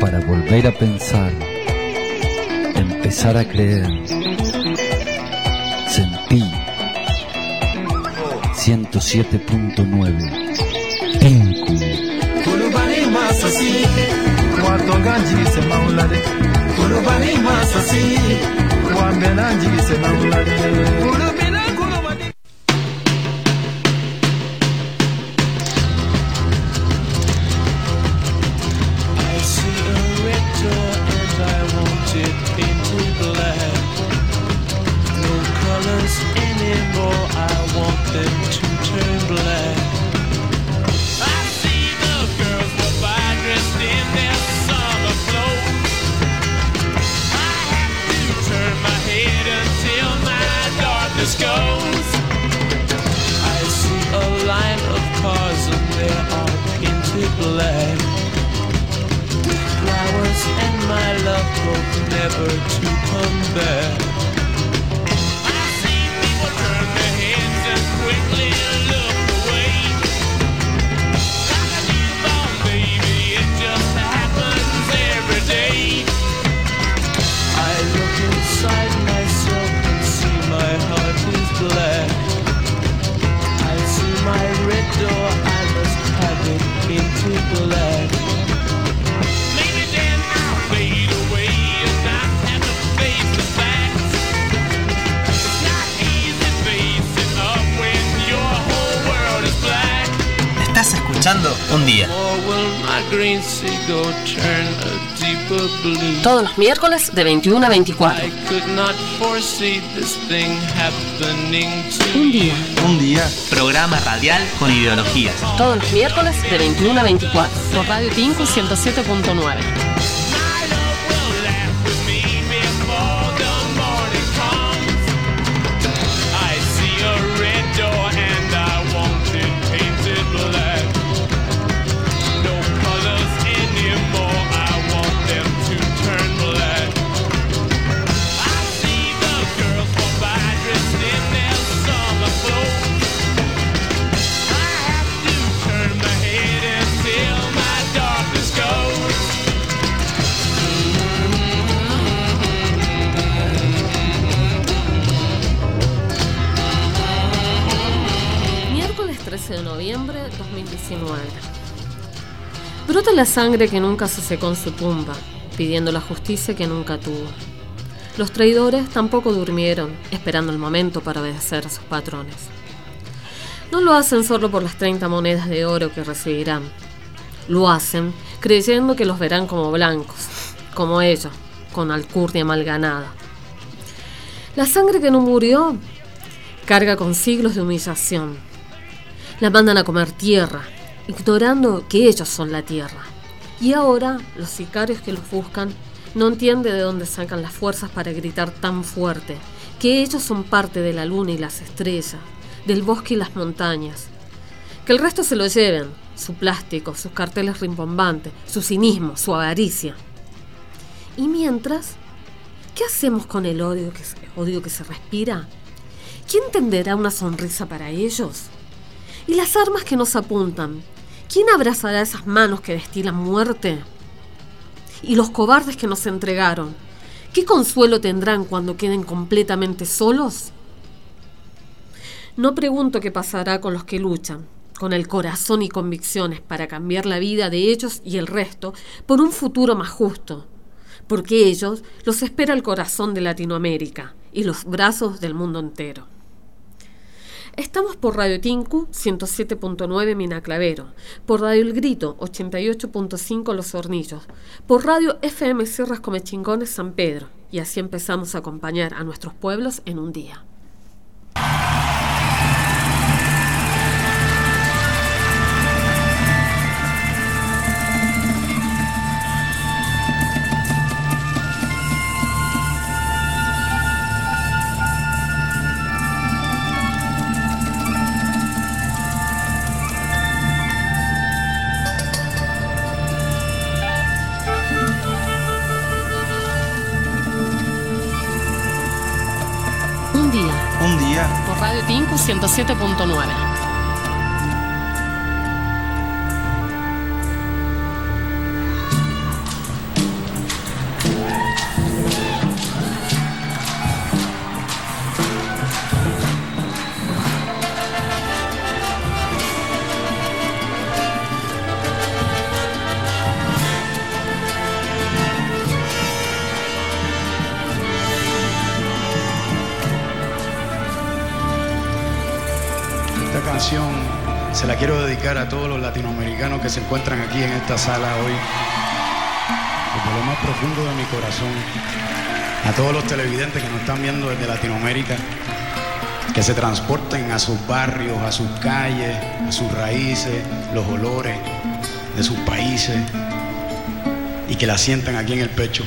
Para volver a pensar, empezar a creer, sentí 107.9 Tinku. Kulubali masasi, watonganji sema ulade. Kulubali masasi, wambenanji sema ulade. Kulubina kulubali. Todos los miércoles de 21 a 24. I could not foresee this thing happening to Un día. Un día. Programa radial con ideologías. Todos los miércoles de 21 a 24. Por Radio Tinku 107.9. la sangre que nunca se secó en su tumba, pidiendo la justicia que nunca tuvo. Los traidores tampoco durmieron, esperando el momento para obedecer a sus patrones. No lo hacen solo por las 30 monedas de oro que recibirán. Lo hacen creyendo que los verán como blancos, como ellos, con alcurnia mal ganada. La sangre que no murió carga con siglos de humillación. La mandan a comer tierra, ignorando que ellos son la tierra. Y ahora los sicarios que los buscan no entienden de dónde sacan las fuerzas para gritar tan fuerte, que ellos son parte de la luna y las estrellas, del bosque y las montañas. Que el resto se lo lleven, su plástico, sus carteles rimbombantes, su cinismo, su avaricia. Y mientras, ¿qué hacemos con el odio que, odio que se respira? ¿Quién tenderá una sonrisa para ellos? ¿Y las armas que nos apuntan? ¿Quién abrazará esas manos que destilan muerte? ¿Y los cobardes que nos entregaron? ¿Qué consuelo tendrán cuando queden completamente solos? No pregunto qué pasará con los que luchan, con el corazón y convicciones para cambiar la vida de ellos y el resto por un futuro más justo, porque ellos los espera el corazón de Latinoamérica y los brazos del mundo entero. Estamos por Radio Tinku 107.9 Mina Clavero, por Radio El Grito 88.5 Los Hornillos, por Radio FM Sierras Comechingones San Pedro, y así empezamos a acompañar a nuestros pueblos en un día. 107.9. se la quiero dedicar a todos los latinoamericanos que se encuentran aquí en esta sala hoy. Desde lo más profundo de mi corazón. A todos los televidentes que nos están viendo desde Latinoamérica. Que se transporten a sus barrios, a sus calles, a sus raíces, los olores de sus países. Y que la sientan aquí en el pecho.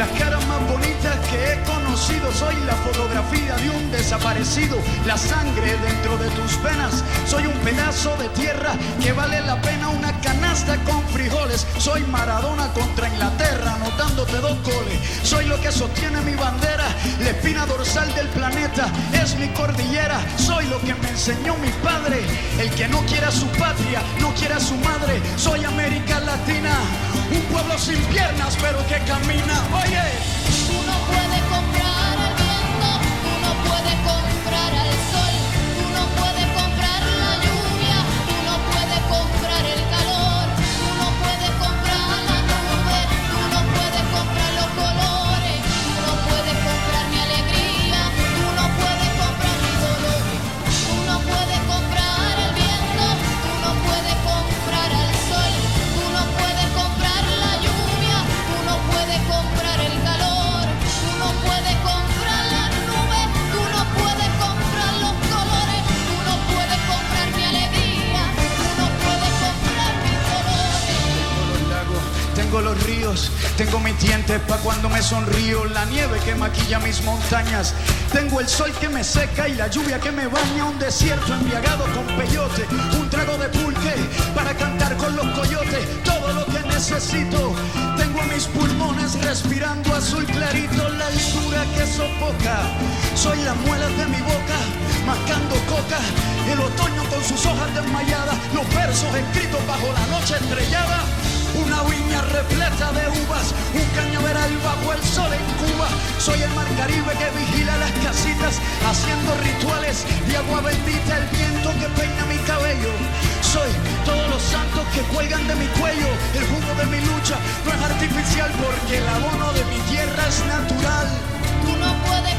Las caras más bonitas que he conocido, soy la fotografía de un desaparecido, la sangre dentro de tus venas. Soy un pedazo de tierra que vale la pena una canasta con frijoles. Soy Maradona contra Inglaterra, anotándote dos goles. Soy lo que sostiene mi bandera, la espina dorsal del planeta es mi cordillera. Soy lo que me enseñó mi padre, el que no quiera su patria, no quiera su madre. Soy América Latina, un pueblo sin piernas pero que camina. Oye, tengo los ríos, tengo mis dientes pa' cuando me sonrío, la nieve que maquilla mis montañas, tengo el sol que me seca y la lluvia que me baña, un desierto embriagado con peyote, un trago de pulque para cantar con los coyotes, todo lo que necesito, tengo en mis pulmones respirando azul clarito, la altura que sofoca, soy las muelas de mi boca, mascando coca, el otoño con sus hojas desmayadas, los versos escritos bajo la noche estrellada. Una viña repleta de uvas, un cañaveral bajo el sol en Cuba. Soy el mar Caribe que vigila las casitas, haciendo rituales de agua bendita, el viento que peina mi cabello. Soy todos los santos que cuelgan de mi cuello, el jugo de mi lucha no es artificial porque el abono de mi tierra es natural. Tú no puedes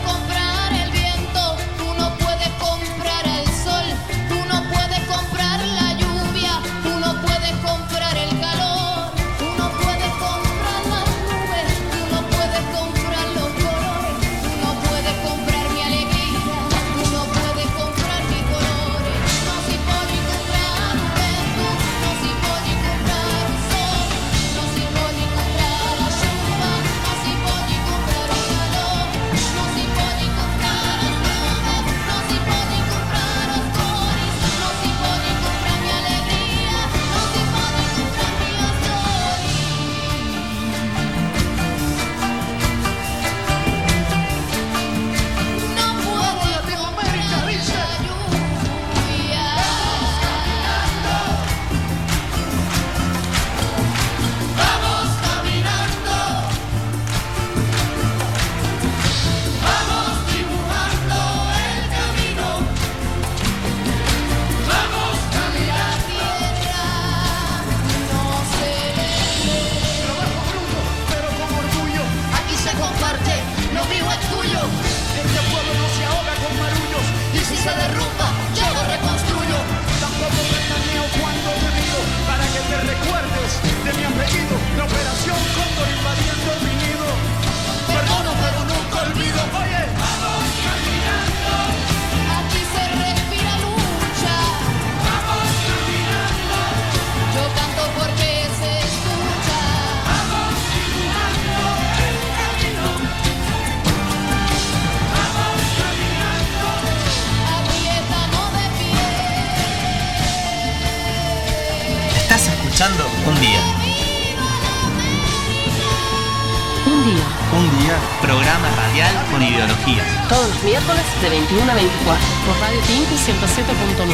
21 a 24 por Radio Tinto 107.9.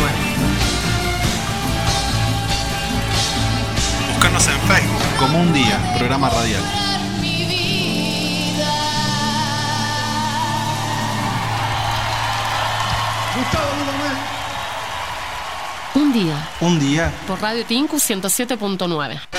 Buscarnos en Facebook como un día, programa radial. Gustavo Dudamel. Un día Un día, por Radio Tinku 107.9.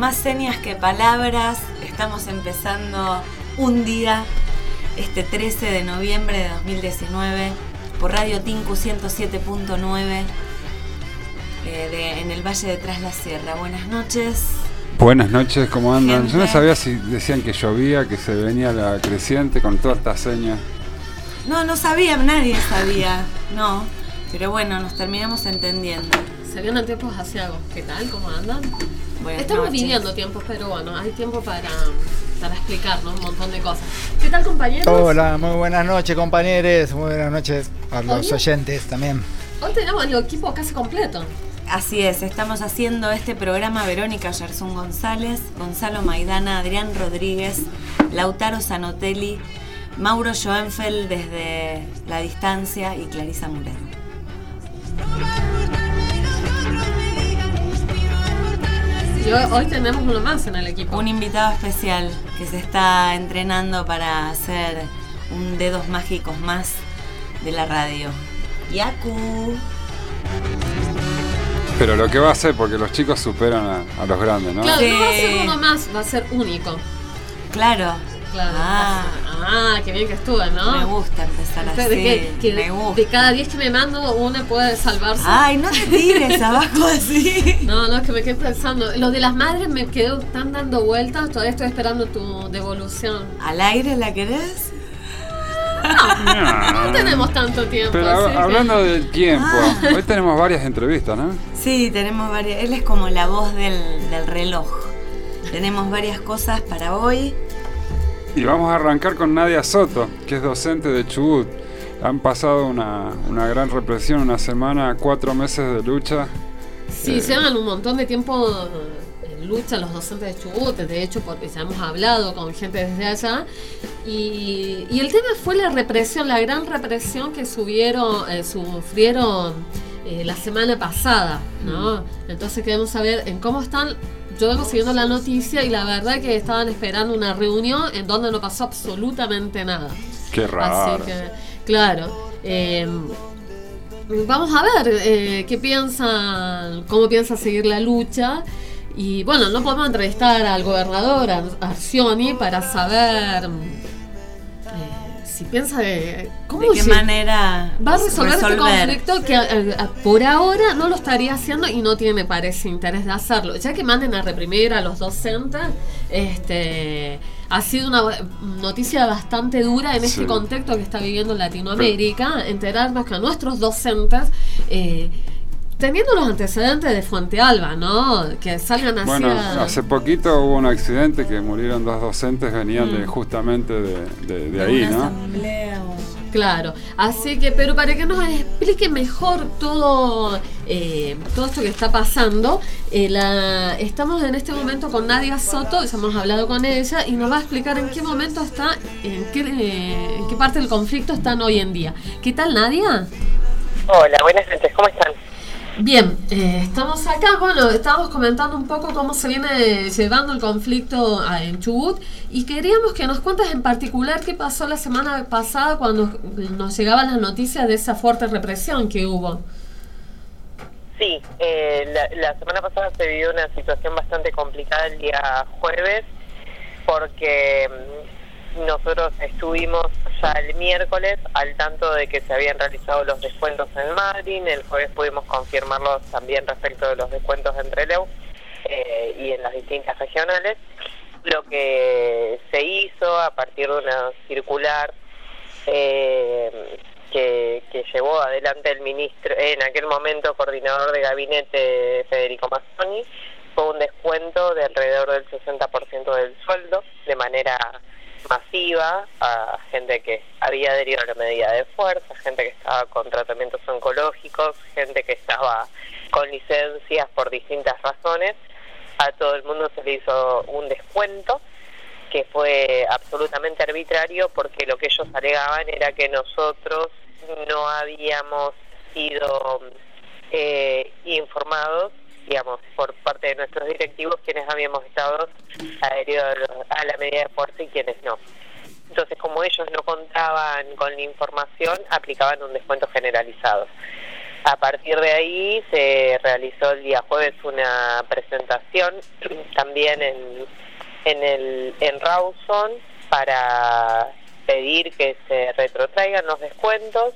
más señas que palabras. Estamos empezando un día, este 13 de noviembre de 2019, por Radio Tinku 107.9 eh, en el Valle de Tras la Sierra. Buenas noches. Buenas noches, ¿cómo andan? Yo no sabía si decían que llovía, que se venía la creciente con todas estas señas. No, no sabía, nadie sabía, no. Pero bueno, nos terminamos entendiendo. Se vienen tiempos asiagos. ¿Qué tal? ¿Cómo andan? Buenas Estamos noches. viviendo tiempos, pero bueno, hay tiempo para, para explicarnos un montón de cosas. ¿Qué tal, compañeros? Hola, muy buenas noches compañeros, muy buenas noches a los Oye. oyentes también. Hoy tenemos el equipo casi completo. Así es, estamos haciendo este programa Verónica Yersun González, Gonzalo Maidana, Adrián Rodríguez, Lautaro Zanotelli, Mauro Schoenfeld desde la distancia y Clarisa Murero. Y hoy, hoy tenemos uno más en el equipo. Un invitado especial que se está entrenando para hacer un dedos mágicos más de la radio. Yaku. Pero lo que va a hacer, porque los chicos superan a, a los grandes, ¿no? Claro, no va a ser Sí. uno más, va a ser único. Claro. Claro. Ah, Ah, qué bien que estuve, ¿no? me gusta empezar O sea, así. de, que, que me de gusta. cada 10 que me mando, uno puede salvarse. Ay, no te tires abajo así. No, no, es que me quedé pensando. Lo de las madres me quedó tan dando vueltas, todavía estoy esperando tu devolución. ¿Al aire la querés? No tenemos tanto tiempo. Pero así hab- que- hablando del tiempo, Ah. hoy tenemos varias entrevistas, ¿no? Sí, tenemos varias. Él es como la voz del, del reloj. Tenemos varias cosas para hoy. Y vamos a arrancar con Nadia Soto, que es docente de Chubut. Han pasado una, una gran represión, una semana, cuatro meses de lucha. Sí, Eh. llevan un montón de tiempo eh, en lucha los docentes de Chubut, de hecho, porque ya hemos hablado con gente desde allá. Y, y el tema fue la represión, la gran represión que subieron, eh, sufrieron eh, la semana pasada, ¿no? Entonces queremos saber en cómo están. Yo vengo siguiendo la noticia y la verdad que estaban esperando una reunión en donde no pasó absolutamente nada. Qué raro. Así que, claro. eh, vamos a ver eh, qué piensan, cómo piensa seguir la lucha. Y bueno, no podemos entrevistar al gobernador, a Arcioni, para saber si piensa de cómo ¿De qué manera va a resolver, este resolver? conflicto que eh, por ahora no lo estaría haciendo y no tiene, parece, interés de hacerlo. Ya que manden a reprimir a los docentes, este ha sido una noticia bastante dura en este contexto que está viviendo Latinoamérica, enterarnos que a nuestros docentes, eh, teniendo los antecedentes de Fuente Alba, ¿no? Que salgan hacia... Bueno, hace poquito hubo un accidente que murieron dos docentes, venían de, Mm. justamente de, de- de ¿De ahí, ¿no? asamblea o- Claro, así que, pero para que nos explique mejor todo, eh, todo esto que está pasando, eh, la, estamos en este momento con Nadia Soto, ya hemos hablado con ella y nos va a explicar en qué momento está, en qué, eh, en qué parte del conflicto están hoy en día. ¿Qué tal, Nadia? Hola, buenas noches, ¿cómo están? Bien, eh, estamos acá, bueno, estábamos comentando un poco cómo se viene llevando el conflicto ah, en Chubut y queríamos que nos cuentes en particular qué pasó la semana pasada cuando nos llegaban las noticias de esa fuerte represión que hubo. Sí, eh, la, la semana pasada se vivió una situación bastante complicada el día jueves porque nosotros estuvimos ya el miércoles al tanto de que se habían realizado los descuentos en Madrid, el jueves pudimos confirmarlos también respecto de los descuentos en Trelew eh, y en las distintas regionales. Lo que se hizo a partir de una circular eh, que, que llevó adelante el ministro, en aquel momento coordinador de gabinete Federico Mazzoni, fue un descuento de alrededor del 60% del sueldo de manera masiva a gente que había adherido a la medida de fuerza, gente que estaba con tratamientos oncológicos, gente que estaba con licencias por distintas razones. A todo el mundo se le hizo un descuento que fue absolutamente arbitrario porque lo que ellos alegaban era que nosotros no habíamos sido eh, informados digamos, por parte de nuestros directivos, quienes habíamos estado adheridos a la medida de fuerza y quienes no. Entonces, como ellos no contaban con la información, aplicaban un descuento generalizado. A partir de ahí se realizó el día jueves una presentación también en, en, el, en Rawson para pedir que se retrotraigan los descuentos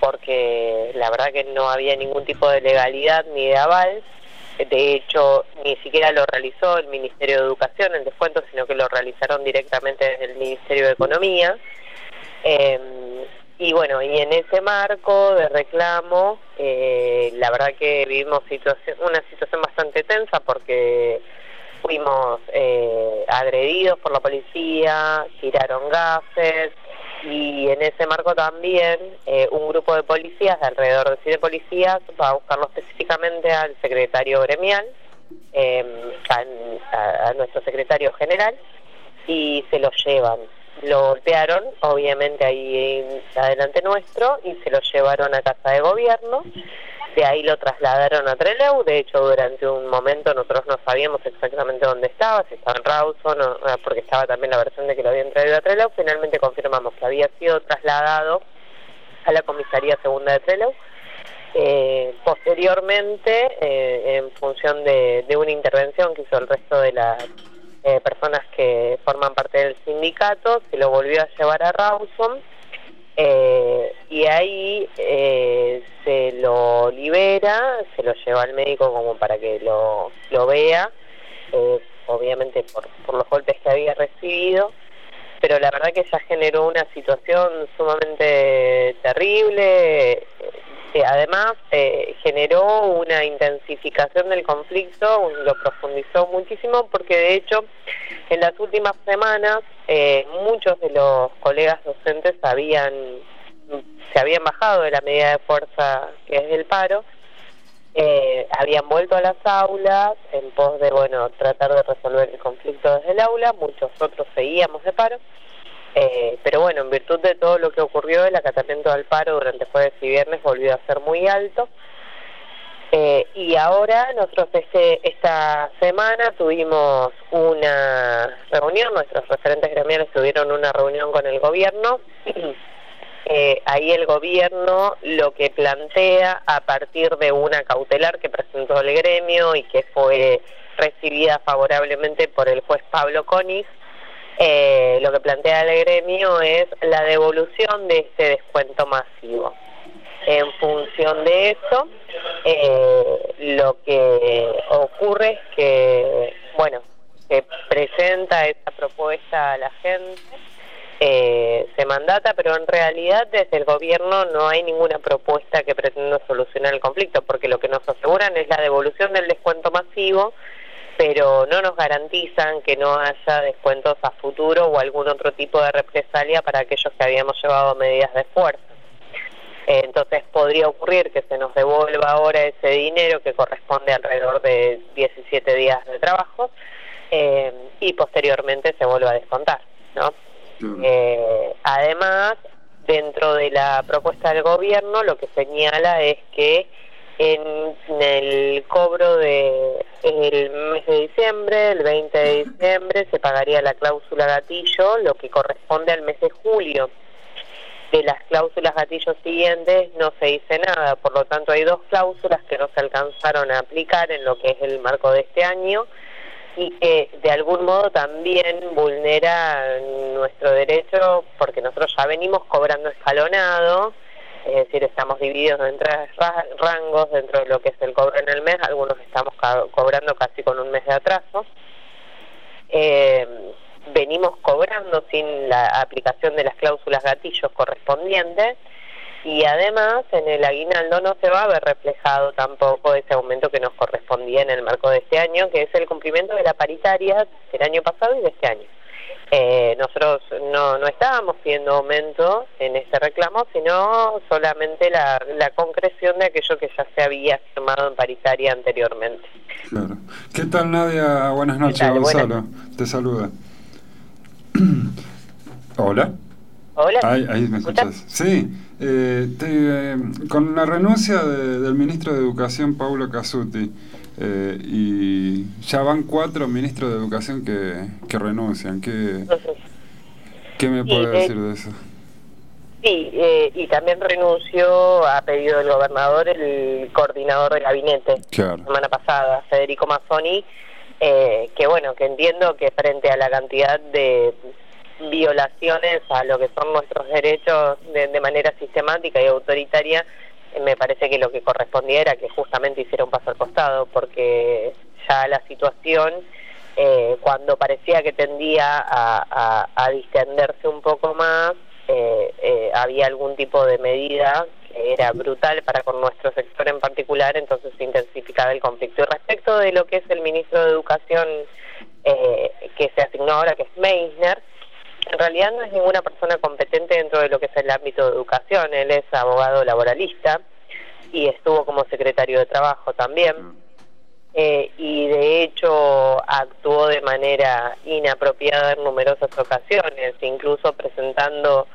porque la verdad que no había ningún tipo de legalidad ni de aval. De hecho, ni siquiera lo realizó el Ministerio de Educación el descuento, sino que lo realizaron directamente desde el Ministerio de Economía. Eh, y bueno, y en ese marco de reclamo, eh, la verdad que vivimos situación, una situación bastante tensa porque fuimos eh, agredidos por la policía, tiraron gases y en ese marco también eh, un grupo de policías, de alrededor de siete policías, va a buscarlo específicamente al secretario gremial, eh, a, a- nuestro secretario general, y se lo llevan. Lo golpearon, obviamente ahí adelante nuestro, y se lo llevaron a casa de gobierno. De ahí lo trasladaron a Trelew. De hecho, durante un momento nosotros no sabíamos exactamente dónde estaba, si estaba en Rawson, o- porque estaba también la versión de que lo habían traído a Trelew. Finalmente confirmamos que había sido trasladado a la comisaría segunda de Trelew. Eh, posteriormente, eh, en función de, de una intervención que hizo el resto de las eh, personas que forman parte del sindicato, se lo volvió a llevar a Rawson eh, y ahí eh, se lo libera, se lo lleva al médico como para que lo, lo vea, eh, obviamente por, por los golpes que había recibido, pero la verdad que ya generó una situación sumamente terrible, que además eh, generó una intensificación del conflicto, lo profundizó muchísimo porque de hecho en las últimas semanas eh, muchos de los colegas docentes habían se habían bajado de la medida de fuerza que es el paro, eh, habían vuelto a las aulas en pos de bueno tratar de resolver el conflicto desde el aula, muchos otros seguíamos de paro. Eh, pero bueno, en virtud de todo lo que ocurrió, el acatamiento al paro durante jueves y viernes volvió a ser muy alto. Eh, y ahora nosotros este, esta semana tuvimos una reunión, nuestros referentes gremiales tuvieron una reunión con el gobierno. Eh, ahí el gobierno lo que plantea a partir de una cautelar que presentó el gremio y que fue recibida favorablemente por el juez Pablo Conis, eh, lo que plantea el gremio es la devolución de este descuento masivo. En función de eso, eh, lo que ocurre es que, bueno, se presenta esa propuesta a la gente, eh, se mandata, pero en realidad desde el gobierno no hay ninguna propuesta que pretenda solucionar el conflicto, porque lo que nos aseguran es la devolución del descuento masivo, pero no nos garantizan que no haya descuentos a futuro o algún otro tipo de represalia para aquellos que habíamos llevado medidas de fuerza. Entonces podría ocurrir que se nos devuelva ahora ese dinero que corresponde alrededor de 17 días de trabajo eh, y posteriormente se vuelva a descontar, ¿no? Eh, además, dentro de la propuesta del gobierno, lo que señala es que en el cobro de el mes de diciembre, el 20 de diciembre, se pagaría la cláusula gatillo, lo que corresponde al mes de julio. De las cláusulas gatillo siguientes no se dice nada, por lo tanto hay dos cláusulas que no se alcanzaron a aplicar en lo que es el marco de este año, y que de algún modo también vulnera nuestro derecho porque nosotros ya venimos cobrando escalonado, es decir, estamos divididos en tres ra- rangos dentro de lo que es el cobro en el mes, algunos estamos cobrando casi con un mes de atraso. Eh, venimos cobrando sin la aplicación de las cláusulas gatillos correspondientes y además en el aguinaldo no se va a ver reflejado tampoco ese aumento que nos correspondía en el marco de este año, que es el cumplimiento de la paritaria del año pasado y de este año. Eh, nosotros no, no estábamos pidiendo aumento en este reclamo, sino solamente la, la concreción de aquello que ya se había firmado en paritaria anteriormente. Claro. ¿Qué tal Nadia? Buenas noches? Gonzalo. Te saluda. Hola. Hola. Ahí, ahí me escuchas. Sí. eh, te, eh, con la renuncia de- del ministro de Educación, Paulo Casuti, eh, y ya van cuatro ministros de Educación que, que renuncian. ¿Qué, qué me puede eh, decir de eso? Sí, eh, y también renunció a pedido del gobernador el coordinador de gabinete Claro. la semana pasada, Federico Mazzoni, eh, que bueno, que entiendo que frente a la cantidad de violaciones a lo que son nuestros derechos de, de manera sistemática y autoritaria, me parece que lo que correspondía era que justamente hiciera un paso al costado, porque ya la situación, eh, cuando parecía que tendía a, a- distenderse un poco más, eh, eh, había algún tipo de medida que era brutal para con nuestro sector en particular, entonces se intensificaba el conflicto. Y respecto de lo que es el ministro de Educación eh, que se asignó ahora, que es Meisner, en realidad no es ninguna persona competente dentro de lo que es el ámbito de educación. Él es abogado laboralista y estuvo como secretario de trabajo también. Eh, y de hecho actuó de manera inapropiada en numerosas ocasiones, incluso presentando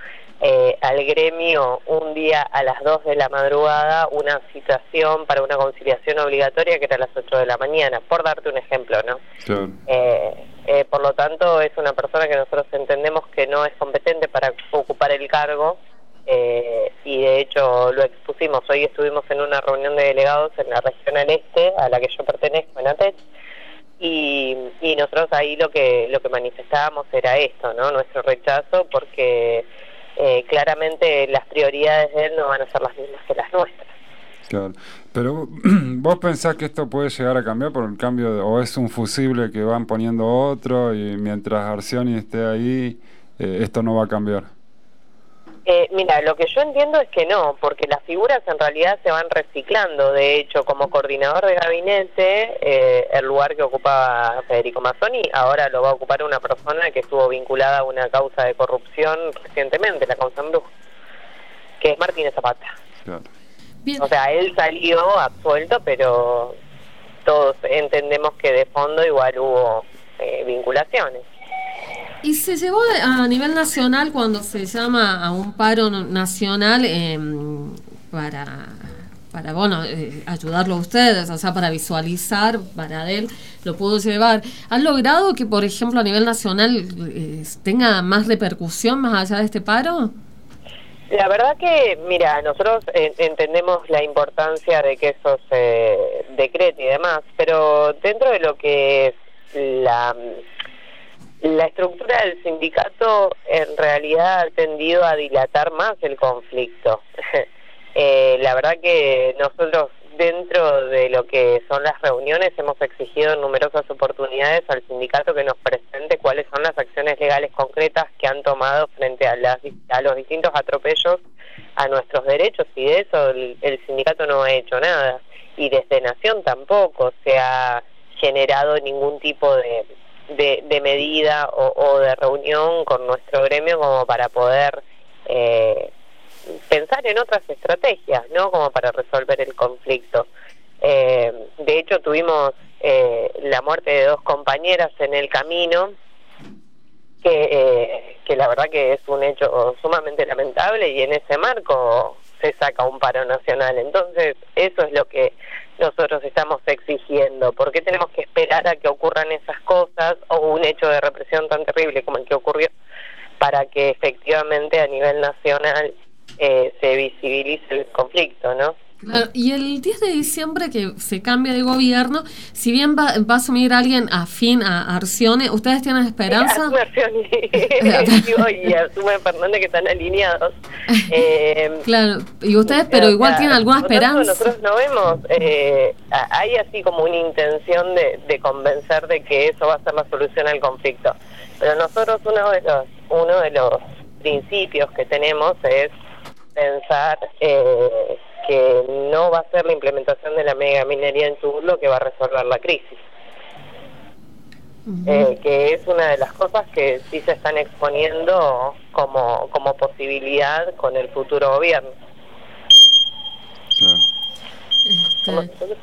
eh, al gremio un día a las 2 de la madrugada una citación para una conciliación obligatoria que era a las 8 de la mañana, por darte un ejemplo, ¿no? Claro. Eh, eh, por lo tanto, es una persona que nosotros entendemos que no es competente para ocupar el cargo eh, y de hecho lo expusimos. Hoy estuvimos en una reunión de delegados en la regional este, a la que yo pertenezco, en ATET, y, y nosotros ahí lo que lo que manifestábamos era esto, ¿no? Nuestro rechazo porque eh, claramente las prioridades de él no van a ser las mismas que las nuestras. Claro. Pero vos pensás que esto puede llegar a cambiar por el cambio, de- o es un fusible que van poniendo otro y mientras Arcioni esté ahí, eh, esto no va a cambiar. Eh, mira, lo que yo entiendo es que no, porque las figuras en realidad se van reciclando. De hecho, como coordinador de gabinete, eh, el lugar que ocupaba Federico Mazzoni, ahora lo va a ocupar una persona que estuvo vinculada a una causa de corrupción recientemente, la causa en Brujo, que es Martínez Zapata. Claro. O sea, él salió absuelto, pero todos entendemos que de fondo igual hubo eh, vinculaciones. Y se llevó a nivel nacional cuando se llama a un paro nacional em, para, para bueno, eh, ayudarlo a ustedes, o sea, para visualizar, para él, lo pudo llevar. ¿Han logrado que, por ejemplo, a nivel nacional eh, tenga más repercusión más allá de este paro? La verdad que, mira, nosotros eh, entendemos la importancia de que eso se decrete y demás, pero dentro de lo que es la, la estructura del sindicato, en realidad ha tendido a dilatar más el conflicto. Eh, la verdad que nosotros dentro de lo que son las reuniones hemos exigido en numerosas oportunidades al sindicato que nos presente cuáles son las acciones legales concretas que han tomado frente a, las, a los distintos atropellos a nuestros derechos y de eso el, el sindicato no ha hecho nada. Y desde Nación tampoco se ha generado ningún tipo de, de, medida o, o de reunión con nuestro gremio como para poder eh, pensar en otras estrategias, ¿no? Como para resolver el conflicto. Eh, de hecho, tuvimos eh, la muerte de dos compañeras en el camino, que, eh, que la verdad que es un hecho sumamente lamentable y en ese marco se saca un paro nacional. Entonces, eso es lo que nosotros estamos exigiendo. ¿Por qué tenemos que esperar a que ocurran esas cosas o un hecho de represión tan terrible como el que ocurrió para que efectivamente a nivel nacional eh, se visibilice el conflicto, ¿no? Claro, y el 10 de diciembre que se cambia de gobierno, si bien va, va a asumir alguien afín a Arcione, ¿ustedes tienen esperanza? Asume Arcioni y, asume Fernández que están alineados. Eh, Claro, y ustedes, pero igual tienen alguna nosotros- esperanza. Nosotros no vemos, eh, hay así como una intención de, de convencer de que eso va a ser la solución al conflicto. Pero nosotros uno de los, uno de los principios que tenemos es pensar eh, que no va a ser la implementación de la mega minería en Chubut lo que va a resolver la crisis. Eh, que es una de las cosas que sí se están exponiendo como, como posibilidad con el futuro gobierno. Este,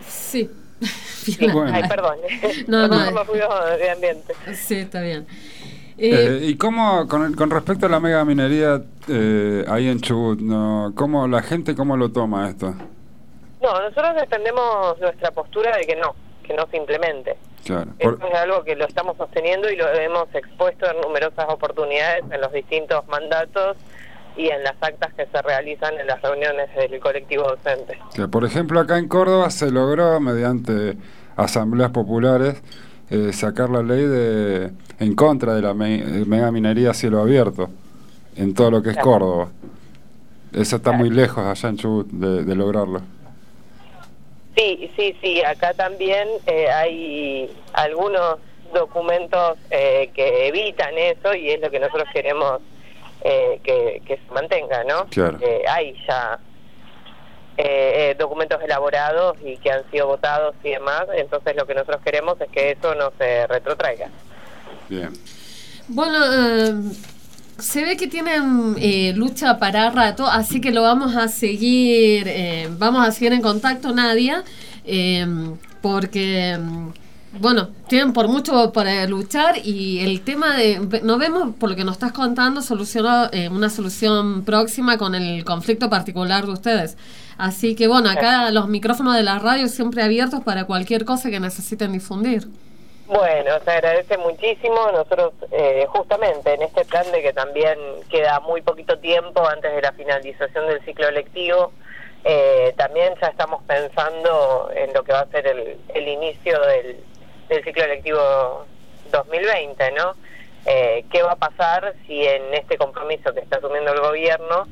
sí. Sí, Ay, perdón. No, no. me fui de ambiente. Sí, está bien. Eh, ¿Y cómo, con, con respecto a la mega minería eh, ahí en Chubut, no, cómo la gente cómo lo toma esto? No, nosotros defendemos nuestra postura de que no, que no se implemente. Claro. por- Esto es algo que lo estamos sosteniendo y lo hemos expuesto en numerosas oportunidades en los distintos mandatos y en las actas que se realizan en las reuniones del colectivo docente. que, por ejemplo, acá en Córdoba se logró mediante asambleas populares eh, sacar la ley de en contra de la me- mega minería a cielo abierto en todo lo que es. Córdoba. Eso está muy lejos allá en Chubut de, de lograrlo. Sí, sí, sí, acá también eh, hay algunos documentos eh, que evitan eso y es lo que nosotros queremos eh, que, que se mantenga, ¿no? Claro. Eh, hay ya eh, documentos elaborados y que han sido votados y demás, entonces lo que nosotros queremos es que eso no se retrotraiga. Bien. Bueno, eh, se ve que tienen eh, lucha para rato, así que lo vamos a seguir, eh, vamos a seguir en contacto, Nadia, eh, porque, mm, bueno, tienen por mucho para luchar y el tema de, no vemos, por lo que nos estás contando, solucionado, eh, una solución próxima con el conflicto particular de ustedes. Así que, bueno, acá los micrófonos de la radio siempre abiertos para cualquier cosa que necesiten difundir. Bueno, se agradece muchísimo. Nosotros, eh, justamente en este plan de que también queda muy poquito tiempo antes de la finalización del ciclo lectivo, eh, también ya estamos pensando en lo que va a ser el, el inicio del, del ciclo lectivo 2020, ¿no? Eh, ¿Qué va a pasar si en este compromiso que está asumiendo el gobierno,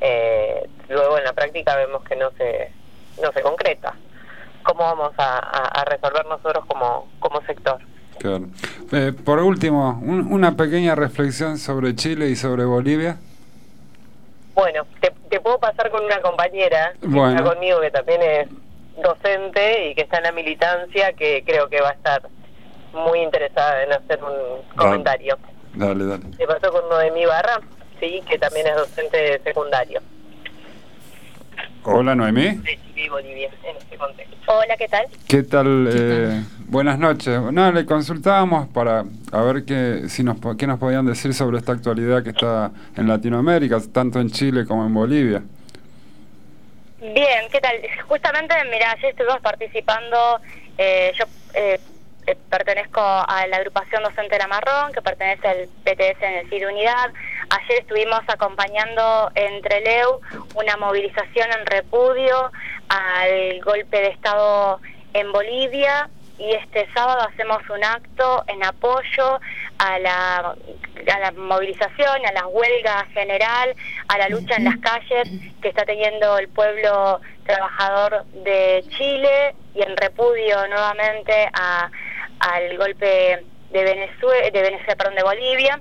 eh, luego en la práctica vemos que no se, no se concreta? ¿Cómo vamos a, a- a resolver nosotros como, como sector? Claro. Eh, por último, un- una pequeña reflexión sobre Chile y sobre Bolivia. Bueno, te, te puedo pasar con una compañera que está conmigo que también es docente y que está en la militancia que creo que va a estar muy interesada en hacer un comentario. Dale, dale. Te pasó con Noemí Barra, sí, que también es docente de secundario Hola, Noemí. de Chile y Bolivia en este contexto. Hola, ¿qué tal? ¿Qué tal? eh, buenas noches. No, le consultábamos para a ver qué, si nos, po- qué nos podían decir sobre esta actualidad que está en Latinoamérica, tanto en Chile como en Bolivia. Bien, ¿qué tal? Justamente, mira, ayer estuvimos participando, eh, yo eh, eh, pertenezco a la agrupación docente La Marrón, que pertenece al PTS en el CIR Unidad. Ayer estuvimos acompañando entre Leu una movilización en repudio al golpe de Estado en Bolivia y este sábado hacemos un acto en apoyo a la, a la movilización, a la huelga general, a la lucha en las calles que está teniendo el pueblo trabajador de Chile y en repudio nuevamente a, al golpe de Venezuela, de Venezuela, perdón, de Bolivia.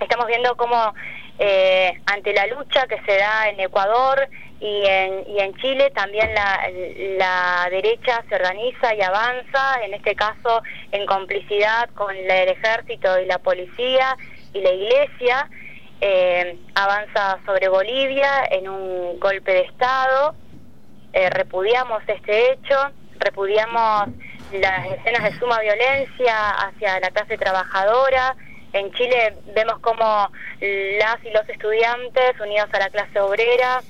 Estamos viendo cómo eh, ante la lucha que se da en Ecuador y en, y en Chile también la, la derecha se organiza y avanza, en este caso en complicidad con el ejército y la policía y la iglesia, eh, avanza sobre Bolivia en un golpe de Estado. Eh, repudiamos este hecho, repudiamos las escenas de suma violencia hacia la clase trabajadora. En Chile vemos como las y los estudiantes unidos a la clase obrera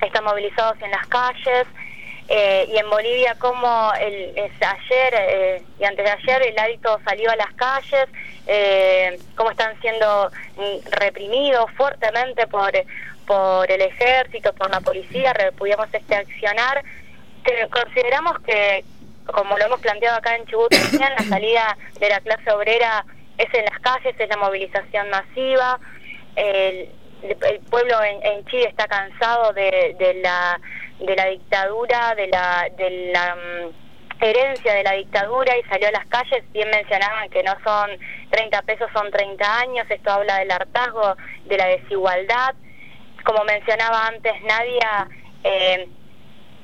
están movilizados en las calles. Eh, y en Bolivia como el, es ayer eh, y antes de ayer el alto salió a las calles, eh, cómo están siendo mm, reprimidos fuertemente por, por el ejército, por la policía, repudiamos este accionar. Consideramos que, como lo hemos planteado acá en Chubut, la salida de la clase obrera es en las calles, es la movilización masiva. El, el pueblo en, en Chile está cansado de, de la de la dictadura, de la de la mm, herencia de la dictadura y salió a las calles. Bien mencionaban que no son 30 pesos, son 30 años. Esto habla del hartazgo, de la desigualdad. Como mencionaba antes Nadia, eh,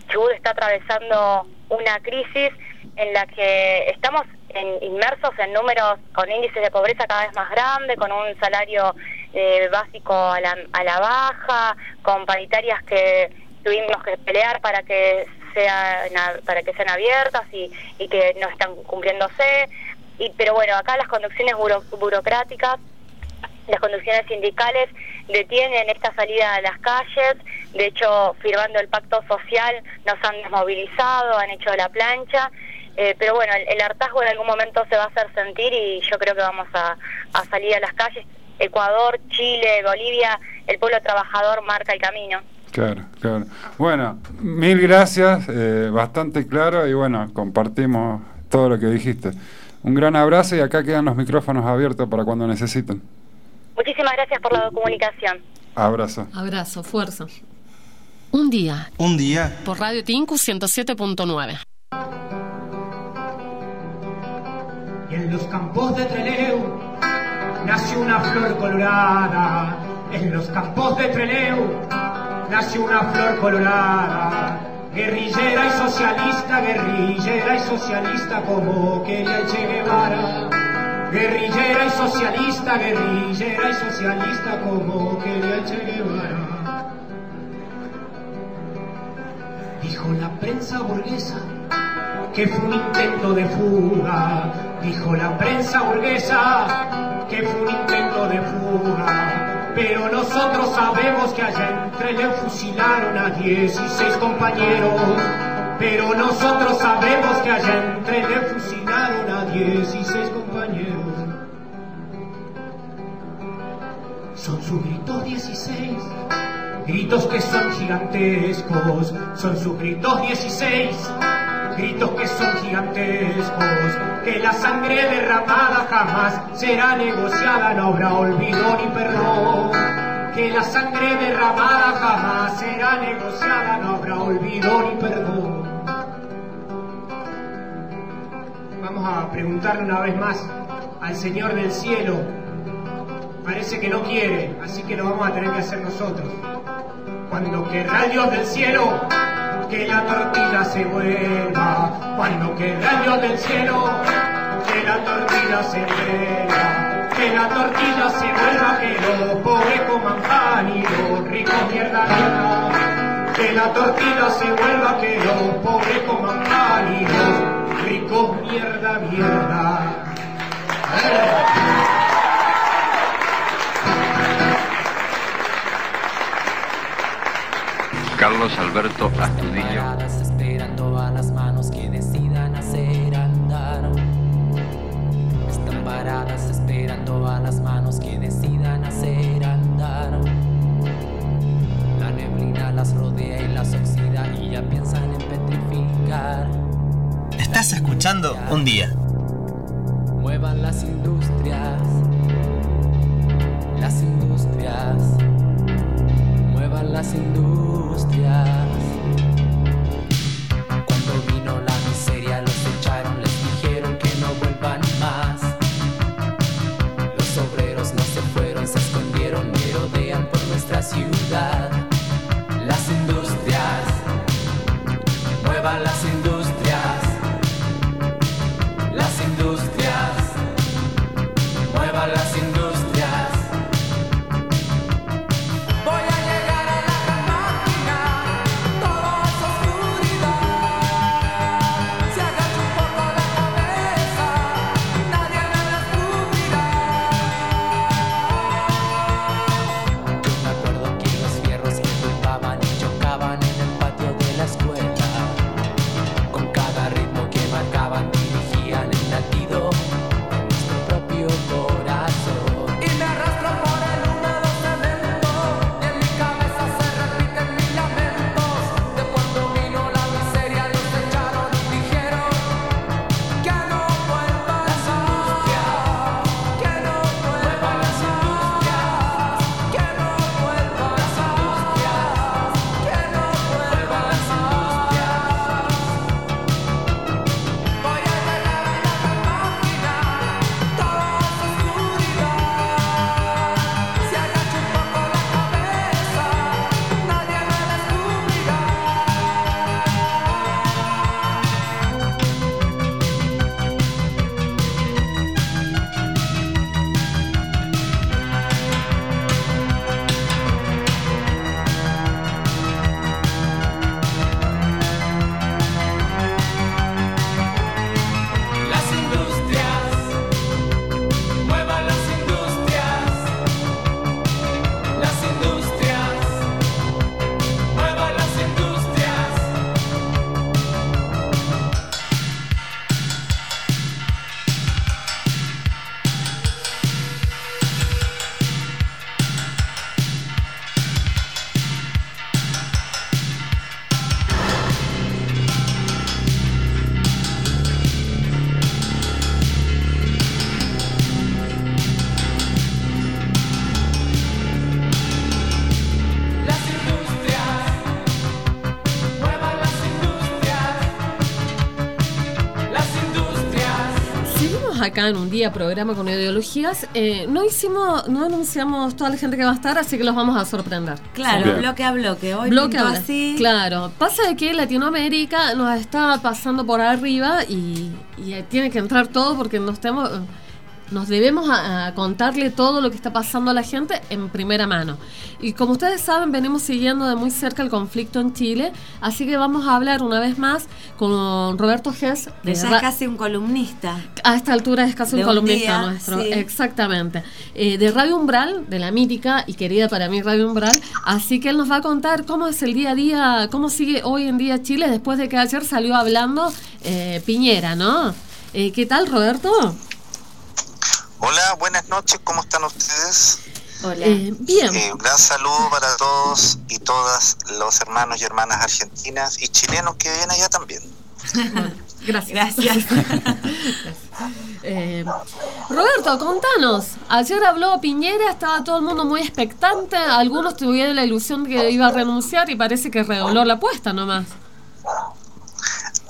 Chubut está atravesando una crisis en la que estamos en- inmersos en números con índices de pobreza cada vez más grandes, con un salario eh, básico a la, a la baja, con paritarias que tuvimos que pelear para que sean para que sean abiertas y, y que no están cumpliéndose. Y, pero bueno, acá las conducciones buro- burocráticas las conducciones sindicales detienen esta salida a las calles, de hecho, firmando el pacto social, nos han desmovilizado, han hecho la plancha, eh, pero bueno, el, hartazgo en algún momento se va a hacer sentir y yo creo que vamos a, a salir a las calles. Ecuador, Chile, Bolivia, el pueblo trabajador marca el camino. Claro, claro. Bueno, mil gracias, eh, bastante claro y bueno, compartimos todo lo que dijiste. Un gran abrazo y acá quedan los micrófonos abiertos para cuando necesiten. Muchísimas gracias por la comunicación. Abrazo. Abrazo, fuerza. Un día. Un día. Por Radio Tinku 107.9. Y en los campos de Treleu nació una flor colorada. En los campos de Treleu nació una flor colorada. Guerrillera y socialista, guerrillera y socialista como quería Che Guevara. Guerrillera y socialista, guerrillera y socialista como quería Che Guevara. Dijo la prensa burguesa que fue un intento de fuga. Dijo la prensa burguesa que fue un intento de fuga. Pero nosotros sabemos que allá entre le fusilaron a 16 compañeros. Pero nosotros sabemos que allá entre le fusilaron a 16 compañeros. Son sus gritos 16, gritos que son gigantescos. Son sus gritos 16, gritos que son gigantescos, que la sangre derramada jamás será negociada, no habrá olvido ni perdón. Que la sangre derramada jamás será negociada, no habrá olvido ni perdón. Vamos a preguntarle una vez más al Señor del cielo. Parece que no quiere, así que lo vamos a tener que hacer nosotros. Cuando querrá el Dios del cielo, que la tortilla se vuelva. Cuando querrá el Dios del cielo, que la tortilla se vuelva. Que la tortilla se vuelva, que los pobres coman pan y los ricos. Que la tortilla se vuelva, que los pobres coman ricos mierda mierda. Carlos Alberto Astudillo. esperando a las manos que decidan hacer andar. Están paradas esperando a las manos que decidan hacer andar. La neblina las rodea y las oxida y ya piensan en petrificar. Estás escuchando un día. Muevan las industrias, las industrias, muevan las industrias. Cuando vino la miseria los echaron, les dijeron que no vuelvan más. Los obreros no se fueron, se escondieron, merodean por nuestra ciudad. Las industrias, muevan las acá en un día programa con ideologías, eh, no hicimos, no anunciamos toda la gente que va a estar, así que los vamos a sorprender. Claro, Bien. bloque a bloque. Hoy Bloque pintó a- así. Claro, pasa de que Latinoamérica nos está pasando por arriba y, y tiene que entrar todo porque nos tenemos, nos debemos a, a contarle todo lo que está pasando a la gente en primera mano. Y como ustedes saben, venimos siguiendo de muy cerca el conflicto en Chile, así que vamos a hablar una vez más con Roberto Gess. Que de ya es casi un columnista. a esta altura es casi De un un columnista día, nuestro. sí. Exactamente. Eh, de Radio Umbral, de la mítica y querida para mí Radio Umbral. Así que él nos va a contar cómo es el día a día, cómo sigue hoy en día Chile después de que ayer salió hablando eh, Piñera, ¿no? Eh, ¿Qué tal, Roberto? Hola, buenas noches, ¿cómo están ustedes? Hola. Eh, bien. Eh, un gran saludo para todos y todas los hermanos y hermanas argentinas y chilenos que viven allá también. Gracias. Gracias. Eh, Roberto, contanos. Ayer habló Piñera, estaba todo el mundo muy expectante. Algunos tuvieron la ilusión de que iba a renunciar y parece que redobló la apuesta nomás.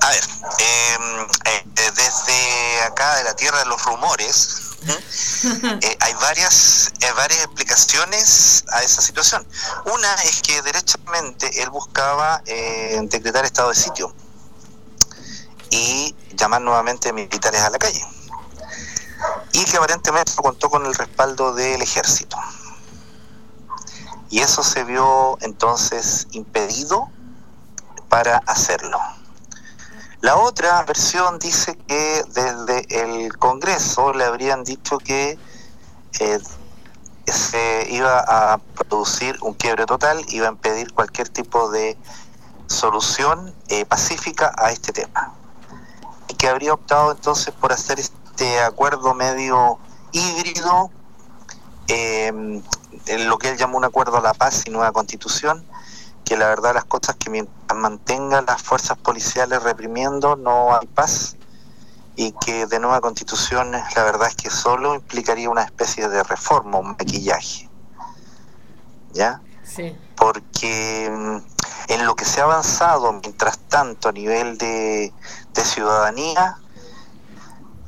A ver, eh, eh, desde acá de la tierra de los rumores, eh, hay varias, eh, varias explicaciones a esa situación. Una es que derechamente él buscaba eh, decretar estado de sitio y llamar nuevamente militares a la calle. Y que aparentemente contó con el respaldo del ejército. Y eso se vio entonces impedido para hacerlo. La otra versión dice que desde el Congreso le habrían dicho que eh, se iba a producir un quiebre total, iba a impedir cualquier tipo de solución eh, pacífica a este tema. Y que habría optado entonces por hacer este acuerdo medio híbrido, eh, lo que él llamó un acuerdo a la paz y nueva constitución, que la verdad las cosas que mientras mantengan las fuerzas policiales reprimiendo no hay paz y que de nueva constitución la verdad es que solo implicaría una especie de reforma, un maquillaje. ¿Ya? Sí. Porque mm, en lo que se ha avanzado mientras tanto a nivel de, de ciudadanía,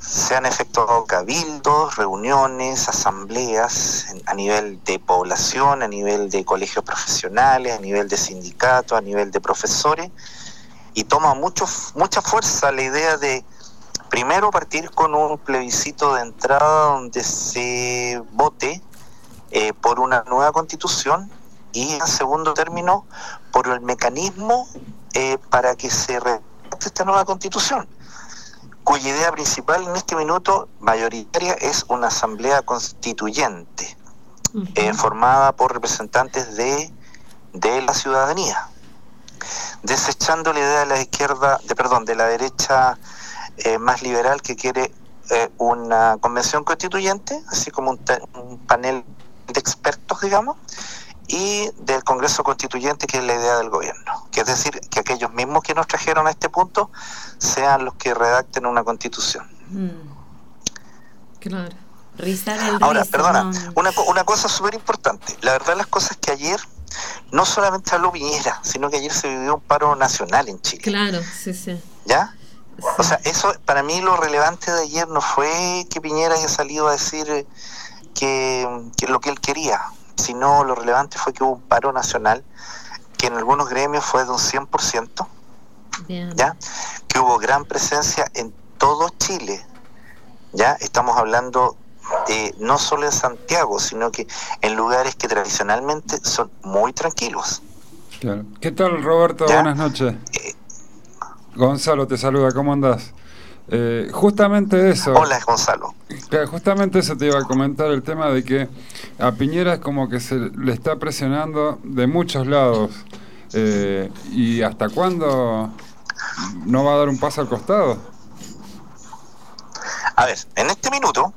se han efectuado cabildos, reuniones, asambleas a nivel de población, a nivel de colegios profesionales, a nivel de sindicatos, a nivel de profesores, y toma mucho, mucha fuerza la idea de primero partir con un plebiscito de entrada donde se vote eh, por una nueva constitución y en segundo término por el mecanismo eh, para que se redacte esta nueva constitución cuya idea principal en este minuto mayoritaria es una asamblea constituyente eh, formada por representantes de, de la ciudadanía, desechando la idea de la izquierda, de perdón, de la derecha eh, más liberal que quiere eh, una convención constituyente, así como un, panel de expertos, digamos, y del Congreso Constituyente, que es la idea del gobierno. Que es decir, que aquellos mismos que nos trajeron a este punto sean los que redacten una constitución. Claro. Rizar el Ahora, rizo, perdona, no. una, una cosa súper importante. La verdad las cosas que ayer no solamente habló Piñera, sino que ayer se vivió un paro nacional en Chile. Claro, sí, sí. ¿Ya? O sea, eso para mí lo relevante de ayer no fue que Piñera haya salido a decir eh, que, que lo que él quería, sino lo relevante fue que hubo un paro nacional que en algunos gremios fue de un 100%, Bien. ¿ya? Que hubo gran presencia en todo Chile, ¿ya? Estamos hablando de no solo en Santiago, sino que en lugares que tradicionalmente son muy tranquilos. Claro. ¿Qué tal, Roberto? Ya. Buenas noches. Gonzalo te saluda, ¿cómo andás? Eh, justamente eso. Hola, Gonzalo. Claro, justamente eso te iba a comentar, el tema de que a Piñera es como que se le está presionando de muchos lados. Eh, ¿Y hasta cuándo no va a dar un paso al costado? A ver, en este minuto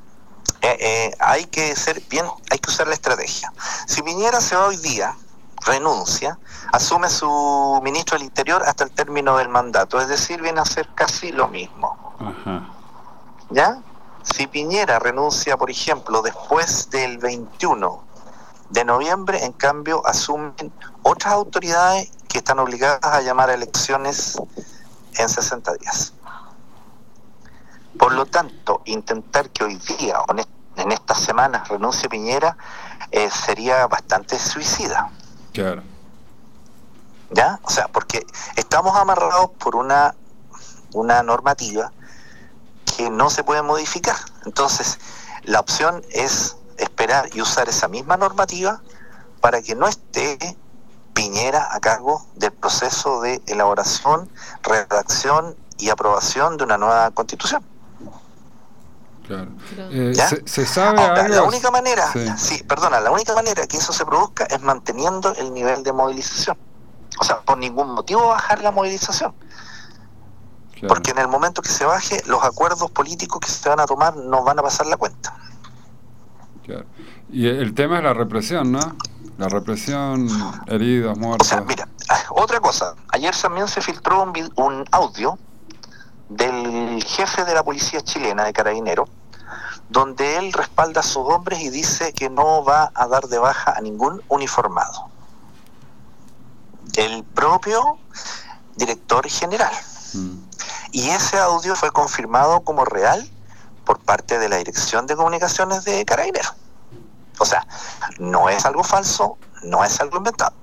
eh, eh, hay que ser bien, hay que usar la estrategia. Si Piñera se va hoy día, renuncia, asume su ministro del Interior hasta el término del mandato, es decir, viene a ser casi lo mismo. ¿Ya? Si Piñera renuncia, por ejemplo, después del 21 de noviembre, en cambio, asumen otras autoridades que están obligadas a llamar a elecciones en 60 días. Por lo tanto, intentar que hoy día, o en estas semanas, renuncie Piñera, eh, sería bastante suicida. Claro. ¿Ya? O sea, porque estamos amarrados por una, una normativa que no se puede modificar. Entonces, la opción es esperar y usar esa misma normativa para que no esté Piñera a cargo del proceso de elaboración, redacción y aprobación de una nueva constitución. Claro. Eh, ¿Ya? se, se sabe Ahora, la única manera, Sí. sí, perdona, la única manera que eso se produzca es manteniendo el nivel de movilización. O sea, por ningún motivo bajar la movilización. Porque en el momento que se baje, los acuerdos políticos que se van a tomar no van a pasar la cuenta. Claro. Y el tema es la represión, ¿no? La represión, heridos, muertos. Ah, Otra cosa, ayer también se filtró un, un audio del jefe de la policía chilena, de Carabinero, donde él respalda a sus hombres y dice que no va a dar de baja a ningún uniformado. El propio director general. Y ese audio fue confirmado como real por parte de la Dirección de Comunicaciones de Carabineros. O sea, no es algo falso, no es algo inventado.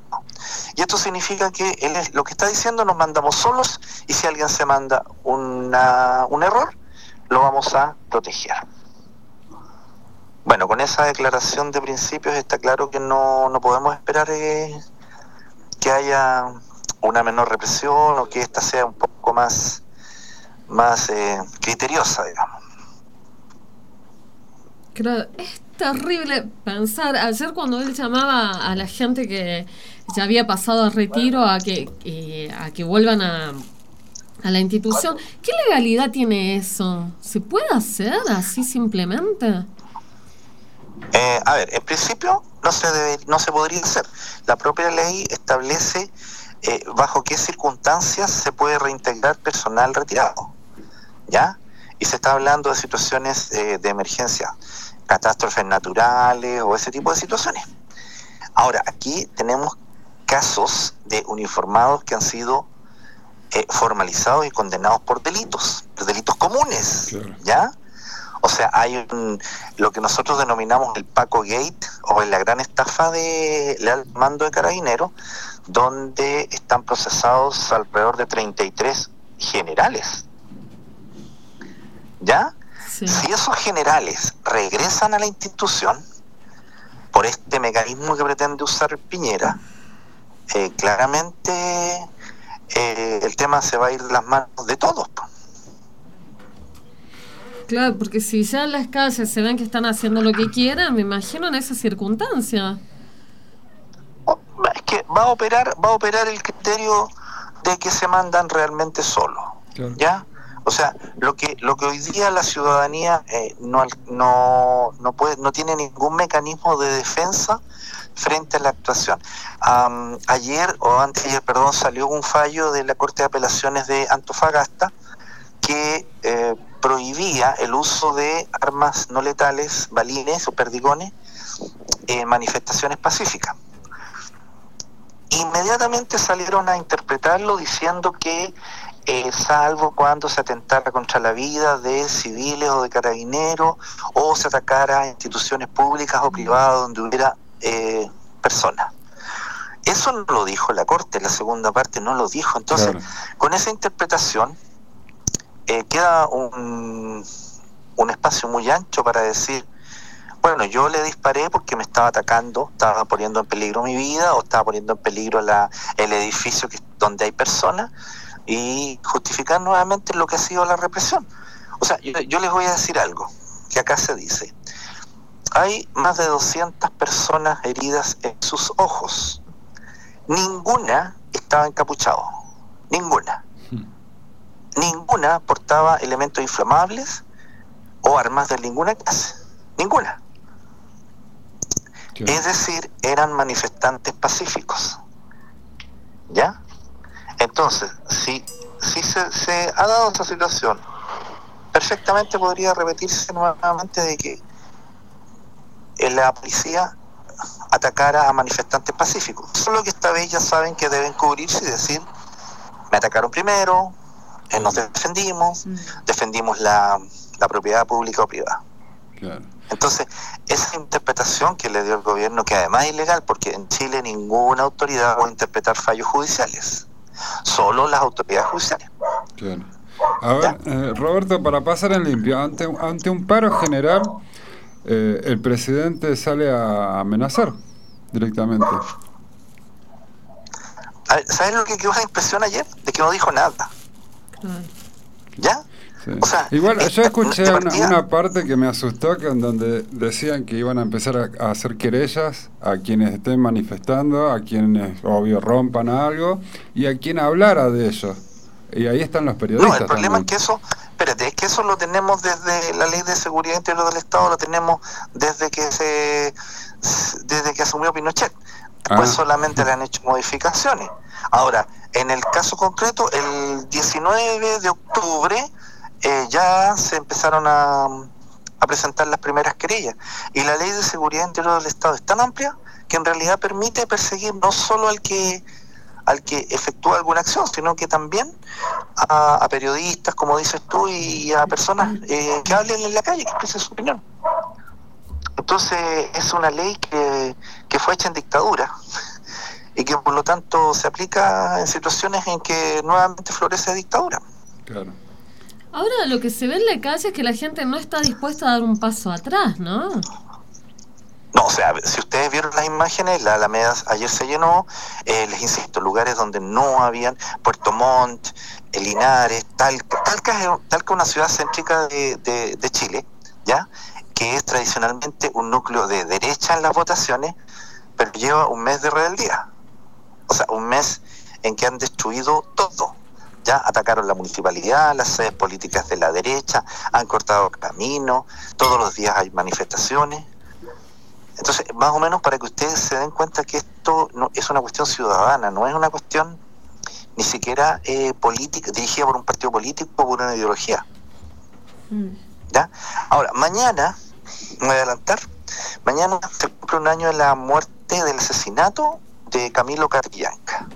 Y esto significa que él es, lo que está diciendo nos mandamos solos y si alguien se manda una- un error, lo vamos a proteger. Bueno, con esa declaración de principios está claro que no, no podemos esperar eh, que haya una menor represión o que ésta sea un poco más, más eh, criteriosa, digamos. Claro, es terrible pensar, ayer cuando él llamaba a la gente que ya había pasado a retiro a que, eh, a que vuelvan a, a la institución, ¿qué legalidad tiene eso? ¿Se puede hacer así simplemente? Eh, a ver, en principio no se debe, no se podría hacer. La propia ley establece eh, bajo qué circunstancias se puede reintegrar personal retirado, ¿ya? Y se está hablando de situaciones eh, de emergencia, catástrofes naturales o ese tipo de situaciones. Ahora, aquí tenemos casos de uniformados que han sido eh, formalizados y condenados por delitos, por delitos comunes, ¿ya? O sea, hay un, lo que nosotros denominamos el Paco Gate o la gran estafa de leal mando de carabineros, donde están procesados alrededor de 33 generales. ¿Ya? Si esos generales regresan a la institución por este mecanismo que pretende usar Piñera, eh, claramente eh, el tema se va a ir de las manos de todos. Claro, porque si ya en las calles se ven que están haciendo lo que quieran, me imagino en esa circunstancia. Es que va a operar, va a operar el criterio de que se mandan realmente solos. ¿Ya? O sea, lo que lo que hoy día la ciudadanía eh, no, no, no puede no tiene ningún mecanismo de defensa frente a la actuación. Ayer o antes ayer, perdón, salió un fallo de la Corte de Apelaciones de Antofagasta que eh, prohibía el uso de armas no letales, balines o perdigones en manifestaciones pacíficas. Inmediatamente salieron a interpretarlo diciendo que eh, salvo cuando se atentara contra la vida de civiles o de carabineros o se atacara a instituciones públicas o privadas donde hubiera eh, personas. Eso no lo dijo la Corte, la segunda parte no lo dijo. Entonces, con esa interpretación eh, queda un, un espacio muy ancho para decir, bueno, yo le disparé porque me estaba atacando, estaba poniendo en peligro mi vida o estaba poniendo en peligro la, el edificio que, donde hay personas y justificar nuevamente lo que ha sido la represión. O sea, yo, yo les voy a decir algo que acá se dice. Hay más de 200 personas heridas en sus ojos. Ninguna estaba encapuchado. Ninguna. Ninguna portaba elementos inflamables o armas de ninguna clase. Ninguna. Es decir, eran manifestantes pacíficos. ¿Ya? Entonces, si, si se, se ha dado esa situación, perfectamente podría repetirse nuevamente de que la policía atacara a manifestantes pacíficos. Solo que esta vez ya saben que deben cubrirse y decir, me atacaron primero, eh, nos defendimos, defendimos la, la propiedad pública o privada. Claro. Entonces, esa interpretación que le dio el gobierno, que además es ilegal, porque en Chile ninguna autoridad puede interpretar fallos judiciales, solo las autoridades judiciales. Claro. A ver, eh, Roberto, para pasar en limpio, ante, ante un paro general, eh, el presidente sale a amenazar directamente. A ver, ¿Sabes lo que quedó la impresión ayer? De que no dijo nada. ¿Ya? Sí. O sea, Igual yo escuché una, parte que me asustó, que en donde decían que iban a empezar a, a hacer querellas a quienes estén manifestando, a quienes, obvio, rompan algo, y a quien hablara de ello. Y ahí están los No, periodistas el problema también. es que eso, espérate, es que eso lo tenemos desde la ley de seguridad interior del Estado, lo tenemos desde que se desde que asumió Pinochet. Después Ah. solamente le han hecho modificaciones. Ahora, en el caso concreto, el 19 de octubre eh, ya se empezaron a, a presentar las primeras querellas. Y la ley de seguridad interior del Estado es tan amplia que en realidad permite perseguir no solo al que al que efectúa alguna acción, sino que también a, periodistas, como dices tú, y a personas eh, que hablen en la calle, que expresen su opinión. Entonces es una ley que, que fue hecha en dictadura y que por lo tanto se aplica en situaciones en que nuevamente florece dictadura. Claro. Ahora lo que se ve en la calle es que la gente no está dispuesta a dar un paso atrás, ¿no? No, o sea, si ustedes vieron las imágenes, la Alameda ayer se llenó, eh, les insisto, lugares donde no habían, Puerto Montt, eh, Linares, Talca, Talca es Talca una ciudad céntrica de, de- de Chile, ¿ya? Que es tradicionalmente un núcleo de derecha en las votaciones, pero lleva un mes de rebeldía. O sea, un mes en que han destruido todo. Ya atacaron la municipalidad, las sedes políticas de la derecha, han cortado caminos, todos los días hay manifestaciones. Entonces, más o menos para que ustedes se den cuenta que esto no es una cuestión ciudadana, no es una cuestión ni siquiera eh, política, dirigida por un partido político o por una ideología. ¿ya? Ahora, mañana, me voy a adelantar, mañana se cumple un año de la muerte del asesinato de Camilo Catrillanca,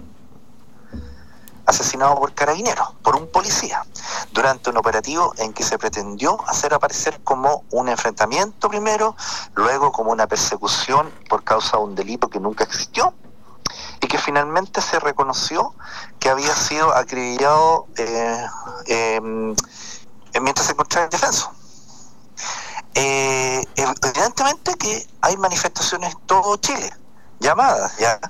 asesinado por carabineros, por un policía, durante un operativo en que se pretendió hacer aparecer como un enfrentamiento primero, luego como una persecución por causa de un delito que nunca existió, y que finalmente se reconoció que había sido acribillado eh, eh, mientras se encontraba indefenso. Eh, evidentemente que hay manifestaciones en todo Chile, llamadas ya,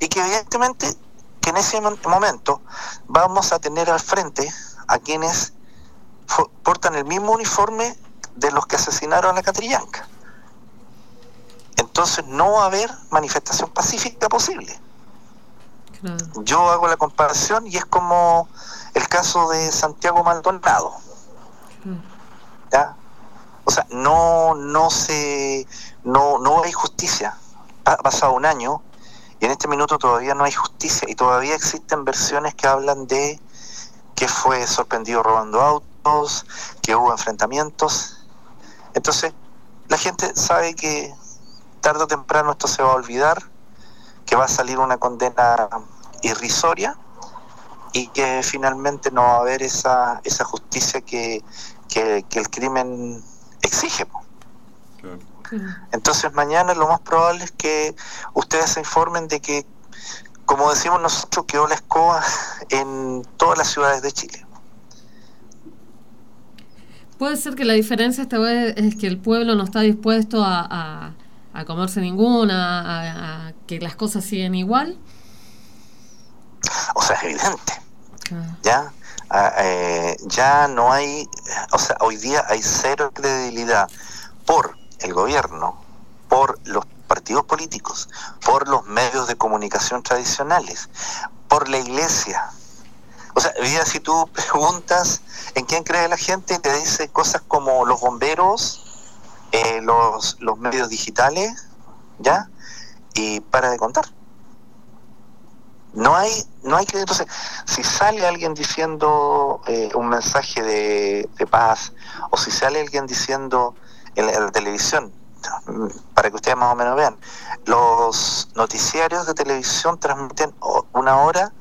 y que evidentemente que en ese momento vamos a tener al frente a quienes portan el mismo uniforme de los que asesinaron a Catrillanca. Entonces no va a haber manifestación pacífica posible. Yo hago la comparación y es como el caso de Santiago Maldonado. ¿ya? O sea, no, no se, no, no hay justicia. Ha pasado un año y en este minuto todavía no hay justicia y todavía existen versiones que hablan de que fue sorprendido robando autos, que hubo enfrentamientos. Entonces, la gente sabe que tarde o temprano esto se va a olvidar, que va a salir una condena irrisoria y que finalmente no va a haber esa, esa justicia que, que, que el crimen exige. Entonces mañana lo más probable es que ustedes se informen de que, como decimos nosotros, quedó la escoba en todas las ciudades de Chile. Puede ser que la diferencia esta vez es que el pueblo no está dispuesto a, a- a comerse ninguna, a, a que las cosas siguen igual. O sea, es evidente. ¿Ya? Eh, ya no hay, o sea, hoy día hay cero credibilidad por el gobierno, por los partidos políticos, por los medios de comunicación tradicionales, por la iglesia. O sea, día si tú preguntas en quién cree la gente, te dice cosas como los bomberos, eh, los, los medios digitales, ¿ya? Y para de contar. No hay, no hay que, entonces, si sale alguien diciendo eh, un mensaje de paz, o si sale alguien diciendo en la, televisión, para que ustedes más o menos vean, los noticiarios de televisión transmiten una hora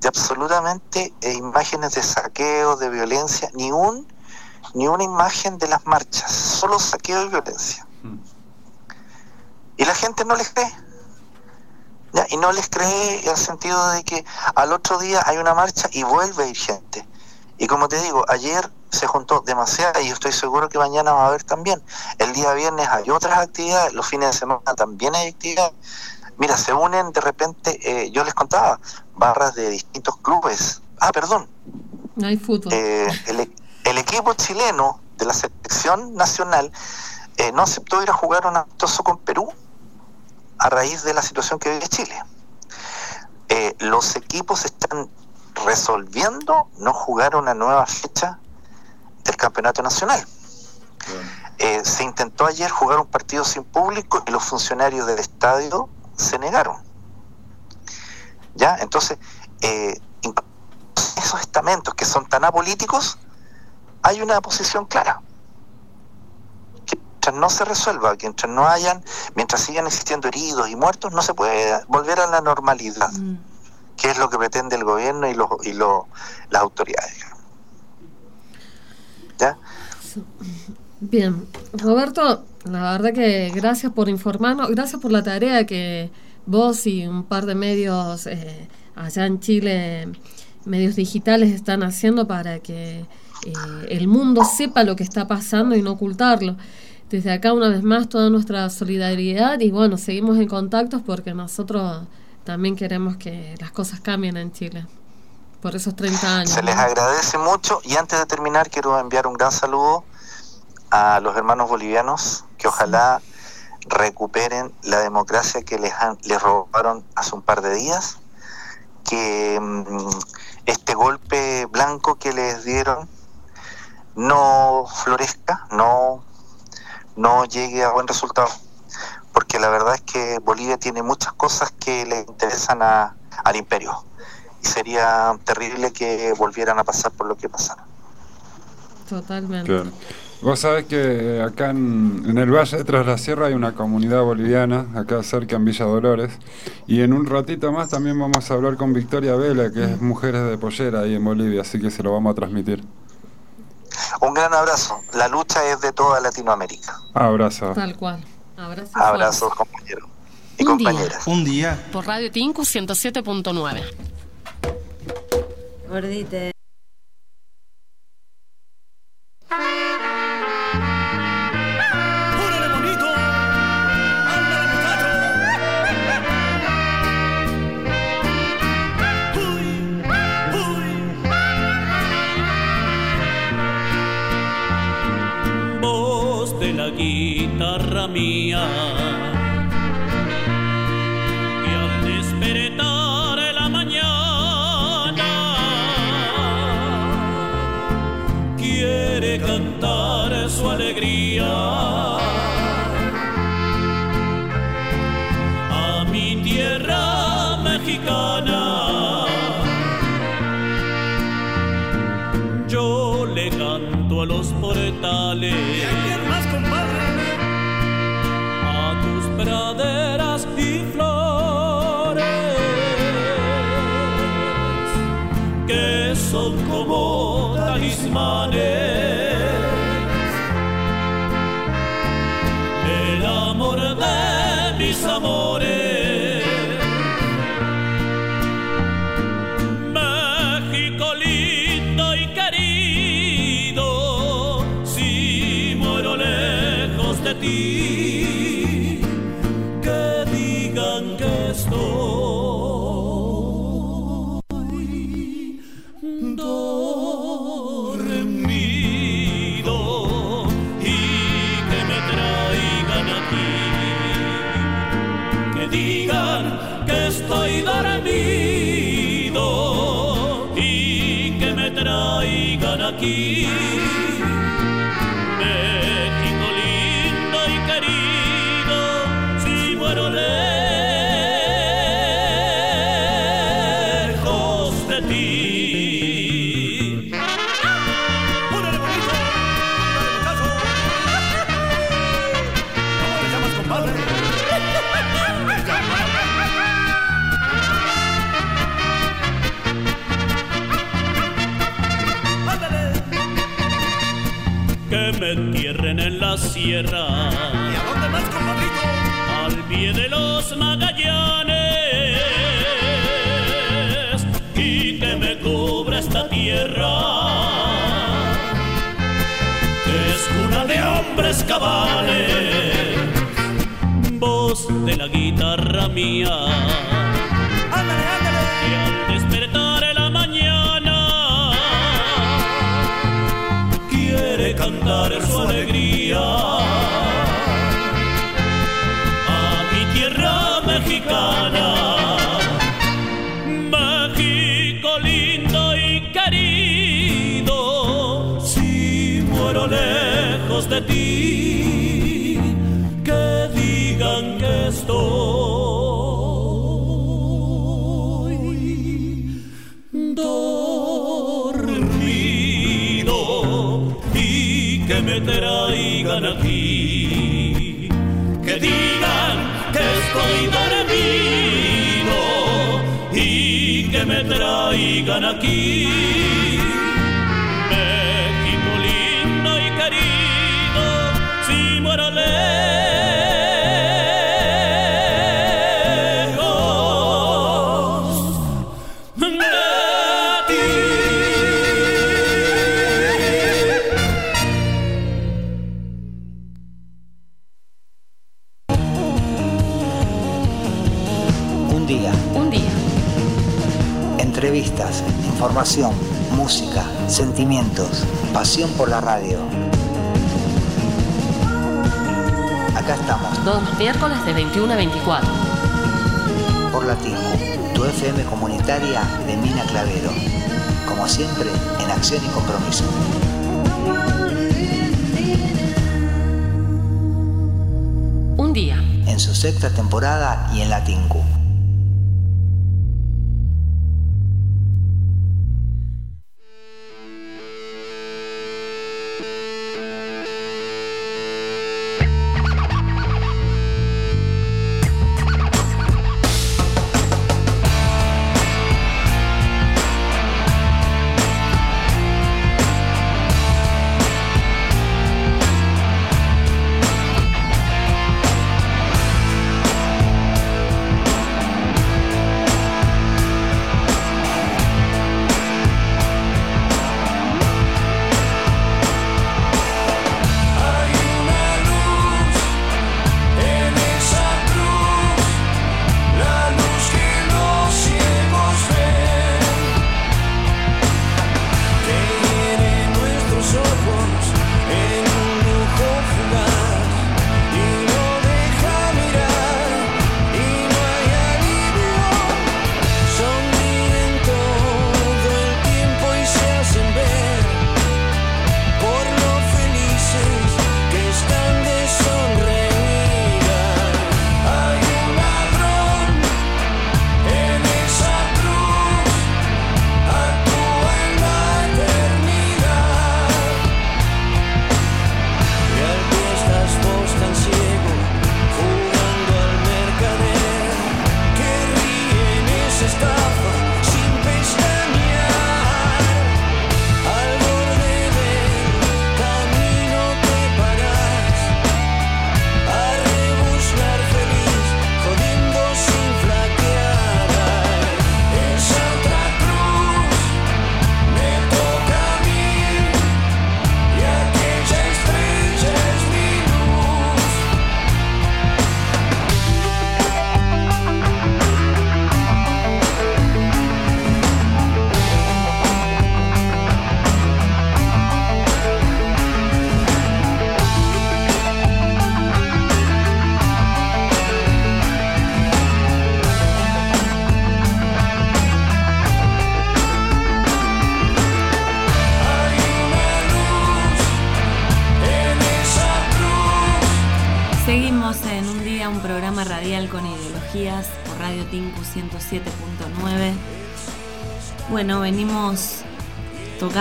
de absolutamente eh, imágenes de saqueo, de violencia, ni un ni una imagen de las marchas, solo saqueo y violencia. Y la gente no les cree. ¿ya? Y no les cree en el sentido de que al otro día hay una marcha y vuelve a ir gente. Y como te digo, ayer se juntó demasiada y yo estoy seguro que mañana va a haber también. El día viernes hay otras actividades, los fines de semana también hay actividades. Mira, se unen de repente, eh, yo les contaba, barras de distintos clubes. Ah, perdón, No hay fútbol. eh, el, el equipo chileno de la selección nacional eh, no aceptó ir a jugar un amistoso con Perú a raíz de la situación que vive Chile. Los equipos están resolviendo no jugar una nueva fecha del campeonato nacional. Eh, se intentó ayer jugar un partido sin público y los funcionarios del estadio se negaron. ¿Ya? Entonces, eh, esos estamentos que son tan apolíticos, hay una posición clara. Que mientras no se resuelva, que mientras no hayan, mientras sigan existiendo heridos y muertos, no se puede volver a la normalidad, que es lo que pretende el gobierno y, los y los- las autoridades. ¿Ya? Bien, Roberto, la verdad que gracias por informarnos, gracias por la tarea que vos y un par de medios eh, allá en Chile, medios digitales, están haciendo para que eh, el mundo sepa lo que está pasando y no ocultarlo. Desde acá, una vez más, toda nuestra solidaridad y bueno, seguimos en contactos porque nosotros también queremos que las cosas cambien en Chile por esos 30 años. Se les agradece mucho y antes de terminar quiero enviar un gran saludo a los hermanos bolivianos que ojalá recuperen la democracia que les, han- les robaron hace un par de días, que mm, este golpe blanco que les dieron no florezca, no, no llegue a buen resultado, porque la verdad es que Bolivia tiene muchas cosas que le interesan a- al imperio y sería terrible que volvieran a pasar por lo que pasaron. Totalmente. Claro. Vos sabés que acá en, en el Valle de Tras la Sierra hay una comunidad boliviana, acá cerca en Villa Dolores, y en un ratito más también vamos a hablar con Victoria Vela, que es Mujeres de Pollera ahí en Bolivia, así que se lo vamos a transmitir. Un gran abrazo. La lucha es de toda Latinoamérica. Abrazo. Tal cual. Abrazo. Abrazos, compañeros y Un día. Un día. Por Radio Tinku 107.9. Gordite. ¡Órale, mía y al despertar la mañana quiere cantar su alegría a mi tierra mexicana. Yo le canto a los portales. Y flores que son como talismanes el amor de mis amores. México lindo y querido, si muero lejos de ti, de hombres cabales, voz de la guitarra mía. Traigan aquí, que digan que estoy dormido y que me traigan aquí. Información, música, sentimientos, pasión por la radio. Acá estamos, Todos los miércoles de 21 a 24. por la Timu, tu FM comunitaria de Mina Clavero. Como siempre, en acción y compromiso. Un día. En su sexta temporada y en la Tinku.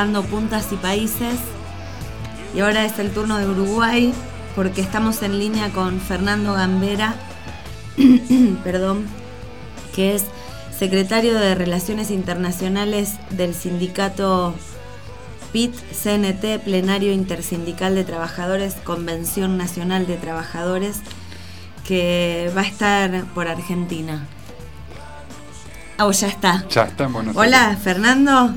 Tocando puntas y países y ahora es el turno de Uruguay porque estamos en línea con Fernando Gambera, perdón, que es secretario de Relaciones Internacionales del sindicato PIT, CNT, Plenario Intersindical de Trabajadores, Convención Nacional de Trabajadores, que va a estar por Argentina. Oh, ya está. Ya está Aires. Hola, Fernando.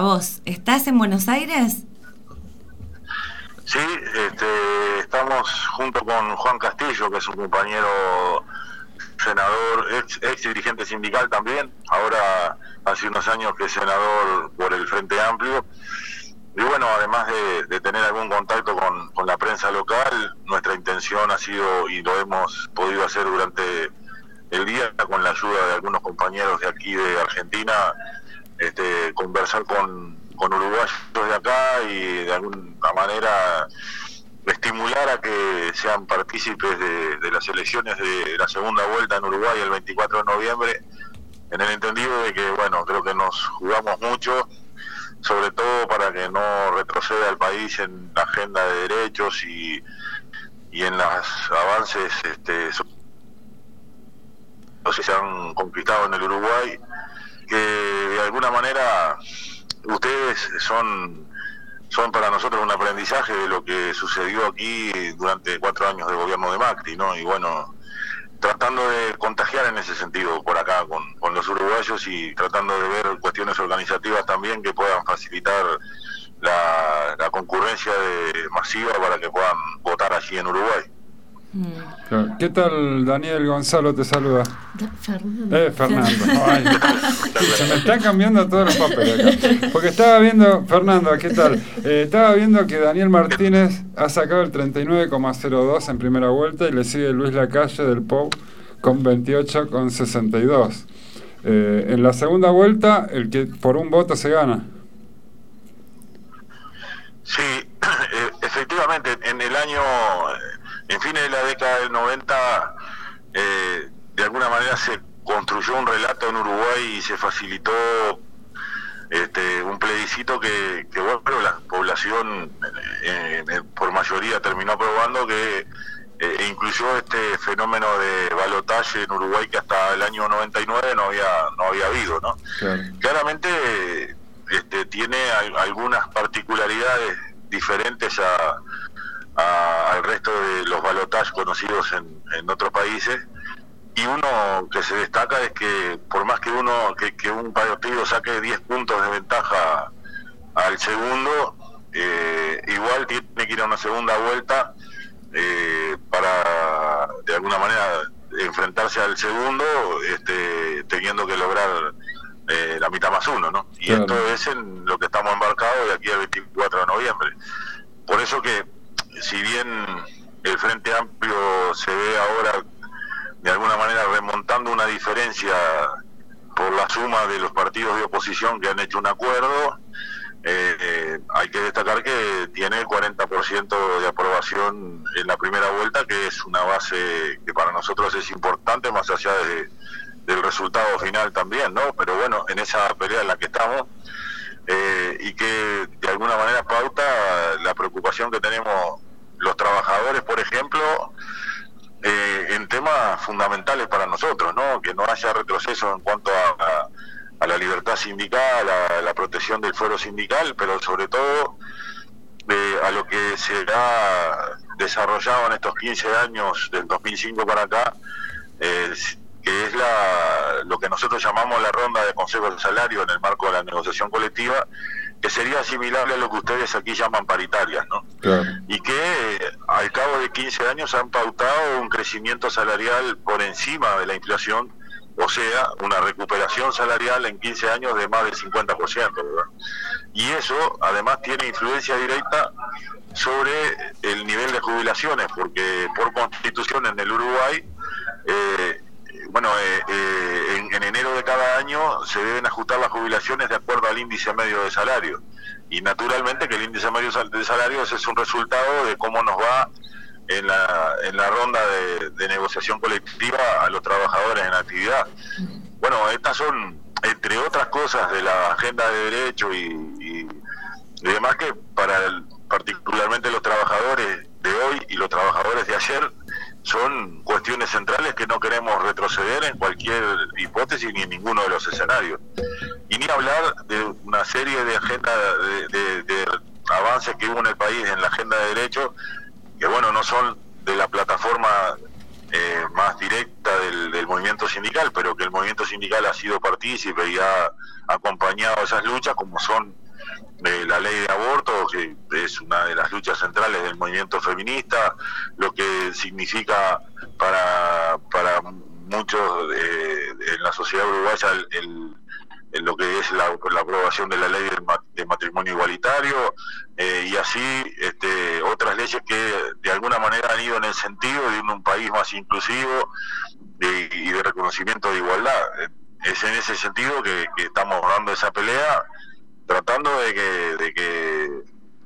Vos. ¿Estás en Buenos Aires? Sí, este, estamos junto con Juan Castillo, que es un compañero senador, ex, dirigente sindical también, ahora hace unos años que es senador por el Frente Amplio. Y bueno, además de, tener algún contacto con, con la prensa local, nuestra intención ha sido, y lo hemos podido hacer durante el día, con la ayuda de algunos compañeros de aquí de Argentina, este, conversar con, con uruguayos de acá y de alguna manera estimular a que sean partícipes de, las elecciones de la segunda vuelta en Uruguay el 24 de noviembre, en el entendido de que, bueno, creo que nos jugamos mucho, sobre todo para que no retroceda el país en la agenda de derechos y, y en los avances este, que se han conquistado en el Uruguay, que de alguna manera ustedes son son para nosotros un aprendizaje de lo que sucedió aquí durante cuatro años de gobierno de Macri, ¿no? Y bueno, tratando de contagiar en ese sentido por acá con, con los uruguayos y tratando de ver cuestiones organizativas también que puedan facilitar la, la concurrencia de, masiva para que puedan votar allí en Uruguay. ¿Qué tal, Daniel Gonzalo? Te saluda. Fernando. Eh, Fernando. Ay, se me están cambiando todos los papeles acá. Porque estaba viendo, Fernando, ¿qué tal? Eh, estaba viendo que Daniel Martínez ha sacado el 39,02 en primera vuelta y le sigue Luis Lacalle del POU con 28,62. Eh, en la segunda vuelta, el que por un voto se gana. Sí, eh, efectivamente, en el año, en fines de la década del 90, eh, de alguna manera se construyó un relato en Uruguay y se facilitó este, un plebiscito que, que, bueno, la población eh, eh, por mayoría terminó aprobando que eh, incluyó este fenómeno de balotaje en Uruguay que hasta el año 99 no había no había habido, ¿no? Claramente este, tiene al- algunas particularidades diferentes a, a- al resto de los balotajes conocidos en, en otros países y uno que se destaca es que por más que uno que, que un partido saque 10 puntos de ventaja al segundo eh, igual tiene que ir a una segunda vuelta eh, para de alguna manera enfrentarse al segundo este, teniendo que lograr eh, la mitad más uno ¿no? y Claro. esto es en lo que estamos embarcados de aquí al 24 de noviembre por eso que si bien el Frente Amplio se ve ahora de alguna manera remontando una diferencia por la suma de los partidos de oposición que han hecho un acuerdo, eh, eh, hay que destacar que tiene el 40% de aprobación en la primera vuelta, que es una base que para nosotros es importante, más allá de- del resultado final también, ¿no? Pero bueno, en esa pelea en la que estamos, eh, y que de alguna manera pauta la preocupación que tenemos los trabajadores, por ejemplo, eh, en temas fundamentales para nosotros, ¿no? Que no haya retroceso en cuanto a, la libertad sindical, a la protección del fuero sindical, pero sobre todo eh, a lo que se ha desarrollado en estos 15 años, del 2005 para acá, que es la, lo que nosotros llamamos la ronda de consejos de salario en el marco de la negociación colectiva, que sería asimilable a lo que ustedes aquí llaman paritarias, ¿no? y que eh, al cabo de 15 años han pautado un crecimiento salarial por encima de la inflación, o sea, una recuperación salarial en 15 años de más del 50%. ¿verdad? Y eso además tiene influencia directa sobre el nivel de jubilaciones, porque por constitución en el Uruguay, eh, bueno, eh, eh, en, en enero de cada año se deben ajustar las jubilaciones de acuerdo al índice medio de salario. Y naturalmente que el índice medio de salarios es un resultado de cómo nos va en la, en la ronda de, de negociación colectiva a los trabajadores en actividad. Bueno, estas son, entre otras cosas, de la agenda de derecho y, y, y demás que para el- particularmente los trabajadores de hoy y los trabajadores de ayer son cuestiones centrales que no queremos retroceder en cualquier hipótesis ni en ninguno de los escenarios. Y ni hablar de una serie de agenda de, avances que hubo en el país en la agenda de derechos, que bueno, no son de la plataforma eh, más directa del, del movimiento sindical, pero que el movimiento sindical ha sido partícipe y ha acompañado esas luchas, como son eh, la ley de aborto, que es una de las luchas centrales del movimiento feminista, lo que significa para, para muchos eh, en la sociedad uruguaya el, lo que es la, aprobación de la ley de matrimonio igualitario eh, y así este, otras leyes que de alguna manera han ido en el sentido de un, país más inclusivo de- y de reconocimiento de igualdad. Es en ese sentido que, que estamos dando esa pelea, tratando de que, de que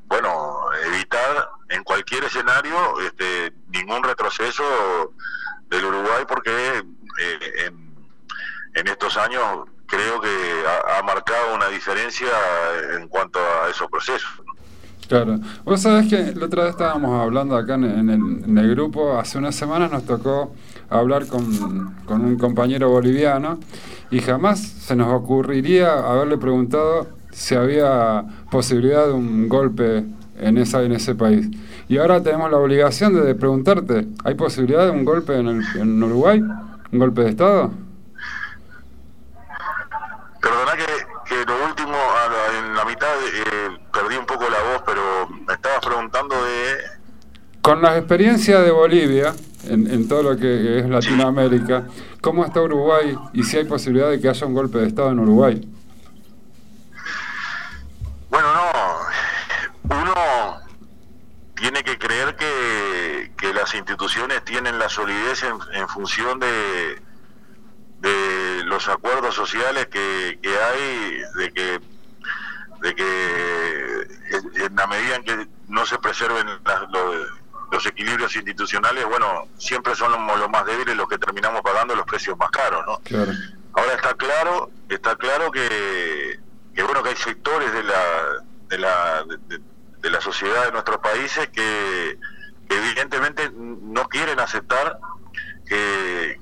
bueno, evitar en cualquier escenario este, ningún retroceso del Uruguay porque eh, en, estos años creo que ha, marcado una diferencia en cuanto a esos procesos. Claro. Vos sabés que la otra vez estábamos hablando acá en, en el, en el grupo, hace unas semanas nos tocó hablar con, con un compañero boliviano y jamás se nos ocurriría haberle preguntado si había posibilidad de un golpe en, esa, en ese país. Y ahora tenemos la obligación de preguntarte, ¿hay posibilidad de un golpe en, el, en Uruguay? ¿Un golpe de Estado? Perdona que, que lo último, a la- en la mitad eh, perdí un poco la voz, pero me estabas preguntando de... Con la experiencia de Bolivia, en, en todo lo que es Latinoamérica, ¿cómo está Uruguay y si hay posibilidad de que haya un golpe de Estado en Uruguay? Bueno, no, uno tiene que creer que, que las instituciones tienen la solidez en, en función de, de los acuerdos sociales que, que hay, de que de que en- la medida en que no se preserven las- los, los equilibrios institucionales, bueno, siempre son los, los más débiles los que terminamos pagando los precios más caros, ¿no? Claro. Ahora está claro, está claro que, que bueno que hay sectores de la de la de, la sociedad de nuestros países que, evidentemente no quieren aceptar que,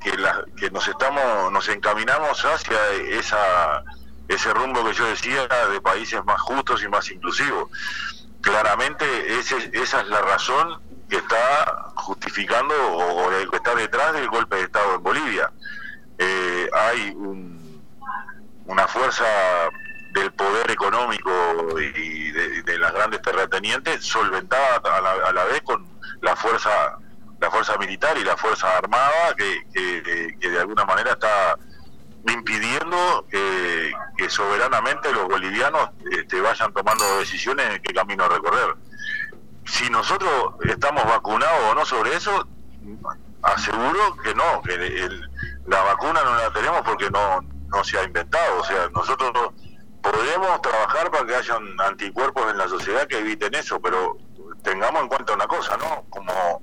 que, nos estamos nos encaminamos hacia esa ese rumbo que yo decía de países más justos y más inclusivos. Claramente esa es la razón que está justificando o, o que está detrás del golpe de Estado en Bolivia. Eh, hay un- una fuerza del poder económico y de, las grandes terratenientes solventada a la, a la vez con la fuerza la fuerza militar y la fuerza armada que, que- de alguna manera está impidiendo que, que soberanamente los bolivianos este, vayan tomando decisiones en qué camino recorrer. Si nosotros estamos vacunados o no sobre eso, aseguro que no, que el- la vacuna no la tenemos porque no, no se ha inventado. O sea, nosotros podremos trabajar para que hayan anticuerpos en la sociedad que eviten eso, pero tengamos en cuenta una cosa, ¿no? Como,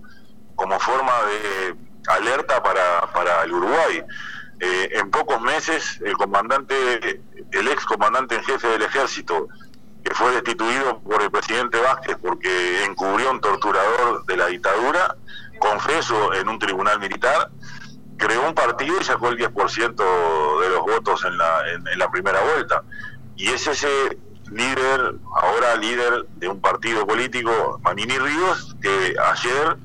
como forma de alerta para, para el Uruguay. Eh, en pocos meses, el comandante, el ex comandante en jefe del ejército, que fue destituido por el presidente Vázquez porque encubrió a un torturador de la dictadura, confeso en un tribunal militar, creó un partido y sacó el 10% de los votos en la, en, en la primera vuelta. Y es ese líder, ahora líder de un partido político, Manini Ríos, que ayer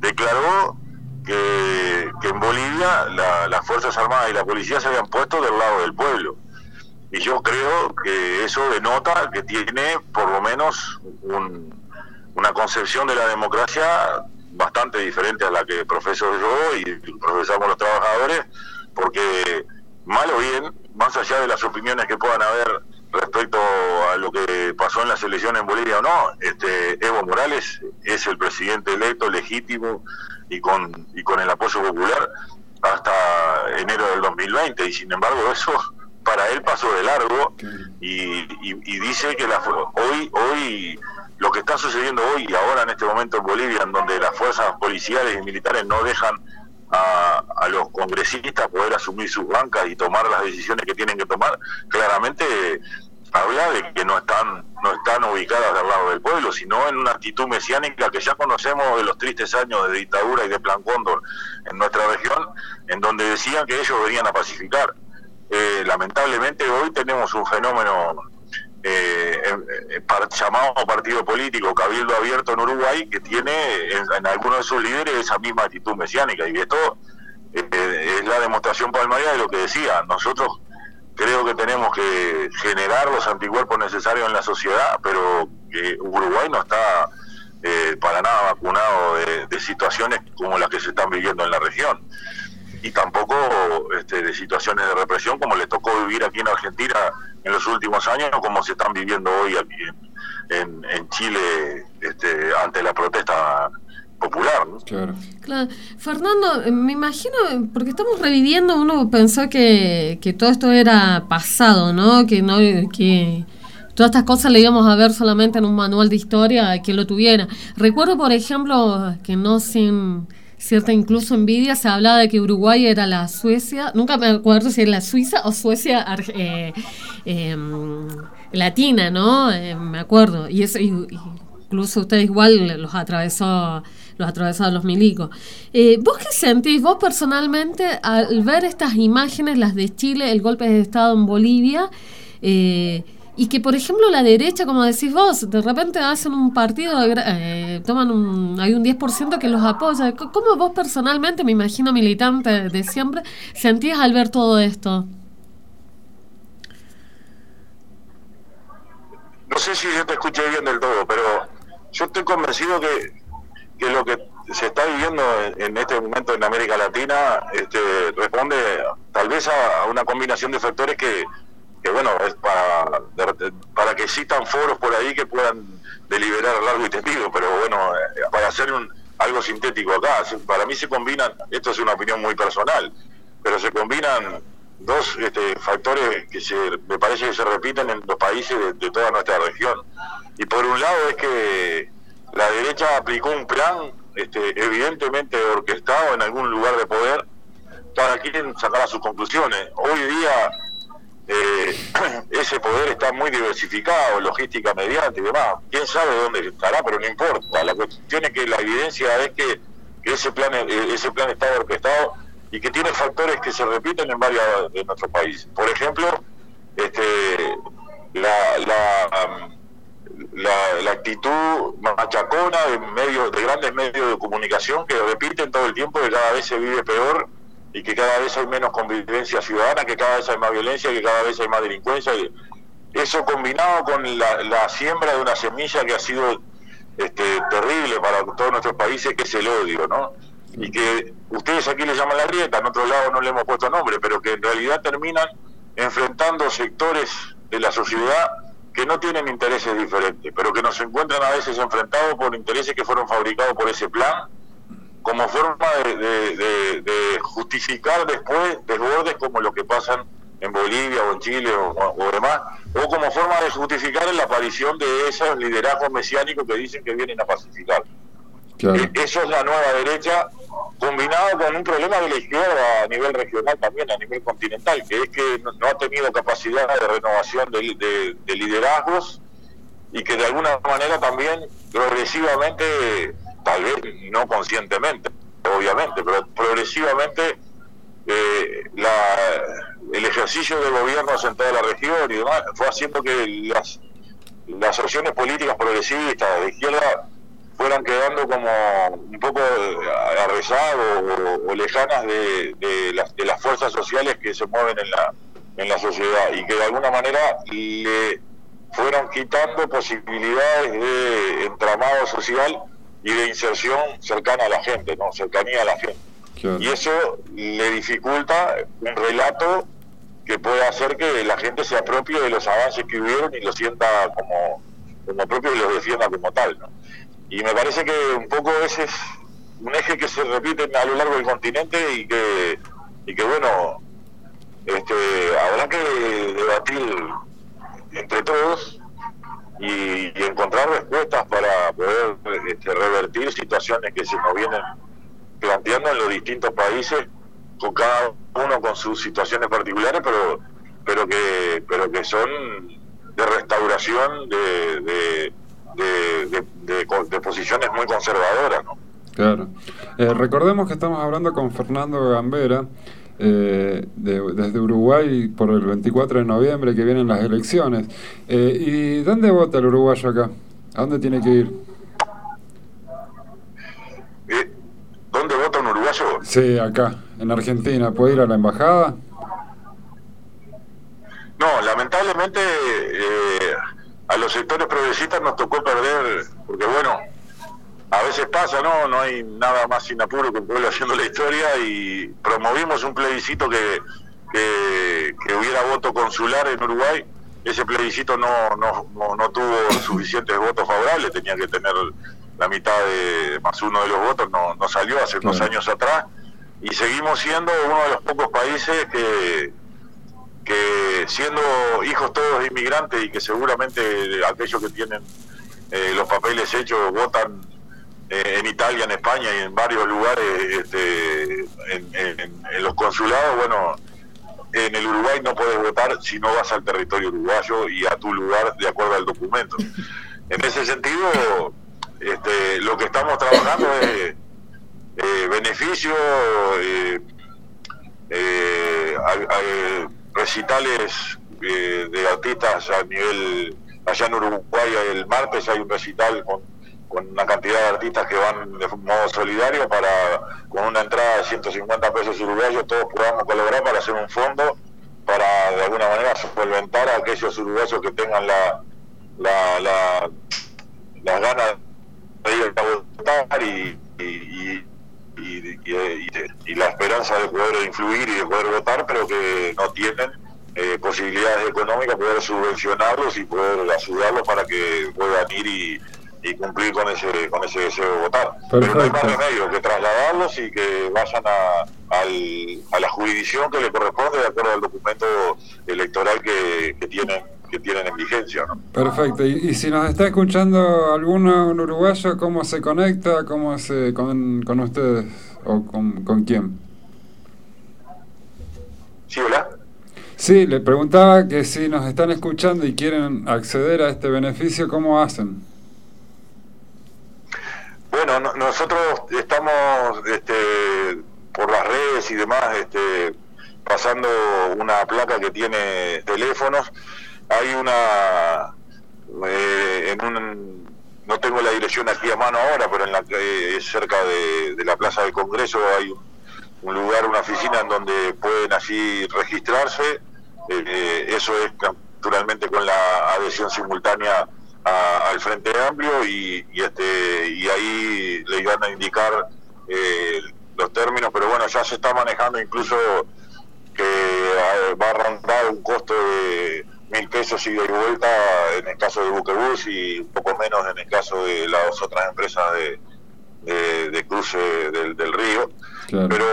declaró que, en Bolivia la- las Fuerzas Armadas y la policía se habían puesto del lado del pueblo. Y yo creo que eso denota que tiene por lo menos un- una concepción de la democracia bastante diferente a la que profeso yo y profesamos los trabajadores, porque mal o bien, más allá de las opiniones que puedan haber respecto a lo que pasó en las elecciones en Bolivia o no, este Evo Morales es el presidente electo legítimo y con y con el apoyo popular hasta enero del 2020 y sin embargo eso para él pasó de largo y, y- dice que la, hoy hoy lo que está sucediendo hoy y ahora en este momento en Bolivia en donde las fuerzas policiales y militares no dejan a, a los congresistas poder asumir sus bancas y tomar las decisiones que tienen que tomar, claramente habla de que no están no están ubicadas al lado del pueblo, sino en una actitud mesiánica que ya conocemos de los tristes años de dictadura y de plan cóndor en nuestra región, en donde decían que ellos venían a pacificar. Eh, lamentablemente hoy tenemos un fenómeno eh, eh, par- llamado partido político Cabildo Abierto en Uruguay que tiene en, algunos de sus líderes esa misma actitud mesiánica y esto eh, es la demostración palmaria de lo que decía. Nosotros creo que tenemos que generar los anticuerpos necesarios en la sociedad, pero Uruguay no está eh, para nada vacunado de situaciones como las que se están viviendo en la región y tampoco este, de situaciones de represión como le tocó vivir aquí en Argentina en los últimos años o como se están viviendo hoy aquí en, en- en Chile este, ante la protesta popular. ¿no? Claro. Fernando, eh, me imagino, porque estamos reviviendo, uno pensó que, que todo esto era pasado, ¿no? Que no que todas estas cosas le íbamos a ver solamente en un manual de historia a quien lo tuviera. Recuerdo, por ejemplo, que no sin cierta incluso envidia se hablaba de que Uruguay era la Suecia, nunca me acuerdo si era la Suiza o Suecia eh, em, latina, ¿no? Eh, me acuerdo. Y eso, incluso ustedes igual los atravesó los atravesó a los milicos. Eh, ¿Vos qué sentís, vos personalmente, al ver estas imágenes, las de Chile, el golpe de Estado en Bolivia, eh, y que, por ejemplo, la derecha, como decís vos, de repente hacen un partido, eh, toman un, hay un 10% que los apoya. ¿Cómo vos personalmente, me imagino militante de siempre, sentías al ver todo esto? No sé si yo te escuché bien del todo, pero yo estoy convencido que, que lo que se está viviendo en, este momento en América Latina este, responde tal vez a una combinación de factores que, que bueno, es para, para que existan foros por ahí que puedan deliberar largo y tendido, pero bueno, eh, para hacer un, algo sintético acá, para mí se combinan, esto es una opinión muy personal, pero se combinan dos este, factores que se, me parece que se repiten en los países de, de toda nuestra región. Y por un lado es que la derecha aplicó un plan este, evidentemente orquestado en algún lugar de poder, cada quien sacará sus conclusiones. Hoy día eh, ese poder está muy diversificado, logística mediante y demás. Quién sabe dónde estará, pero no importa. La cuestión es que la evidencia es que, ese plan eh, ese plan está orquestado y que tiene factores que se repiten en varios de nuestros países. Por ejemplo, este, la, la, um, la, la actitud machacona de medios, de grandes medios de comunicación que repiten todo el tiempo que cada vez se vive peor y que cada vez hay menos convivencia ciudadana, que cada vez hay más violencia, que cada vez hay más delincuencia. y Eso combinado con la, siembra de una semilla que ha sido este, terrible para todos nuestros países, que es el odio, ¿no? Y que ustedes aquí le llaman la grieta, en otro lado no le hemos puesto nombre, pero que en realidad terminan enfrentando sectores de la sociedad que no tienen intereses diferentes, pero que nos encuentran a veces enfrentados por intereses que fueron fabricados por ese plan, como forma de, de- de- de justificar después desbordes como los que pasan en Bolivia o en Chile o, o demás, o como forma de justificar la aparición de esos liderazgos mesiánicos que dicen que vienen a pacificar. E- Eso es la nueva derecha, combinado con un problema de la izquierda a nivel regional también, a nivel continental, que es que no, no ha tenido capacidad de renovación de, de- de liderazgos y que de alguna manera también progresivamente, tal vez no conscientemente, obviamente, pero progresivamente eh, el ejercicio de gobiernos en toda la región y demás fue haciendo que las, las opciones políticas progresistas de izquierda fueran quedando como un poco eh, arrezadas o, o lejanas de, de las, de las fuerzas sociales que se mueven en la, en la sociedad y que de alguna manera le fueron quitando posibilidades de entramado social y de inserción cercana a la gente, no cercanía a la gente. Y eso le dificulta un relato que pueda hacer que la gente se apropie de los avances que hubieron y lo sienta como, como propio y los defienda como tal. ¿no? Y me parece que un poco ese es un eje que se repite a lo largo del continente y que, y que bueno, este, habrá que debatir entre todos y, encontrar respuestas para poder este, revertir situaciones que se nos vienen planteando en los distintos países, con cada uno con sus situaciones particulares, pero pero que pero que son de restauración de, de, de- de- posiciones muy conservadoras. Claro. Eh, recordemos que estamos hablando con Fernando Gambera eh, de- desde Uruguay por el 24 de noviembre que vienen las elecciones. Eh, ¿Y dónde vota el uruguayo acá? ¿A dónde tiene que ir? ¿Dónde vota un uruguayo? Sí, acá, en Argentina. ¿Puede ir a la embajada? No, lamentablemente eh, a los sectores progresistas nos tocó perder, porque bueno, a veces pasa, ¿no? No hay nada más sin apuro que un pueblo haciendo la historia y promovimos un plebiscito que, que, que hubiera voto consular en Uruguay. Ese plebiscito no, no, no, no tuvo suficientes votos favorables, tenía que tener la mitad de más uno de los votos, no, no salió hace unos años atrás y seguimos siendo uno de los pocos países que, que siendo hijos todos de inmigrantes y que seguramente aquellos que tienen eh, los papeles hechos votan en Italia, en España y en varios lugares este, en, en- en los consulados, bueno, en el Uruguay no puedes votar si no vas al territorio uruguayo y a tu lugar de acuerdo al documento. En ese sentido, este, lo que estamos trabajando es eh, beneficio, eh, eh, a- a- recitales eh, de artistas a nivel allá en Uruguay el martes hay un recital con, con una cantidad de artistas que van de modo solidario para con una entrada de 150 pesos uruguayos todos podamos colaborar para hacer un fondo para de alguna manera solventar a aquellos uruguayos que tengan la, la, la- las ganas de ir a votar y, y- y- y- la esperanza de poder influir y de poder votar, pero que no tienen eh, posibilidades económicas, poder subvencionarlos y poder ayudarlos para que puedan ir y, y cumplir con ese con ese deseo de votar. Pero no hay más remedio que trasladarlos y que vayan a, al- a la jurisdicción que le corresponde de acuerdo al documento electoral que, que tienen que tienen en vigencia. ¿no? Perfecto. Y, y si nos está escuchando alguno un uruguayo, ¿cómo se conecta? ¿Cómo se con, con ustedes? ¿O con, con quién? Sí, hola. Sí, le preguntaba que si nos están escuchando y quieren acceder a este beneficio, ¿cómo hacen? Bueno, no- nosotros estamos este, por las redes y demás este, pasando una placa que tiene teléfonos. Hay una, eh, en un, no tengo la dirección aquí a mano ahora, pero en la es cerca de, la Plaza del Congreso hay un, lugar, una oficina en donde pueden allí registrarse. Eh, eso es naturalmente con la adhesión simultánea a- al Frente Amplio y, y este y ahí le van a indicar eh, los términos, pero bueno, ya se está manejando incluso que eh, va a rondar un costo de mil pesos ida y vuelta en el caso de Buquebus y un poco menos en el caso de las otras empresas de, de, de cruce del, del río. Claro. Pero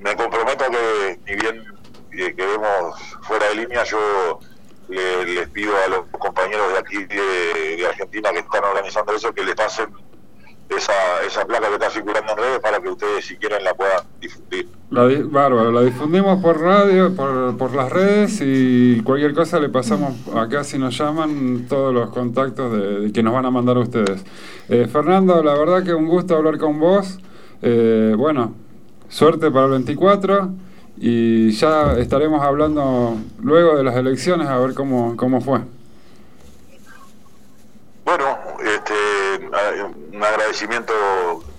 me comprometo que, ni bien eh, quedemos fuera de línea, yo le- les pido a los compañeros de aquí de, Argentina que están organizando eso que les pasen esa, esa placa que está circulando en redes para que ustedes, si quieren, la puedan difundir. La bárbaro, la difundimos por radio, por, por las redes y cualquier cosa le pasamos acá si nos llaman todos los contactos de, de que nos van a mandar ustedes. Eh, Fernando, la verdad que un gusto hablar con vos. Eh, bueno, suerte para el 24 y ya estaremos hablando luego de las elecciones a ver cómo, cómo fue. Bueno, este, un agradecimiento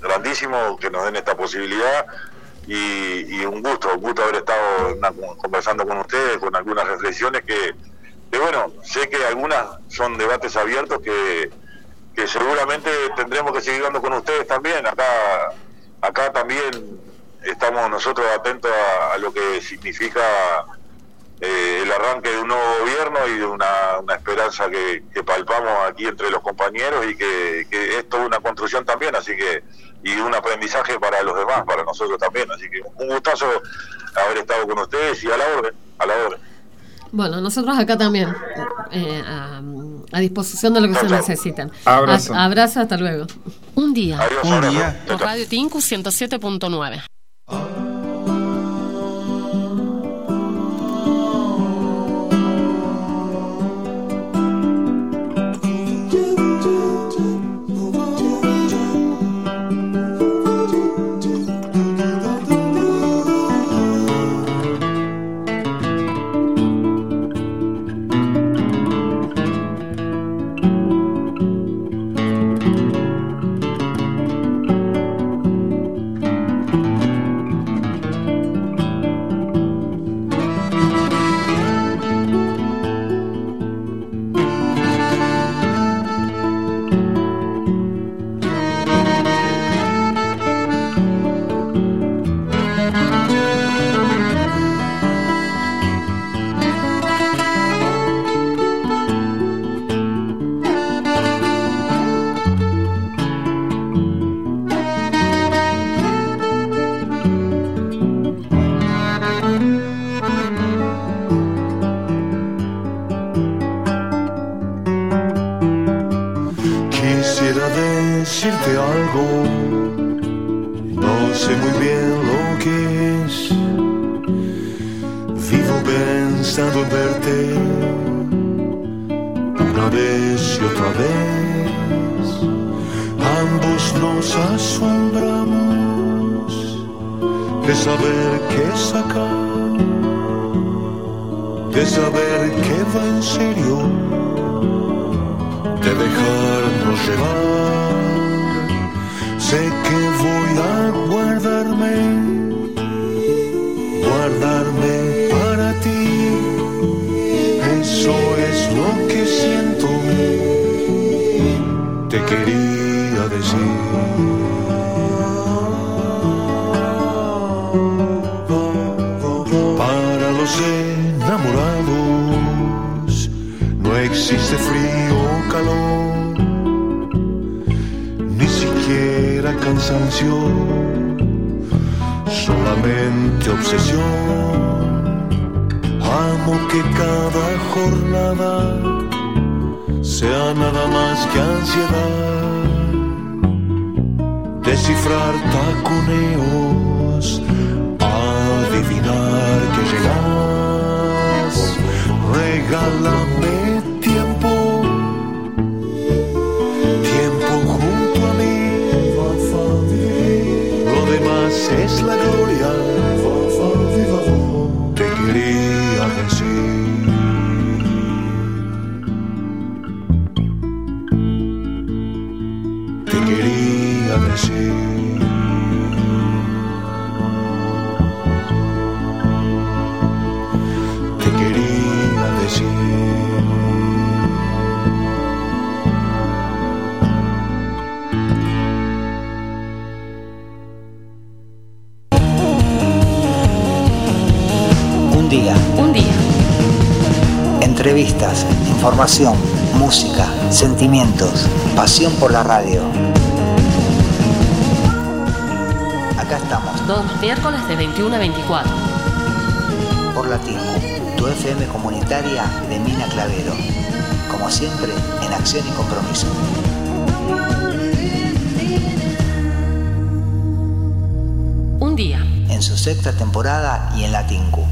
grandísimo que nos den esta posibilidad y, un gusto, un gusto haber estado conversando con ustedes, con algunas reflexiones que, que, bueno, sé que algunas son debates abiertos que, que seguramente tendremos que seguir dando con ustedes también. Acá, acá también estamos nosotros atentos a, a lo que significa eh, el arranque de un nuevo gobierno y de una, una esperanza que, que palpamos aquí entre los compañeros y que, que es toda una construcción también, así que y un aprendizaje para los demás, para nosotros también, así que un gustazo haber estado con ustedes y a la orden, a la orden. Bueno, nosotros acá también, eh, a, a disposición de lo que se necesiten. Abrazo. A- abrazo, hasta luego. Un día. Un día. Por Radio Tinku 107.9. Oh. Información, música, sentimientos, pasión por la radio. Acá estamos, Todos los miércoles de 21 a 24. por la Timu, tu FM comunitaria de Mina Clavero. Como siempre, en acción y compromiso. Un día. En su sexta temporada y en la Tinku.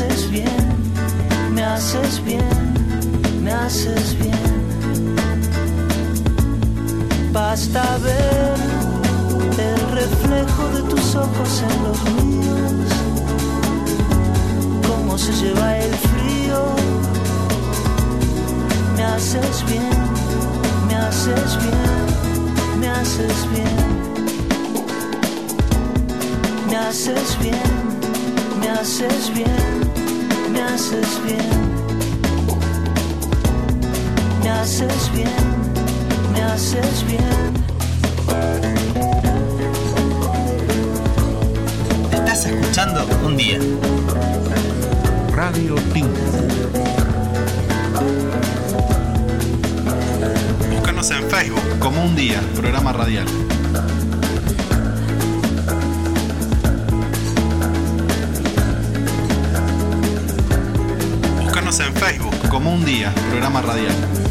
Haces bien, me haces bien, me haces bien. Basta ver el reflejo de tus ojos en los míos, cómo se lleva el frío. Me me haces bien, me haces bien. Me haces bien, me haces bien, me haces bien. Me haces bien, me haces bien. Estás Estás escuchando un día. Radio Tinku. Búscanos en Facebook como un día, programa radial. Como un día, programa radial.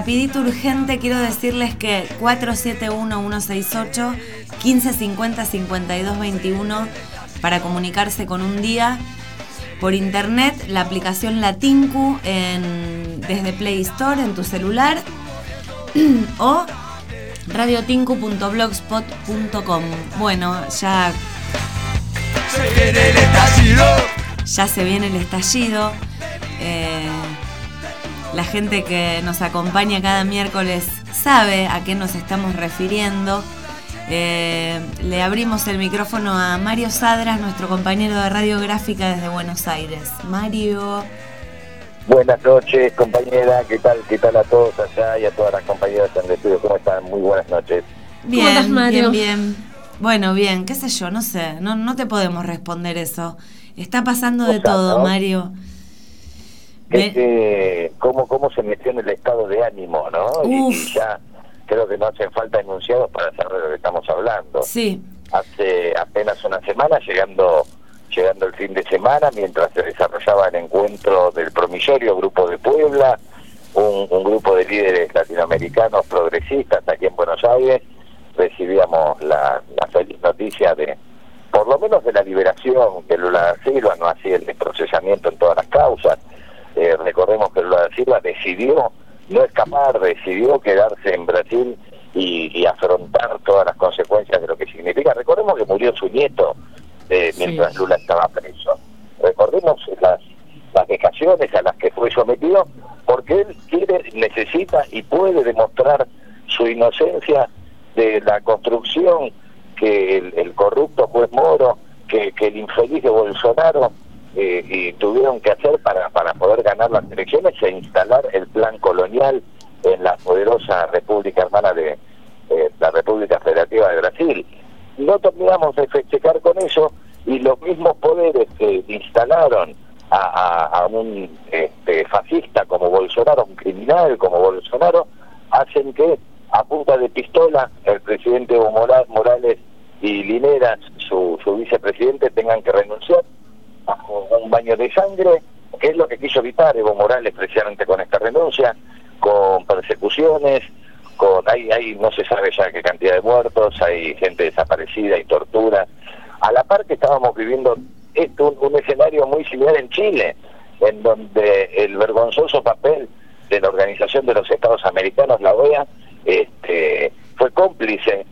Rapidito urgente, quiero decirles que 471-168 1550-5221 para comunicarse con un día. Por internet, la aplicación La Tinku en- desde Play Store en tu celular o radiotinku.blogspot.com. Bueno, ya se viene el estallido. ya se viene el estallido. Eh, la gente que nos acompaña cada miércoles sabe a qué nos estamos refiriendo. Eh, le abrimos el micrófono a Mario Sadras, nuestro compañero de radiográfica desde Buenos Aires. Mario, Buenas noches, compañera. ¿Qué tal? ¿Qué tal a todos allá y a todas las compañeras en el estudio? ¿Cómo están? Muy buenas noches. bien, estás, Mario? bien, bien. Bueno, bien, qué sé yo, no sé, no, no te podemos responder eso. Está pasando de O sea, todo, ¿no? Mario. Es que, ¿cómo, ¿Cómo se metió en el estado de ánimo, no? Y, Uf. y ya creo que no hacen falta enunciados para saber de lo que estamos hablando. Sí, Hace apenas una semana, llegando llegando el fin de semana, mientras se desarrollaba el encuentro del Promisorio Grupo de Puebla, un, un grupo de líderes latinoamericanos progresistas aquí en Buenos Aires, recibíamos la, la feliz noticia de, por lo menos de la liberación de Lula da Silva, no así el procesamiento en todas las causas. Eh, recordemos que Lula da Silva decidió no escapar, decidió quedarse en Brasil y, y afrontar todas las consecuencias de lo que significa. Recordemos que murió su nieto eh, mientras Lula estaba preso. Recordemos las, las vejaciones a las que fue sometido, porque él quiere, necesita y puede demostrar su inocencia de la construcción que el, el corrupto juez Moro, que, que el infeliz de Bolsonaro eh, y tuvieron que hacer para, para poder ganar las elecciones e instalar el plan colonial en la poderosa República Hermana de eh, la República Federativa de Brasil. No terminamos de festejar con eso y los mismos poderes que instalaron a, un este, fascista como Bolsonaro, un criminal como Bolsonaro, hacen que a punta de pistola el presidente Evo Mora- Morales y Lineras, su, su vicepresidente, tengan que renunciar bajo un baño de sangre, que es lo que quiso evitar Evo Morales precisamente con esta renuncia, con persecuciones, con hay, hay no se sabe ya qué cantidad de muertos, hay gente desaparecida y tortura. A la par que estábamos viviendo esto, un, escenario muy similar en Chile, en donde el vergonzoso papel de la Organización de los Estados Americanos, la OEA, este, fue cómplice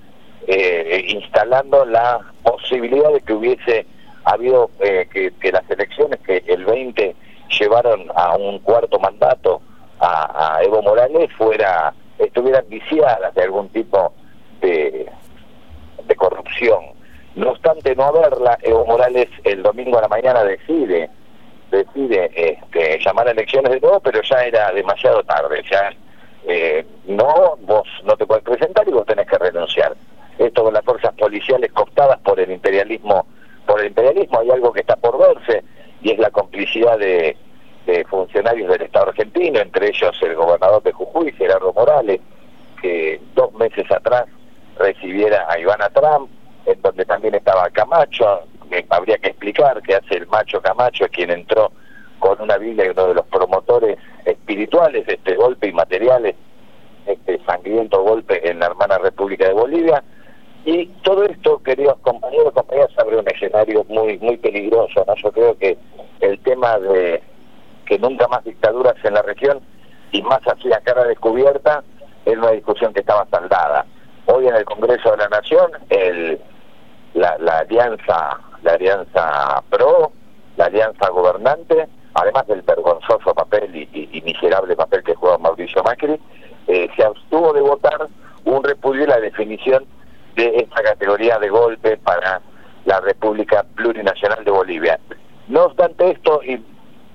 eh, instalando la posibilidad de que hubiese habido eh, que las elecciones que el 20 llevaron a un cuarto mandato a, a Evo Morales fuera estuvieran viciadas de algún tipo de, de corrupción. No obstante no haberla, Evo Morales el domingo a la mañana decide decide este, llamar a elecciones de nuevo, pero ya era demasiado tarde, ya eh, no, vos no te puedes presentar y vos tenés que renunciar. Esto con las fuerzas policiales cooptadas por el imperialismo, por el imperialismo hay algo que está por verse y es la complicidad de, de funcionarios del Estado argentino, entre ellos el gobernador de Jujuy, Gerardo Morales, que dos meses atrás recibiera a Ivana Trump, en donde también estaba Camacho, que habría que explicar qué hace el macho Camacho, quien entró con una Biblia y uno de los promotores espirituales de este golpe y materiales, este sangriento golpe en la hermana República de Bolivia. Y todo esto, queridos compañeros, compañeras, abre un escenario muy muy peligroso. ¿no? Yo creo que el tema de que nunca más dictaduras en la región y más así a cara descubierta es una discusión que estaba saldada. Hoy en el Congreso de la Nación, el, la, la alianza la alianza PRO, la alianza gobernante, además del vergonzoso papel y, y- y miserable papel que juega Mauricio Macri, eh, se abstuvo de votar un repudio y la definición de esta categoría de golpe para la República Plurinacional de Bolivia. No obstante esto, y,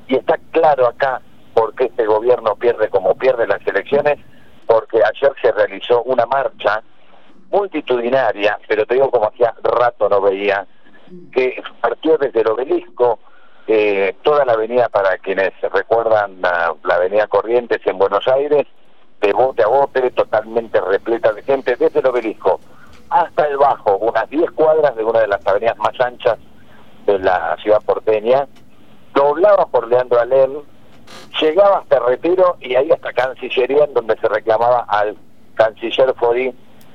y está claro acá por qué este gobierno pierde como pierde las elecciones, porque ayer se realizó una marcha multitudinaria, pero te digo como hacía rato no veía, que partió desde el obelisco, eh, toda la avenida para quienes recuerdan la, avenida Corrientes en Buenos Aires, de bote a bote, totalmente repleta de gente, desde el obelisco hasta el bajo, unas 10 cuadras de una de las avenidas más anchas de la ciudad porteña, doblaba por Leandro Alem, llegaba hasta Retiro y ahí hasta Cancillería, en donde se reclamaba al canciller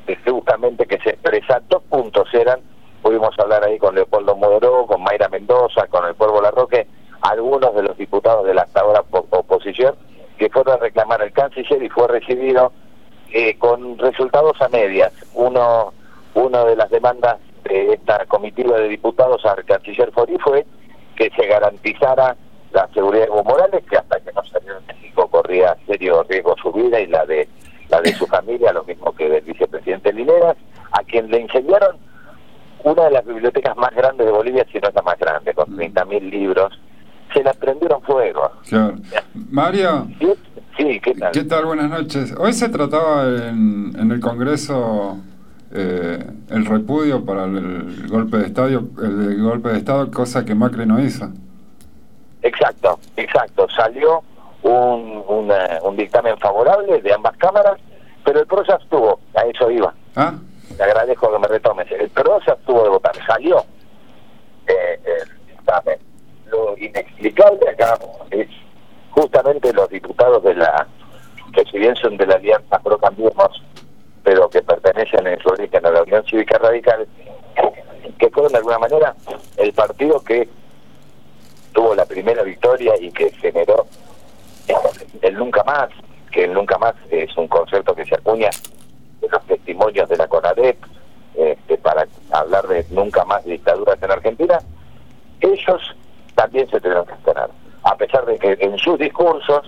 que justamente que se expresa, dos puntos eran, pudimos hablar ahí con Leopoldo Modoró, con Mayra Mendoza, con el Cuervo Larroque, algunos de los diputados de la hasta ahora po- oposición, que fueron a reclamar al canciller y fue recibido eh, con resultados a medias. Uno, una de las demandas de esta comitiva de diputados al canciller Fodí fue que se garantizara la seguridad de Evo Morales, que hasta que no salió de México corría serio riesgo su vida y la de la de su familia, lo mismo que del vicepresidente Lineras, a quien le incendiaron una de las bibliotecas más grandes de Bolivia, si no es la más grande, con 30.000 libros, se la prendieron fuego. Claro. Mario, Sí, ¿qué tal? ¿qué tal? Buenas noches. Hoy se trataba en, en el Congreso eh, el repudio para el, el golpe de Estado, el, golpe de Estado, cosa que Macri no hizo. Exacto, exacto. Salió un, un, un dictamen favorable de ambas cámaras, pero el PRO se abstuvo, a eso iba. ¿Ah? Te agradezco que me retomes. El PRO se abstuvo de votar, salió eh, el dictamen. Lo inexplicable acá es justamente los diputados de la, que si bien son de la Alianza Pro Cambiemos, pero que pertenecen en su origen a la Unión Cívica Radical, que fueron de alguna manera el partido que tuvo la primera victoria y que generó el nunca más, que el nunca más es un concepto que se acuña de los testimonios de la CONADEP este, para hablar de nunca más dictaduras en Argentina, ellos también se tuvieron que abstener. A pesar de que en sus discursos,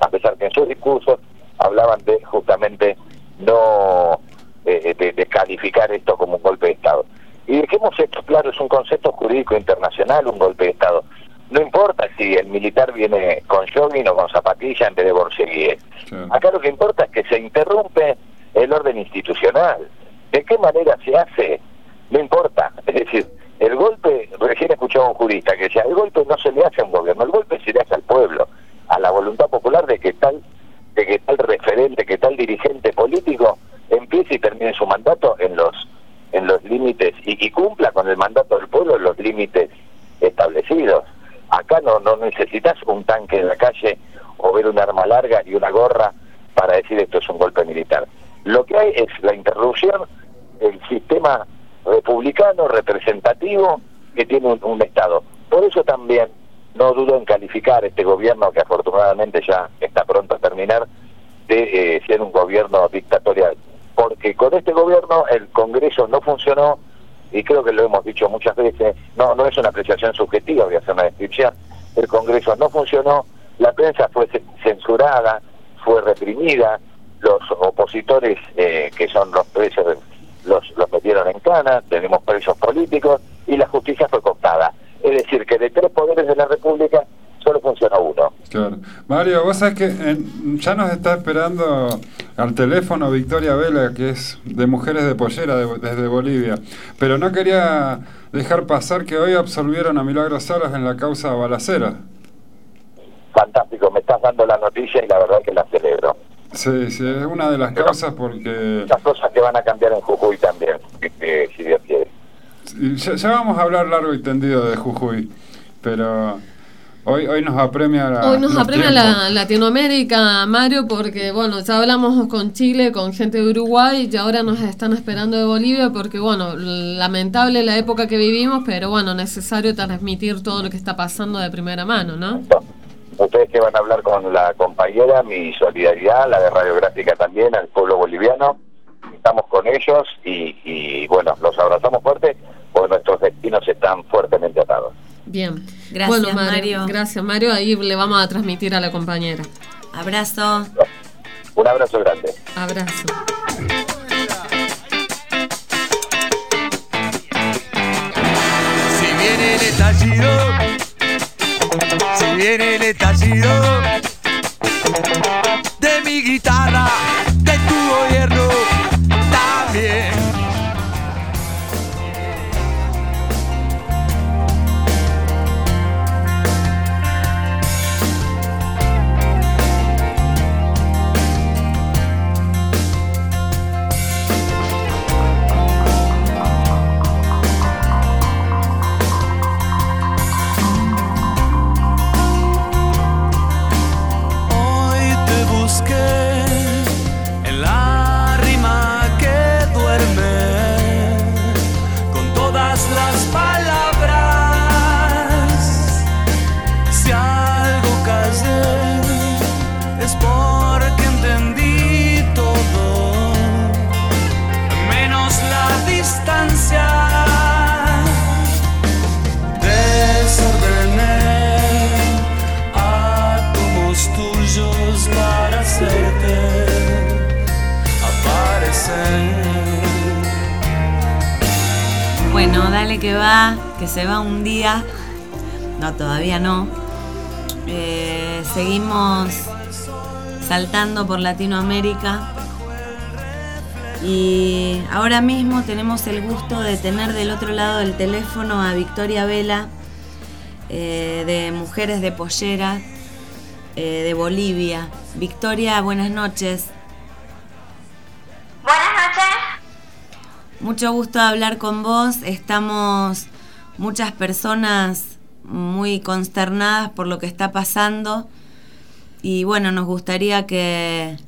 a pesar que en sus discursos hablaban de justamente no eh, de, de calificar esto como un golpe de Estado. Y dejemos esto claro, es un concepto jurídico internacional, un golpe de Estado. No importa si el militar viene con jogging o con zapatilla en vez de borseguíes. Acá lo que importa es que se interrumpe el orden institucional. ¿De qué manera se hace? No importa. Es decir, el golpe, recién escuchaba a un jurista que decía, el golpe no se le hace a un gobierno, el golpe se le hace al pueblo, a la voluntad popular de que tal, de que tal referente, que tal dirigente político empiece y termine su mandato en los en los límites y, cumpla con el mandato del pueblo en los límites establecidos. Acá no, no necesitas un tanque en la calle o ver un arma larga y una gorra para decir esto es un golpe militar. Lo que hay es la interrupción del sistema republicano representativo que tiene un Estado. Por eso también no dudo en calificar este gobierno que afortunadamente ya está pronto a terminar de eh, ser un gobierno dictatorial. Porque con este gobierno el Congreso no funcionó y creo que lo hemos dicho muchas veces, no, no es una apreciación subjetiva, voy a hacer una descripción, el Congreso no funcionó, la prensa fue ce- censurada, fue reprimida, los opositores eh, que son los presos los, los metieron en cana, tenemos presos políticos y la justicia fue cooptada. Es decir, que de tres poderes de la República solo funciona uno. Claro. Mario, vos sabés que en- ya nos está esperando al teléfono Victoria Vela, que es de Mujeres de Pollera de- desde Bolivia. Pero no quería dejar pasar que hoy absolvieron a Milagro Salas en la causa balacera. Fantástico, me estás dando la noticia y la verdad que la celebro. Sí, sí, es una de las causas porque Muchas cosas que van a cambiar en Jujuy también, eh, si Dios quiere. ya vamos a hablar largo y tendido de Jujuy, pero hoy hoy nos apremia la, Hoy nos apremia la Latinoamérica, Mario, porque bueno, ya hablamos con Chile, con gente de Uruguay y ahora nos están esperando de Bolivia porque bueno, lamentable la época que vivimos, pero bueno, necesario transmitir todo lo que está pasando de primera mano, ¿no? Ustedes que van a hablar con la compañera, mi solidaridad, la de Radiográfica también, al pueblo boliviano. Estamos con ellos y, y bueno, los abrazamos fuerte porque nuestros destinos están fuertemente atados. Bien. Gracias, bueno, Mario, Mario. Gracias, Mario. Ahí le vamos a transmitir a la compañera. Abrazo. Un abrazo grande. Abrazo. Si viene el estallido, si viene el estallido de mi guitarra, de tu gobierno también. Que va, que se va un día. No, todavía no. Eh, seguimos saltando por Latinoamérica. Y ahora mismo tenemos el gusto de tener del otro lado del teléfono a Victoria Vela, eh, de Mujeres de Pollera, eh, de Bolivia. Victoria, buenas noches. Buenas noches. Mucho gusto de hablar con vos. Estamos muchas personas muy consternadas por lo que está pasando. Y bueno, nos gustaría que,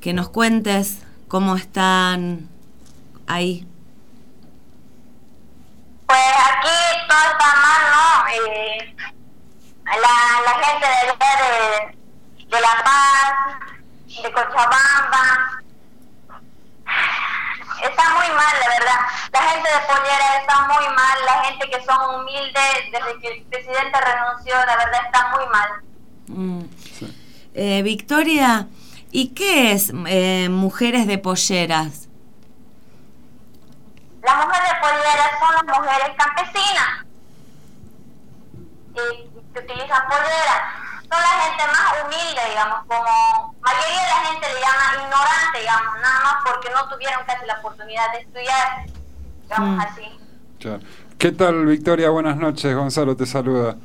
que nos cuentes cómo están ahí. todo está mal, ¿no? Eh, la, la gente de de, de La Paz, de Cochabamba, está muy mal, la verdad. La gente de Pollera está muy mal, la gente que son humildes, desde que el presidente renunció, la verdad está muy mal. Mm. Eh, Victoria, ¿y qué es eh, Mujeres de Polleras? Las mujeres de Pollera son las mujeres campesinas y que utilizan pollera. Son la gente más humilde, digamos, como mayoría de la gente le llama ignorante, digamos, nada más porque no tuvieron casi la oportunidad de estudiar, digamos Mm. así. Claro. ¿Qué tal, Victoria? Buenas noches. Gonzalo te saluda.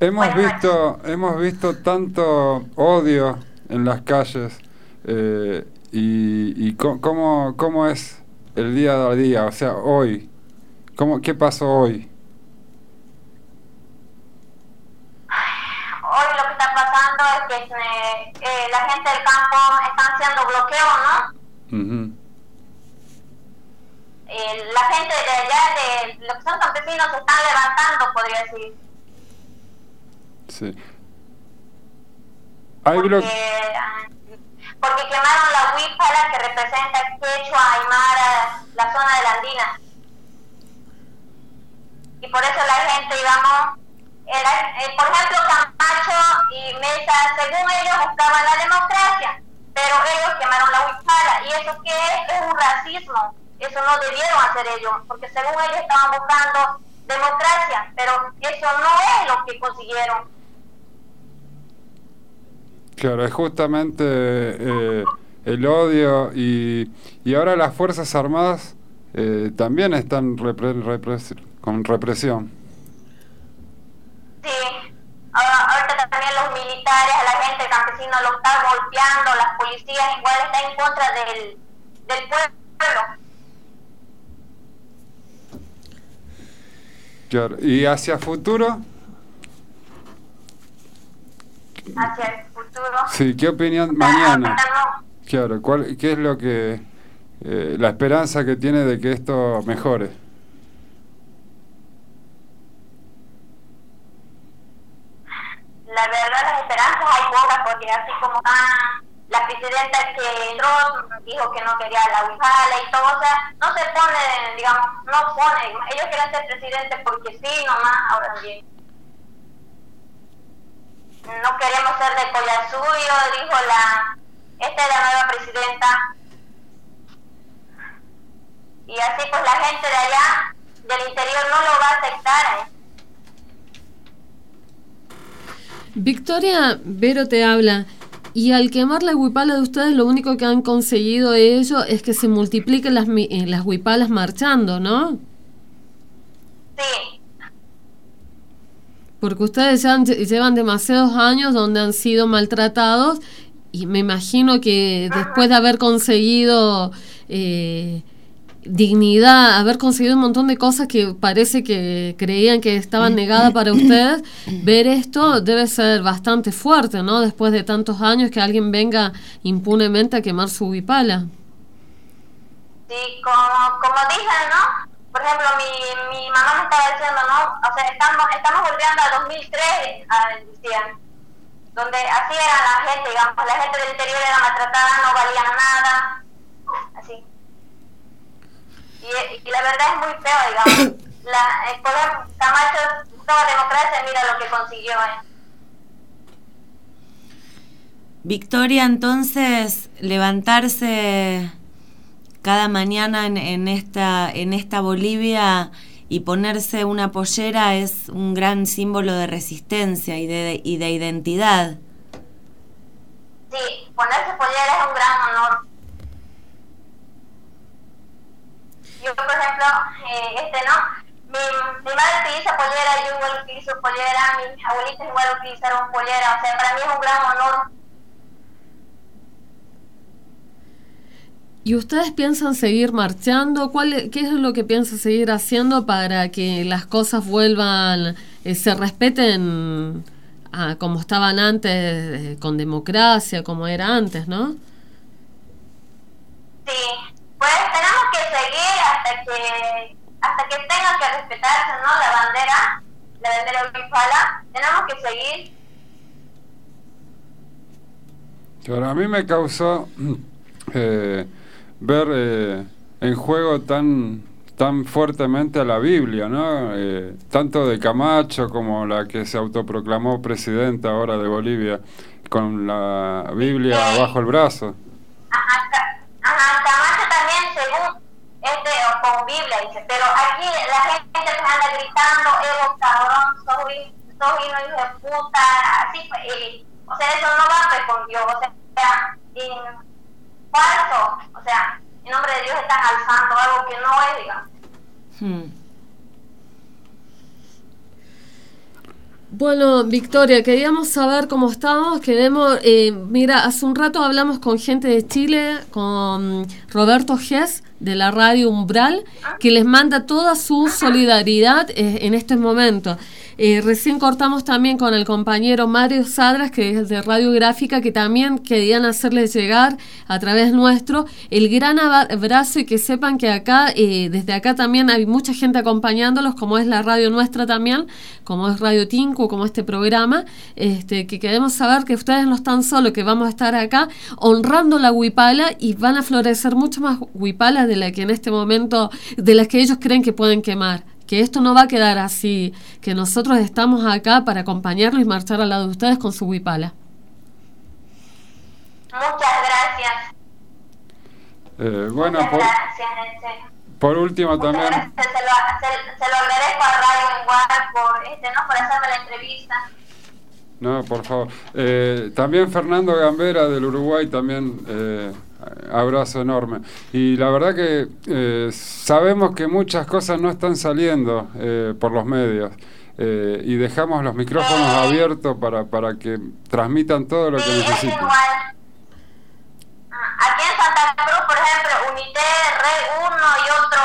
Hemos visto, hemos visto tanto odio en las calles eh, y, y cómo, cómo es el día a día, o sea, hoy. ¿Cómo, ¿Qué pasó hoy? Hoy lo que está pasando es que eh, eh, la gente del campo está haciendo bloqueo, ¿no? Eh, la gente de allá, de los que son campesinos, se están levantando, podría decir. Sí. Hay porque, ah, porque quemaron la huípala que representa Quechua, Aymara, la zona de la Andina. Y por eso la gente, digamos, el- por ejemplo, Camacho y Mesa, según ellos, buscaban la democracia, pero ellos quemaron la huipala. ¿Y eso qué es? Es un racismo. Eso no debieron hacer ellos, porque según ellos estaban buscando democracia, pero eso no es lo que consiguieron. Claro, es justamente eh, el odio y, y ahora las Fuerzas Armadas eh, también están repre- repres- con represión. Sí, ahora, ahorita también los militares, a la gente campesina lo están golpeando, las policías igual están en contra del, del pueblo. Claro. Y hacia futuro, hacia el futuro. sí, ¿qué opinión mañana? Claro, ¿cuál, ¿qué es lo que eh, la esperanza que tiene de que esto mejore? La verdad, las esperanzas hay pocas, porque así como ah, la presidenta que entró dijo que no quería la Wijala y todo, o sea, no se pone, digamos, no pone, ellos quieren ser presidentes porque sí, nomás, ahora bien. No queremos ser de Collasuyo, dijo la, esta es la nueva presidenta. Y así pues la gente de allá, del interior, no lo va a aceptar. ¿eh? Victoria Vero te habla. Y al quemar la huipala de ustedes, lo único que han conseguido ellos es que se multipliquen las, eh, las huipalas marchando, ¿no? Sí, Porque ustedes ya han- llevan demasiados años donde han sido maltratados y me imagino que después de haber conseguido eh, dignidad, haber conseguido un montón de cosas que parece que creían que estaban negadas para ustedes, ver esto debe ser bastante fuerte, ¿no? Después de tantos años que alguien venga impunemente a quemar su huipala. Sí, como, como dicen, ¿no? Por ejemplo, mi, mi mamá me estaba diciendo, ¿no? O sea, estamos, estamos volviendo a 2003, a, decían, donde así era la gente, digamos, la gente del interior era maltratada, no valían nada. Y, y la verdad es muy feo, digamos. La, el poder Camacho buscaba democracia, mira lo que consiguió, ¿eh? Victoria, entonces, levantarse cada mañana en, en esta, en esta Bolivia y ponerse una pollera es un gran símbolo de resistencia y de, y de identidad. Sí, ponerse pollera es un gran honor. Yo, por ejemplo, eh, este, ¿no? Mi, mi madre utiliza pollera, yo igual utilizo pollera, mis abuelitas igual utilizaron pollera, o sea, para mí es un gran honor. ¿Y ustedes piensan seguir marchando? ¿Cuál, ¿Qué es lo que piensan seguir haciendo para que las cosas vuelvan, eh, se respeten a como estaban antes, eh, con democracia, como era antes, ¿no? Sí, pues tenemos que seguir hasta que hasta que tenga que respetarse, ¿no? La bandera, la bandera huipala, tenemos que seguir. Pero a mí me causó eh, ver eh, en juego tan tan fuertemente a la Biblia, ¿no? Eh, tanto de Camacho como la que se autoproclamó presidenta ahora de Bolivia, con la Biblia bajo el brazo. Ajá, Camacho también, según este, con Biblia, dice, pero aquí la gente anda gritando, Evo cabrón, sos sos hijo hijo de puta, así, pues, y, o sea, eso no va pues con Dios, o sea, en falso, o sea, en nombre de Dios están alzando algo que no es, digamos. Hmm. Bueno, Victoria, queríamos saber cómo estamos. Queremos, eh, mira, hace un rato hablamos con gente de Chile, con Roberto Gess de la radio Umbral, que les manda toda su solidaridad eh, en este momento. Eh, recién cortamos también con el compañero Mario Sadras, que es de Radiográfica, que también querían hacerles llegar a través nuestro el gran abrazo y que sepan que acá, eh, desde acá también hay mucha gente acompañándolos, como es la radio nuestra también, como es Radio Tinku, como este programa, este, que queremos saber que ustedes no están solos, que vamos a estar acá honrando la huipala y van a florecer mucho más huipalas de la que en este momento, de las que ellos creen que pueden quemar que esto no va a quedar así, que nosotros estamos acá para acompañarlos y marchar al lado de ustedes con su huipala. Muchas gracias. Eh, bueno, muchas por, gracias, serio. por último Muchas también, gracias, se, lo, se, se lo agradezco a Radio Igual por, este, ¿no? por hacerme la entrevista. no, por favor. Eh, también Fernando Gambera del Uruguay, también eh, abrazo enorme. Y la verdad que eh, sabemos que muchas cosas no están saliendo eh, por los medios. eh, y dejamos los micrófonos abiertos para, para que transmitan todo lo que Sí, es necesitan. igual. Ah, Aquí en Santa Cruz, por ejemplo, Unité, Red 1 y otro,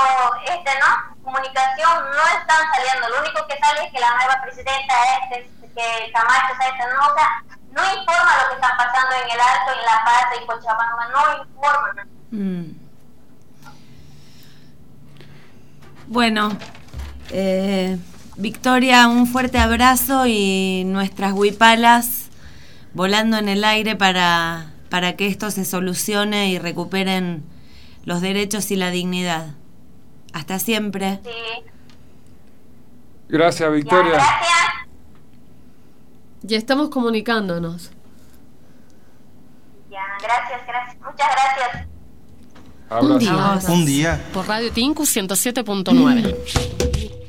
este, ¿no? Comunicación no están saliendo. Lo único que sale es que la nueva presidenta este, que Camacho es no, o sea, no informa lo que está pasando en el Alto, en La Paz y Cochabamba, no informa. Mm. Bueno, eh, Victoria, un fuerte abrazo y nuestras huipalas volando en el aire para, para que esto se solucione y recuperen los derechos y la dignidad. Hasta siempre. Sí. Gracias, Victoria. Gracias. Ya estamos comunicándonos. Ya, gracias, gracias. Muchas gracias. Un día. Un día. Por Radio Tinku 107.9. Thank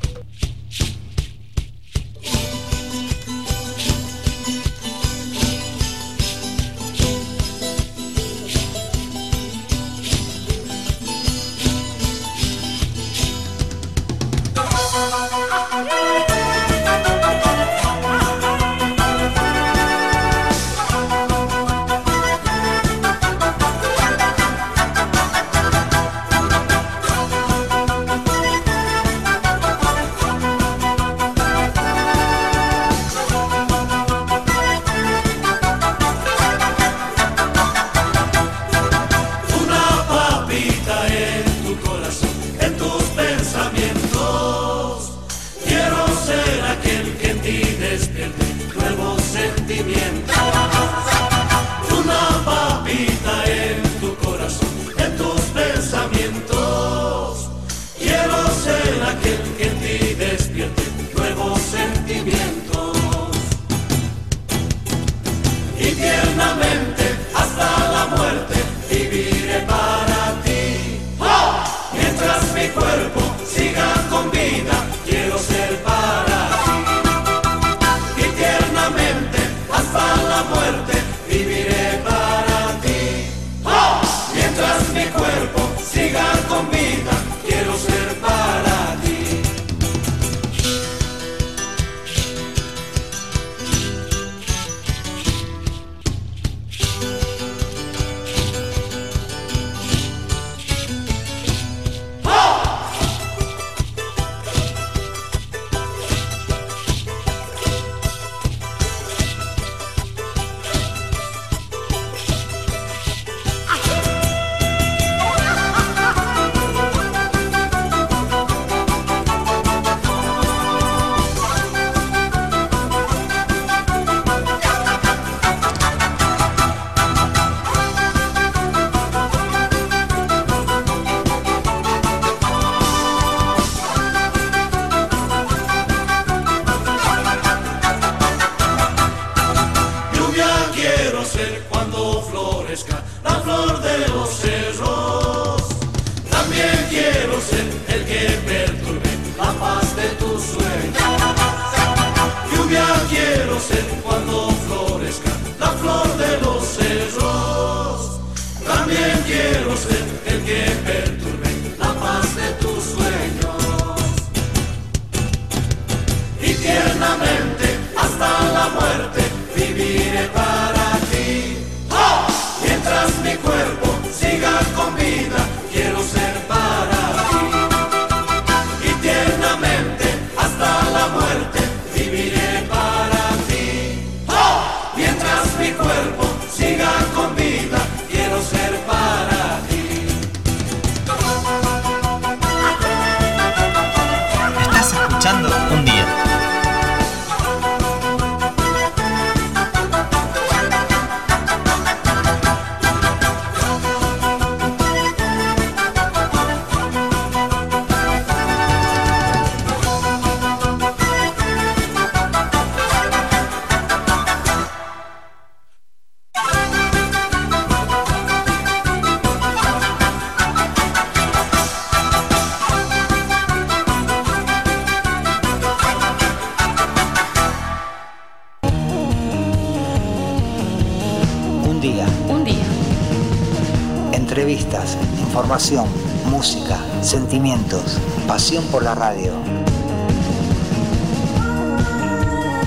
sentimientos, pasión por la radio.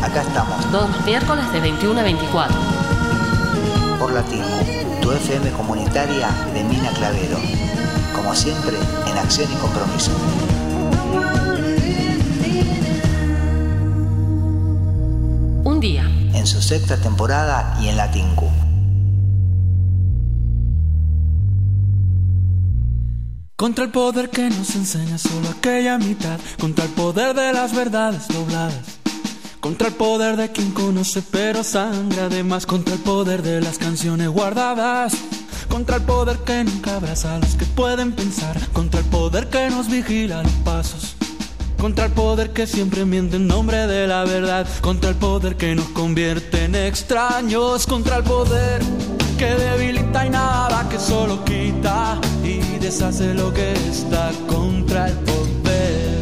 Acá estamos, Todos los miércoles de 21 a 24. por la Tingu, tu FM comunitaria de Mina Clavero. Como siempre, en acción y compromiso. Un día. En su sexta temporada y en la Contra el poder que nos enseña solo aquella mitad. Contra el poder de las verdades dobladas. Contra el poder de quien conoce pero sangra además. Contra el poder de las canciones guardadas. Contra el poder que nunca abraza a los que pueden pensar. Contra el poder que nos vigila los pasos. Contra el poder que siempre miente en nombre de la verdad. Contra el poder que nos convierte en extraños. Contra el poder que debilita y nada que solo quita deshace lo que está. Contra el poder.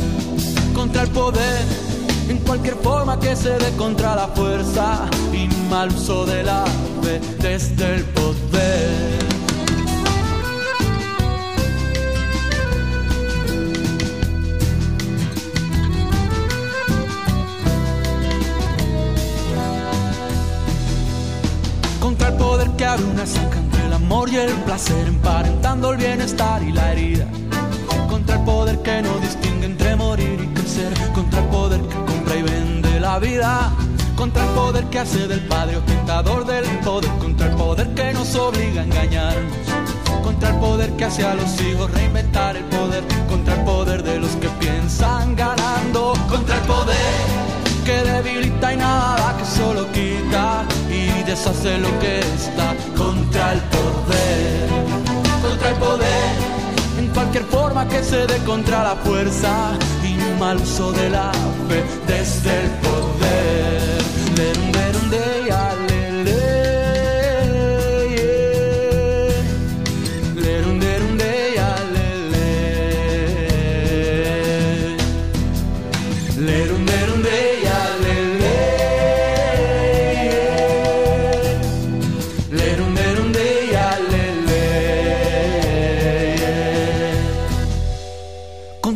Contra el poder. En cualquier forma que se dé contra la fuerza y mal uso de la fe desde el poder. contra el poder que abre una zanja amor y el placer, emparentando el bienestar y la herida. Contra el poder que no distingue entre morir y crecer, contra el poder que compra y vende la vida. Contra el poder que hace del padre ostentador del poder, contra el poder que nos obliga a engañarnos. Contra el poder que hace a los hijos reinventar el poder, contra el poder de los que piensan ganando, contra el poder que debilita y nada que solo quita y deshace lo que está contra el poder, contra el poder, en cualquier forma que se dé contra la fuerza y mal uso de la fe desde el poder. De,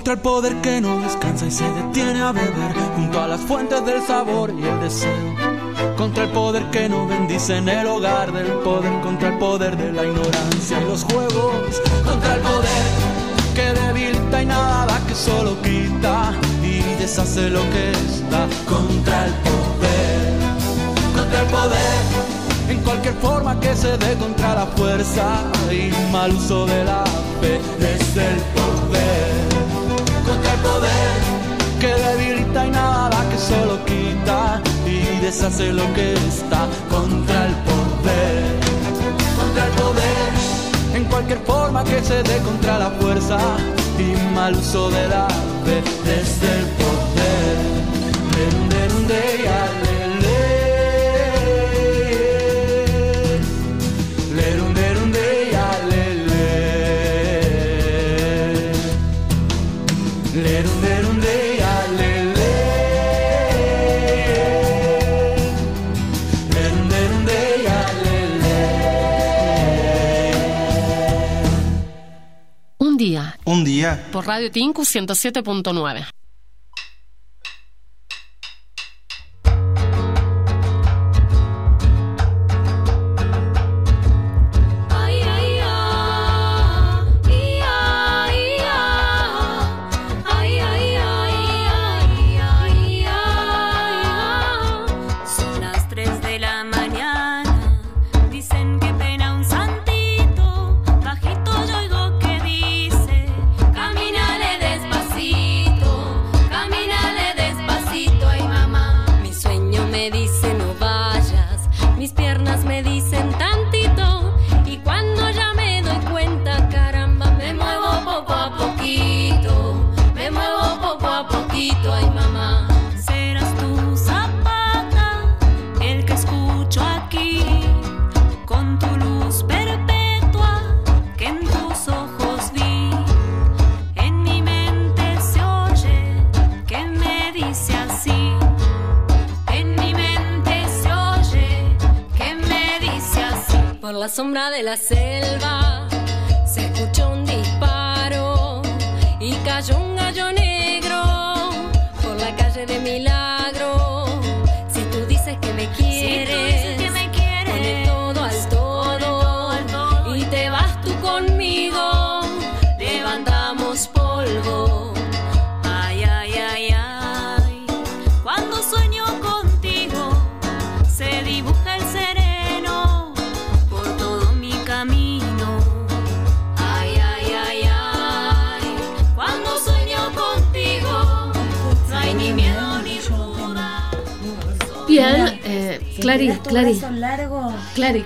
Contra el poder que no descansa y se detiene a beber junto a las fuentes del sabor y el deseo. Contra el poder que no bendice en el hogar del poder, contra el poder de la ignorancia y los juegos, contra el poder que debilita y nada que solo quita y deshace lo que está. Contra el poder, contra el poder, en cualquier forma que se dé contra la fuerza y mal uso de la fe. Desde el poder, poder que debilita y nada que solo quita y deshace lo que está contra el poder, contra el poder en cualquier forma que se dé contra la fuerza y mal uso de la fe desde el poder. Lerum, lerum, de, Por Radio Tinku 107.9.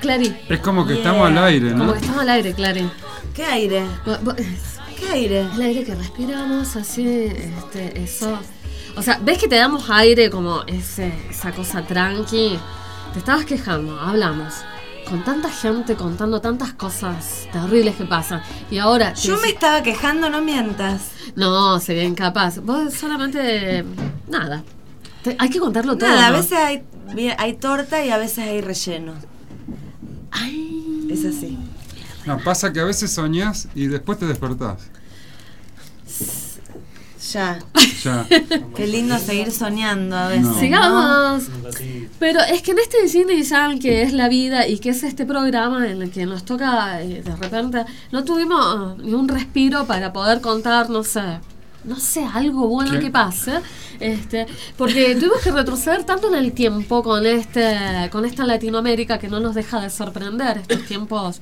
Clary, Clary. Es como que Yeah. estamos al aire, Como ¿no? que estamos al aire, Clary. ¿Qué aire? ¿Qué aire? El aire que respiramos, así, este, eso. O sea, ¿ves que te damos aire como ese, esa cosa tranqui? Te estabas quejando, hablamos. Con tanta gente contando tantas cosas terribles que pasan. Y ahora. Yo me estaba quejando, no mientas. No, sería incapaz. Vos solamente. Nada. Te- hay que contarlo todo. Nada, a veces hay, hay torta y a veces hay relleno. No, pasa que a veces soñás y después te despertás. Ya. Ya. Qué lindo seguir soñando a veces. No. Sigamos. Pero es que en este cine y San, que es la vida y que es este programa en el que nos toca eh, de repente, no tuvimos eh, ni un respiro para poder contar, no sé, no sé, algo bueno ¿Qué? que pase. Este, porque tuvimos que retroceder tanto en el tiempo con este, con esta Latinoamérica que no nos deja de sorprender, estos tiempos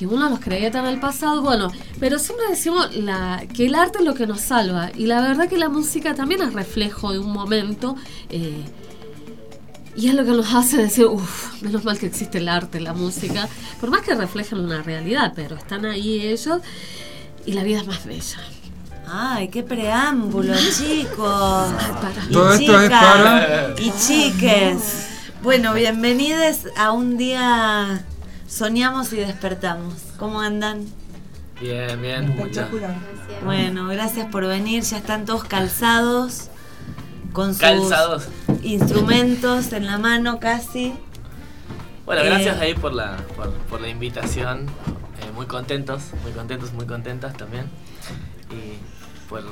que uno los creía tan el pasado, bueno, pero siempre decimos la, que el arte es lo que nos salva y la verdad que la música también es reflejo de un momento eh, y es lo que nos hace decir, uff, menos mal que existe el arte, la música, por más que reflejen una realidad, pero están ahí ellos y la vida es más bella. Ay, qué preámbulo, chicos. Y Todo esto es chicas, para- Y chiques. Bueno, bienvenidos a un día soñamos y despertamos. ¿Cómo andan? Bien, bien. Muchas Bueno, gracias por venir. Ya están todos calzados. Con sus Calzados. instrumentos en la mano casi. Bueno, Eh, gracias ahí por la, por, por la invitación. Eh, muy contentos, muy contentos, muy contentas también. Y por,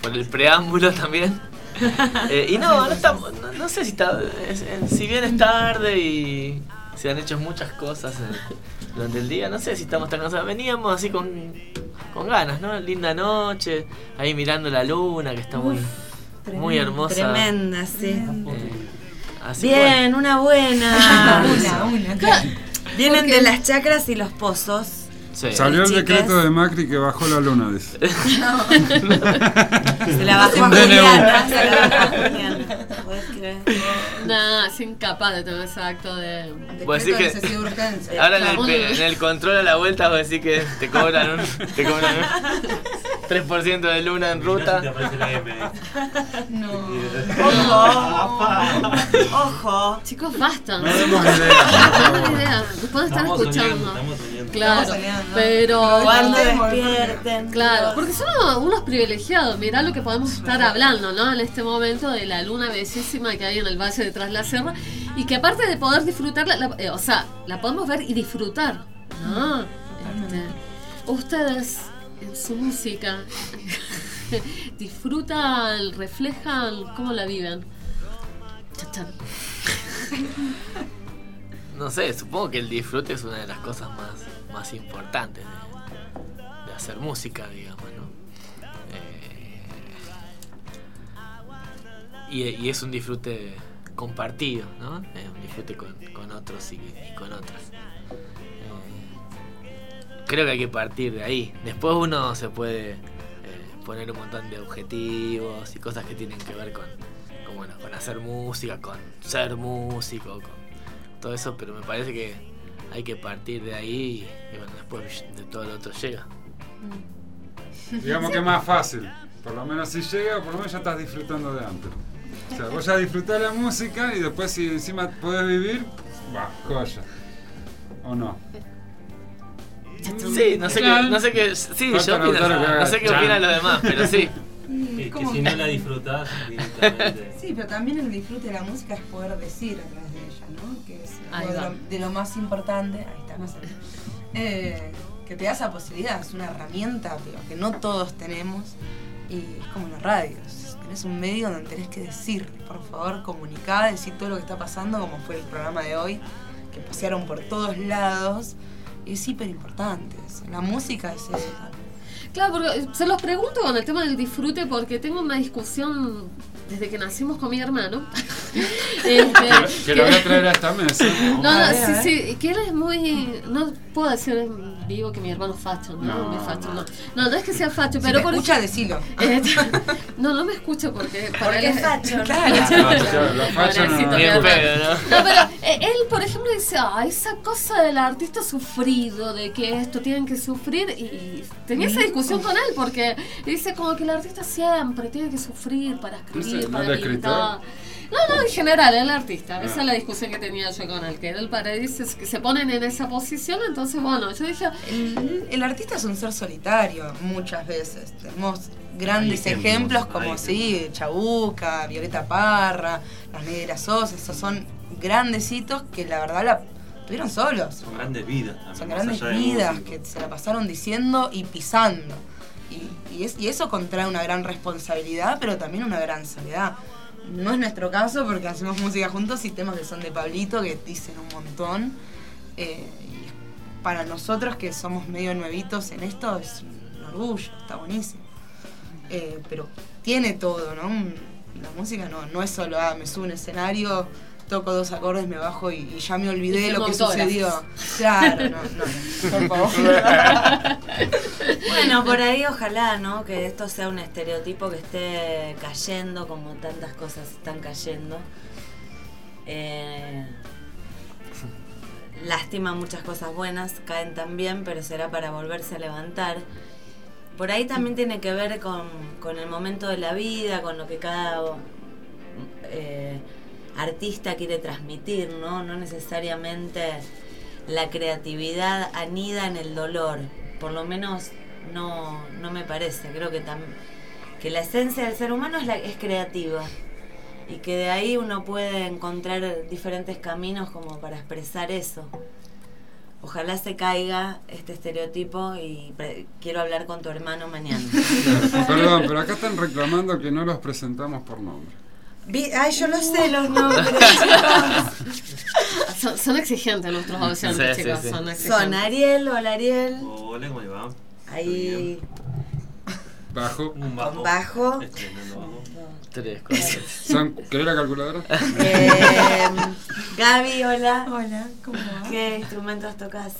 por el preámbulo también. Eh, y no, no, estamos- no, no sé si está. es- es- si bien es tarde y se han hecho muchas cosas eh, durante el día, no sé si estamos tan cansados. Veníamos así con, con ganas, ¿no? Linda noche, ahí mirando la luna que está muy, muy hermosa. Tremenda, sí. Eh, así Bien, bueno. una buena. Una, una. Vienen Porque- de las chacras y los pozos. Sí. Salió el Chicas. decreto de Macri que bajó la luna, dice. Se la bajó. Juliana. Se la bajó a Juliana. Nada, es incapaz de tener ese acto de... Vos decís que ahora en el, en el control a la vuelta vos decís que te cobran un, te cobran un 3% de luna en ruta. No. Ojo. Ojo. Chicos, basta. No demos ideas, No demos ideas. Nos pueden estar Estamos escuchando. Claro. Pero. Cuando despierten. Claro, porque somos unos privilegiados. Mirá lo que podemos estar hablando, ¿no? En este momento de la luna bellísima que hay en el valle detrás de la sierra. Y que aparte de poder disfrutarla, la- eh, o sea, la podemos ver y disfrutar. ¿no? Este, ustedes en su música disfrutan, reflejan cómo la viven. No sé, supongo que el disfrute es una de las cosas más, más importantes de, hacer música, digamos, ¿no? Eh, y, es un disfrute compartido, ¿no? Un disfrute con, otros y, con otras. Eh, creo que hay que partir de ahí. Después uno se puede eh, poner un montón de objetivos y cosas que tienen que ver con, bueno, con hacer música, con ser músico, con todo eso, pero me parece que hay que partir de ahí y, bueno, después de todo lo otro llega. Digamos que es más fácil. Por lo menos si llega, por lo menos ya estás disfrutando de antes. O sea, vos ya disfrutás la música y después si encima podés vivir, va, joya. ¿O no? Sí, no sé qué, no sé qué, sí, yo opino, no sé qué opinan los demás, pero sí. como si no la disfrutás, directamente. Sí, pero también el disfrute de la música es poder decir a través de ella, ¿no? Que es algo de lo, de lo más importante, ahí está, no sé, eh, que te da esa posibilidad, es una herramienta pero que no todos tenemos y es como la radio, es- tenés un medio donde tenés que decir, por favor, comunicar, decir todo lo que está pasando, como fue el programa de hoy, que pasearon por todos lados, y es hiper importante, eso. la música es eso también. Claro, porque se los pregunto con el tema del disfrute porque tengo una discusión desde que nacimos con mi hermano. Este, Que, que lo voy a traer a esta mesa. No, no, sí, sí, que él es muy. No puedo decir en vivo que mi hermano es facho, no, No, es facho, no. No, no es que sea facho, Si pero te por escucha, decilo. Eh, no, no me escucha porque. para Porque él es facho, ¿no? Claro, mi pero eh, él, por ejemplo, dice, ah, esa cosa del artista sufrido, de que esto tienen que sufrir, y tenía esa discusión con él, porque dice como que el artista siempre tiene que sufrir para escribir, ¿No para pintar. No, no, en general, el artista. Esa es la discusión que tenía yo con él, que él para dice que se ponen en esa posición, entonces, bueno, yo dije, El, el artista es un ser solitario muchas veces. Tenemos grandes ejemplos, como sí, Chabuca, Violeta Parra, las Negras Sos, esos son grandes hitos que la verdad la tuvieron solos. Son grandes vidas. también, Son grandes vidas que se la pasaron diciendo y pisando. Y, y es- y eso contrae una gran responsabilidad, pero también una gran soledad. No es nuestro caso porque hacemos música juntos y temas que son de Pablito que dicen un montón. Eh, y para nosotros que somos medio nuevitos en esto es un orgullo, está buenísimo. Eh, pero tiene todo, ¿no? La música no, no es solo, ah, me subo un escenario, toco dos acordes, me bajo y, y ya me olvidé de lo que sucedió. Claro, no, no, por favor. Bueno, por ahí ojalá, ¿no? Que esto sea un estereotipo que esté cayendo como tantas cosas están cayendo. Eh, lástima muchas cosas buenas, caen también, pero será para volverse a levantar. Por ahí también tiene que ver con, con el momento de la vida, con lo que cada eh, artista quiere transmitir, ¿no? No necesariamente la creatividad anida en el dolor. Por lo menos no, no me parece. Creo que, que la esencia del ser humano es, la, es creativa. Y que de ahí uno puede encontrar diferentes caminos como para expresar eso. Ojalá se caiga este estereotipo y quiero hablar con tu hermano mañana. Perdón, pero acá están reclamando que no los presentamos por nombre. Ay, yo lo sé los nombres, chicos. son, son exigentes nuestros Sí, sí, chicos, sí. son exigentes. Son Ariel, hola Ariel. Hola, ¿cómo le va? Ahí Bajo. Un bajo. Estrenando bajo. Tres cosas. Son- ¿Querés la calculadora? Eh, Gaby, hola. Hola, ¿cómo va? ¿Qué instrumentos tocas?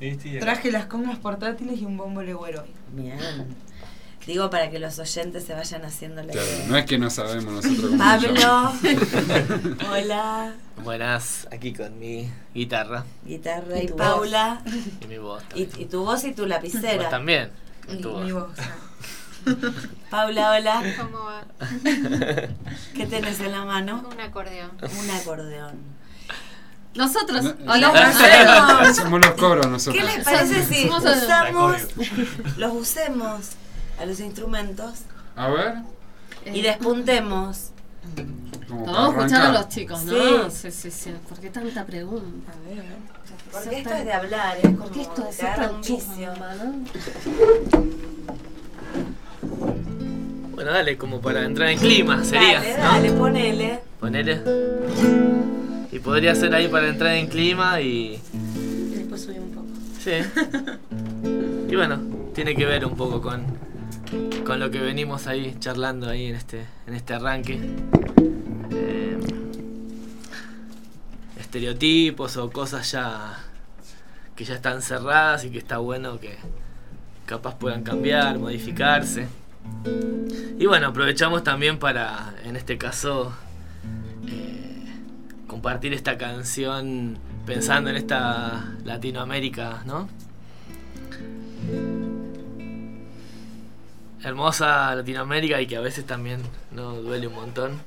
Este. Traje las congas portátiles y un bombo legüero hoy. Bien. Digo para que los oyentes se vayan haciendo la Claro, idea. no es que no sabemos nosotros cómo se Pablo. Hola. Buenas, aquí con mi guitarra Guitarra Y Paula. y mi voz. Y, y tu voz y tu lapicera. Vos también. Y mi voz. Paula, hola. ¿Cómo va? ¿Qué tenés en la mano? Un acordeón. Un acordeón. Nosotros, No, hacemos. Hacemos los coros nosotros. ¿Qué les parece si usamos, los usemos a los instrumentos A ver. y despuntemos? Vamos a escuchar a los chicos, ¿no? Sí. Sí, sí, sí. ¿Por qué tanta pregunta? A ver, a ver. Porque esto es de hablar, es como Porque esto es un vicio. ¿no? Bueno, dale, como para entrar en clima sería. Dale, ¿no? dale, ponele. Ponele. Y podría ser ahí para entrar en clima y. Y después subí un poco. Sí. Y bueno, tiene que ver un poco con, con lo que venimos ahí charlando ahí en este, en este arranque. Eh, estereotipos o cosas ya que ya están cerradas y que está bueno que capaz puedan cambiar, modificarse. Y bueno, aprovechamos también para, en este caso, eh, compartir esta canción pensando en esta Latinoamérica, ¿no? Hermosa Latinoamérica y que a veces también no duele un montón.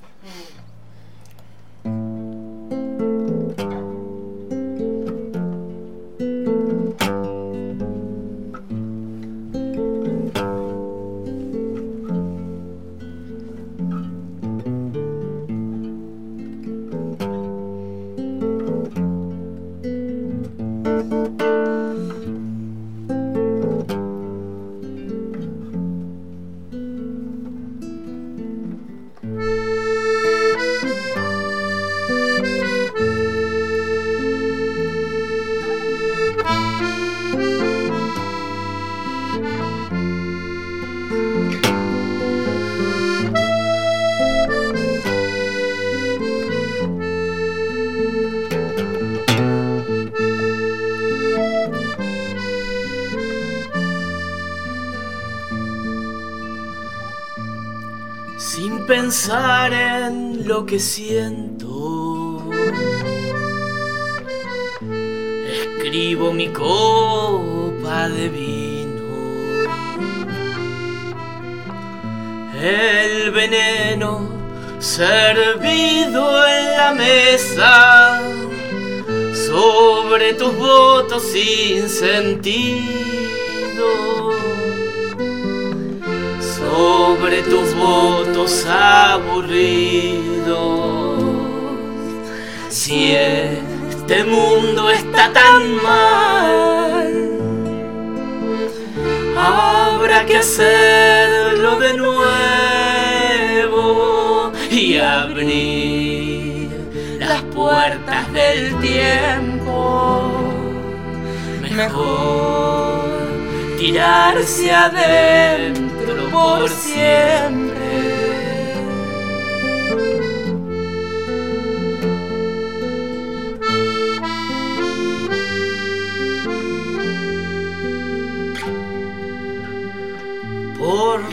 Que siento. Escribo mi copa de vino. El veneno servido en la mesa sobre tus votos sin sentido sobre tus votos Si este mundo está tan mal, habrá que hacerlo de nuevo y abrir las puertas del tiempo. Mejor tirarse adentro por siempre.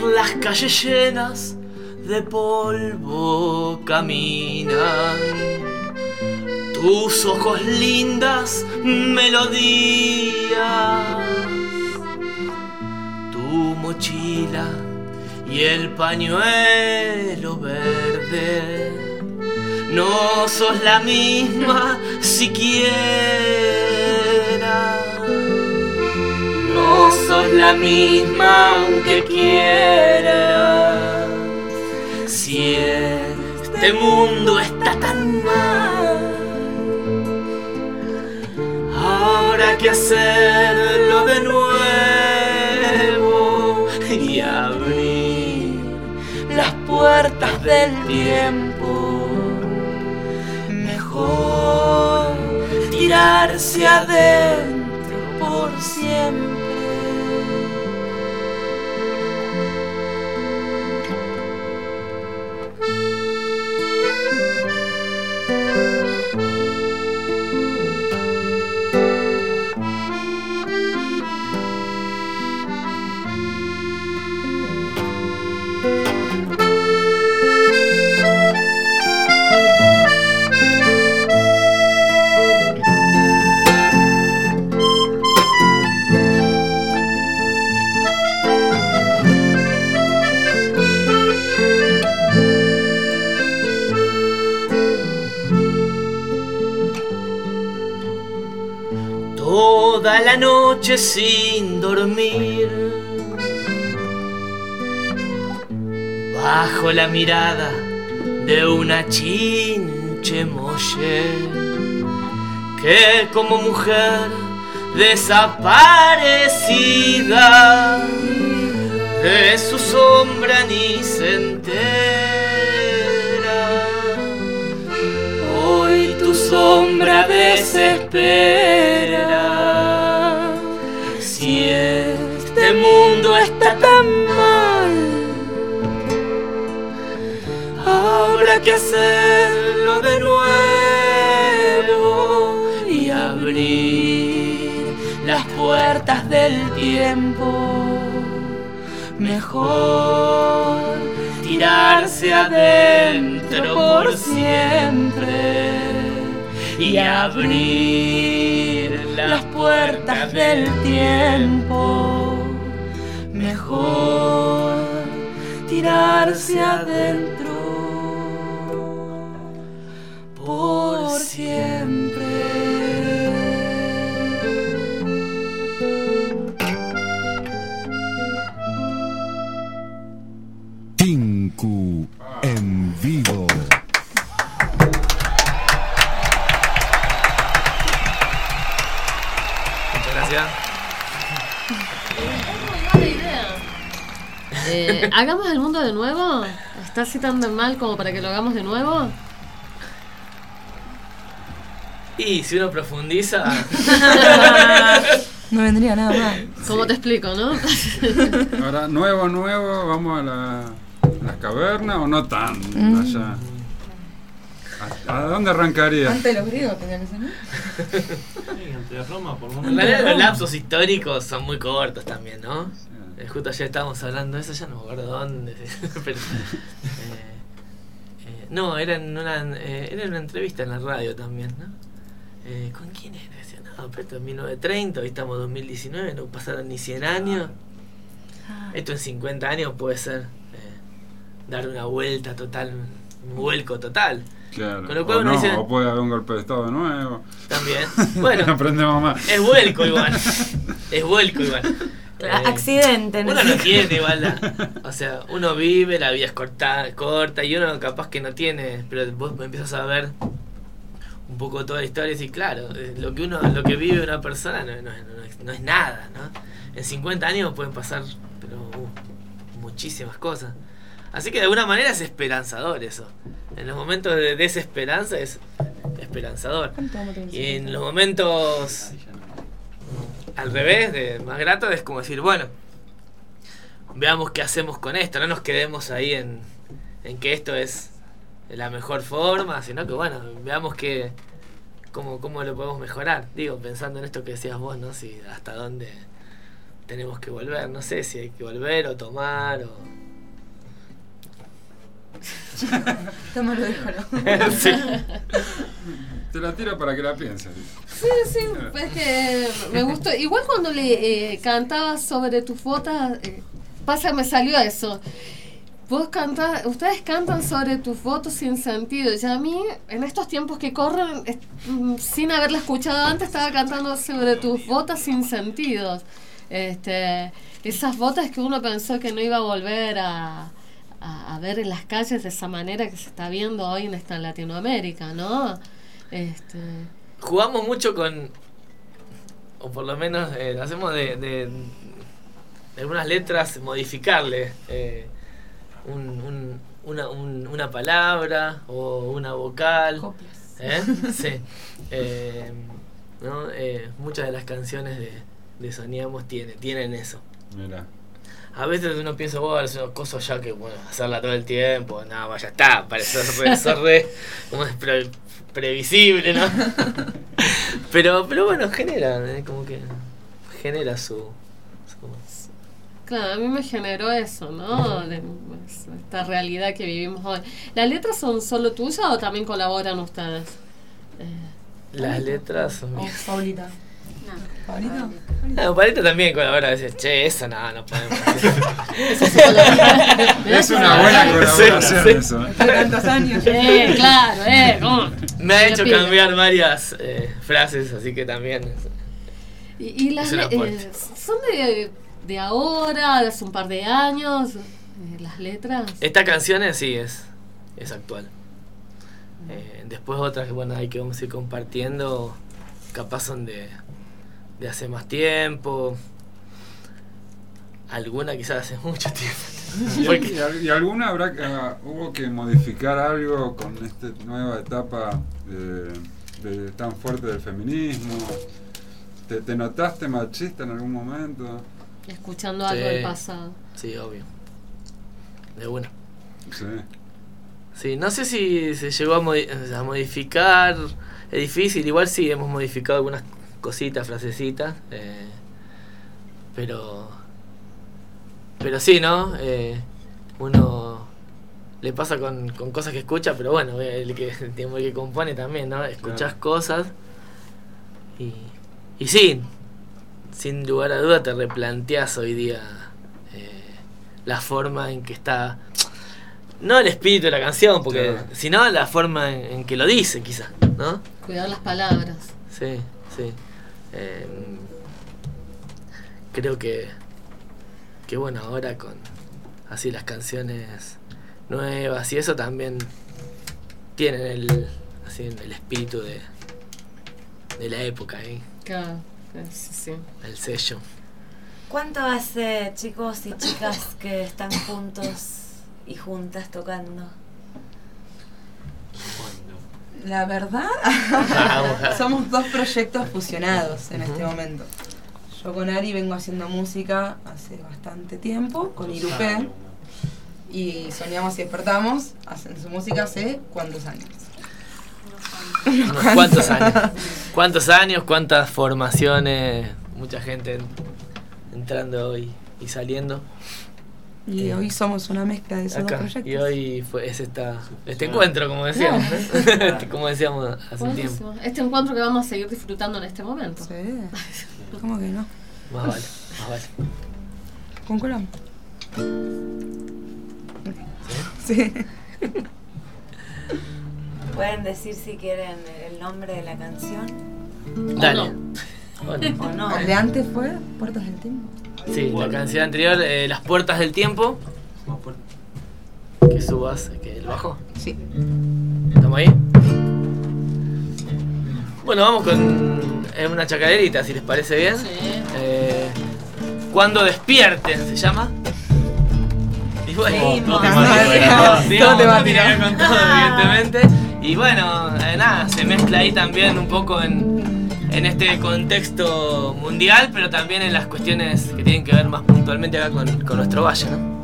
Las calles llenas de polvo caminan tus ojos lindas melodías tu mochila y el pañuelo verde. No sos la misma siquiera. La misma aunque quieras. Si este mundo está tan mal, habrá que hacerlo de nuevo y abrir las puertas del tiempo. Mejor tirarse adentro sin dormir. Bajo la mirada de una chinche molle que como mujer desaparecida de su sombra ni se entera. Hoy tu sombra desespera. Del tiempo. Mejor tirarse adentro por siempre y abrir las puertas del tiempo. Mejor tirarse adentro Eh, ¿Hagamos el mundo de nuevo? ¿Está así tan de mal como para que lo hagamos de nuevo? Y si uno profundiza, No vendría nada mal. ¿Cómo te explico, no? Ahora, nuevo, nuevo, vamos a la, las cavernas o no tan Mm. allá. ¿A, dónde arrancaría? Antes los griegos tenían ese, ¿no? Sí, ante Roma, por en realidad los lapsos históricos son muy cortos también, ¿no? Eh, Justo ayer estábamos hablando de eso, ya no me acuerdo dónde. Pero, eh, no, era en una, eh, era en una entrevista en la radio también, ¿no? Eh, ¿Con quién era? Decía, no, pero esto es 1930, hoy estamos en 2019, no pasaron ni 100 años. Esto en 50 años puede ser eh, dar una vuelta total, un vuelco total. Claro. Con lo cual o, uno no, dice- o puede haber un golpe de Estado de nuevo. También. Bueno, aprendemos más. es vuelco igual. Es vuelco igual. Eh, Accidente, ¿no? Uno no tiene igual la- O sea, uno vive, la vida es corta, corta y uno capaz que no tiene, pero vos empiezas a ver un poco toda la historia y decís, claro, eh, lo que uno, lo que vive una persona no, no- no es, no es nada, ¿no? En 50 años pueden pasar, pero uh, muchísimas cosas. Así que de alguna manera es esperanzador eso. En los momentos de desesperanza es esperanzador. Y en los momentos al revés, más grato, es como decir, bueno, veamos qué hacemos con esto, no nos quedemos ahí en, en que esto es la mejor forma, sino que bueno, veamos que cómo, cómo lo podemos mejorar. Digo, pensando en esto que decías vos, ¿no? Si hasta dónde tenemos que volver, no sé si hay que volver o tomar o... Sí. Te la tiro para que la pienses. Sí, sí, es que me gustó. Igual cuando le eh, cantabas sobre tus fotos, eh, pasa, me salió eso. Vos cantás, ustedes cantan sobre tus fotos sin sentido. Y a mí, en estos tiempos que corren, es- mm, sin haberla escuchado antes, estaba cantando sobre tus botas sin sentidos. Este, esas botas que uno pensó que no iba a volver a, a, a ver en las calles de esa manera que se está viendo hoy en esta Latinoamérica, ¿no? Este, jugamos mucho con, o por lo menos eh, lo hacemos de, de, de algunas letras, modificarle eh, un- un- una, un- una palabra o una vocal. ¿Eh? Sí. Eh, ¿no? Eh, muchas de las canciones de, de Soñamos tiene, tienen eso. Mira. A veces uno piensa, bueno, es una cosa ya que, bueno, hacerla todo el tiempo, nada, ya está, parece re, ser re, como es pre- previsible, ¿no? pero, pero bueno, genera, ¿eh? como que genera su, su- Claro, a mí me generó eso, ¿no? De, pues, esta realidad que vivimos hoy. ¿Las letras son solo tuyas o también colaboran ustedes? Las letras son Oh. Paulita. ¿Paulita? Ah, Paleta también colabora a veces, che, eso no, no podemos. Es una buena colaboración Sí, sí. eso. ¿eh? tantos años. Eh, claro, eh, ¿cómo? Me ha hecho cambiar varias eh, frases, así que también. ¿Y, y las Es eh, son de, de ahora, de hace un par de años? eh, las letras. Esta canción es- sí es, es actual. Eh, después otras que bueno hay que vamos a ir compartiendo, capaz son de, de hace más tiempo. Alguna quizás hace mucho tiempo. ¿Y, alguna habrá que- ah, hubo que modificar algo con esta nueva etapa de, de tan fuerte del feminismo? ¿Te, te notaste machista en algún momento? Escuchando algo Sí. del pasado. Sí, obvio. De una. Sí. Sí, no sé si se llegó a, modi- a modificar. Es difícil, igual sí hemos modificado algunas cositas, frasecitas. eh, pero. Pero sí, ¿no? Eh, uno le pasa con, con cosas que escucha, pero bueno, el que, el tiempo que compone también, ¿no? Escuchás cosas y, y sí, sin lugar a duda te replanteas hoy día eh, la forma en que está no el espíritu de la canción, porque Claro. sino la forma en, en que lo dice, quizás, ¿no? Cuidar las palabras. Sí, sí. Eh, creo que, que bueno, ahora con así las canciones nuevas y eso también tienen el, así, el espíritu de, de la época ahí, Claro, eh, sí, sí. el sello. ¿Cuánto hace, chicos y chicas, que están juntos y juntas tocando? La verdad, somos dos proyectos fusionados en este momento. Yo con Ari vengo haciendo música hace bastante tiempo, con Irupé. Y soñamos y despertamos, hacen su música hace cuántos años. Unos ¿Cuántos años? ¿Cuántos años? ¿Cuántas formaciones? Mucha gente en- entrando y, y saliendo. Y hoy somos una mezcla de esos Acá. dos proyectos. Y hoy fue, es esta, este encuentro, como decíamos. Claro. ¿eh? como decíamos hace un tiempo. Este encuentro que vamos a seguir disfrutando en este momento. ¿Cómo que no? Más vale, más vale. ¿Con Colón? Sí. ¿Pueden decir si quieren el nombre de la canción? Dale. ¿O no? ¿El de antes fue Puertas del Tiempo? Sí, la canción anterior, eh, Las Puertas del Tiempo. Que subas, que el bajo. Sí. ¿Estamos ahí? Bueno, vamos con eh, una chacaderita, si les parece bien. Eh, Cuando despierten, se llama. Y bueno, Sí, todo no, temático, con todo, evidentemente. Y bueno, eh, nada, se mezcla ahí también un poco en, en este contexto mundial, pero también en las cuestiones que tienen que ver más puntualmente acá con, con nuestro valle, ¿no?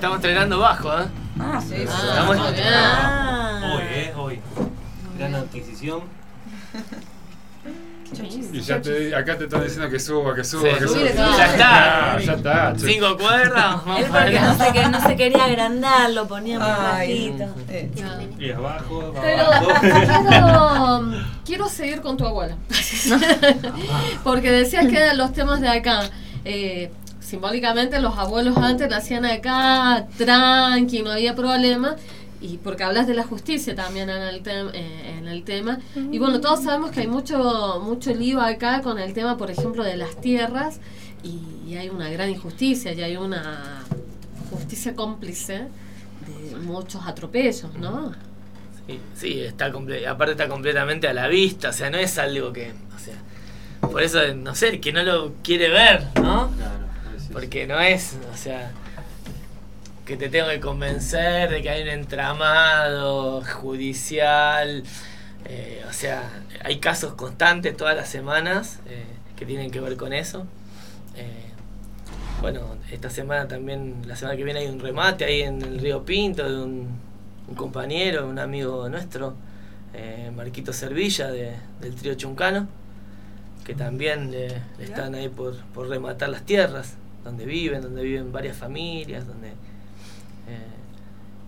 Estamos entrenando bajo, ¿eh? Ah, sí, sí. Estamos- muy bien. Hoy, ¿eh? Hoy. Gran adquisición. Y ya te, acá te están diciendo que suba, que suba, Sí. que suba. Ya está. Ah, ya está. che. Cinco cuerdas. vamos Él porque no se, que- no se quería agrandar, lo ponía más Ay. bajito. Y abajo, Pero abajo. quiero, quiero seguir con tu abuela. Porque decías que eran los temas de acá. Eh, simbólicamente los abuelos antes nacían acá, tranqui, no había problema. Y porque hablas de la justicia también en el, tem- eh, en el tema. Y bueno, todos sabemos que hay mucho, mucho lío acá con el tema, por ejemplo, de las tierras. Y, y hay una gran injusticia, y hay una justicia cómplice de muchos atropellos, ¿no? Sí, sí, está comple- aparte está completamente a la vista, o sea, no es algo que, o sea, por eso, no sé, que no lo quiere ver, ¿no? Porque no es, o sea, que te tengo que convencer de que hay un entramado judicial, eh, o sea, hay casos constantes todas las semanas eh, que tienen que ver con eso. Eh, bueno, esta semana también, la semana que viene hay un remate ahí en el Río Pinto de un, un compañero, un amigo nuestro, Marquito Servilla de- del trío Chuncano, que también están ahí por, por rematar las tierras donde viven, donde viven varias familias, donde eh,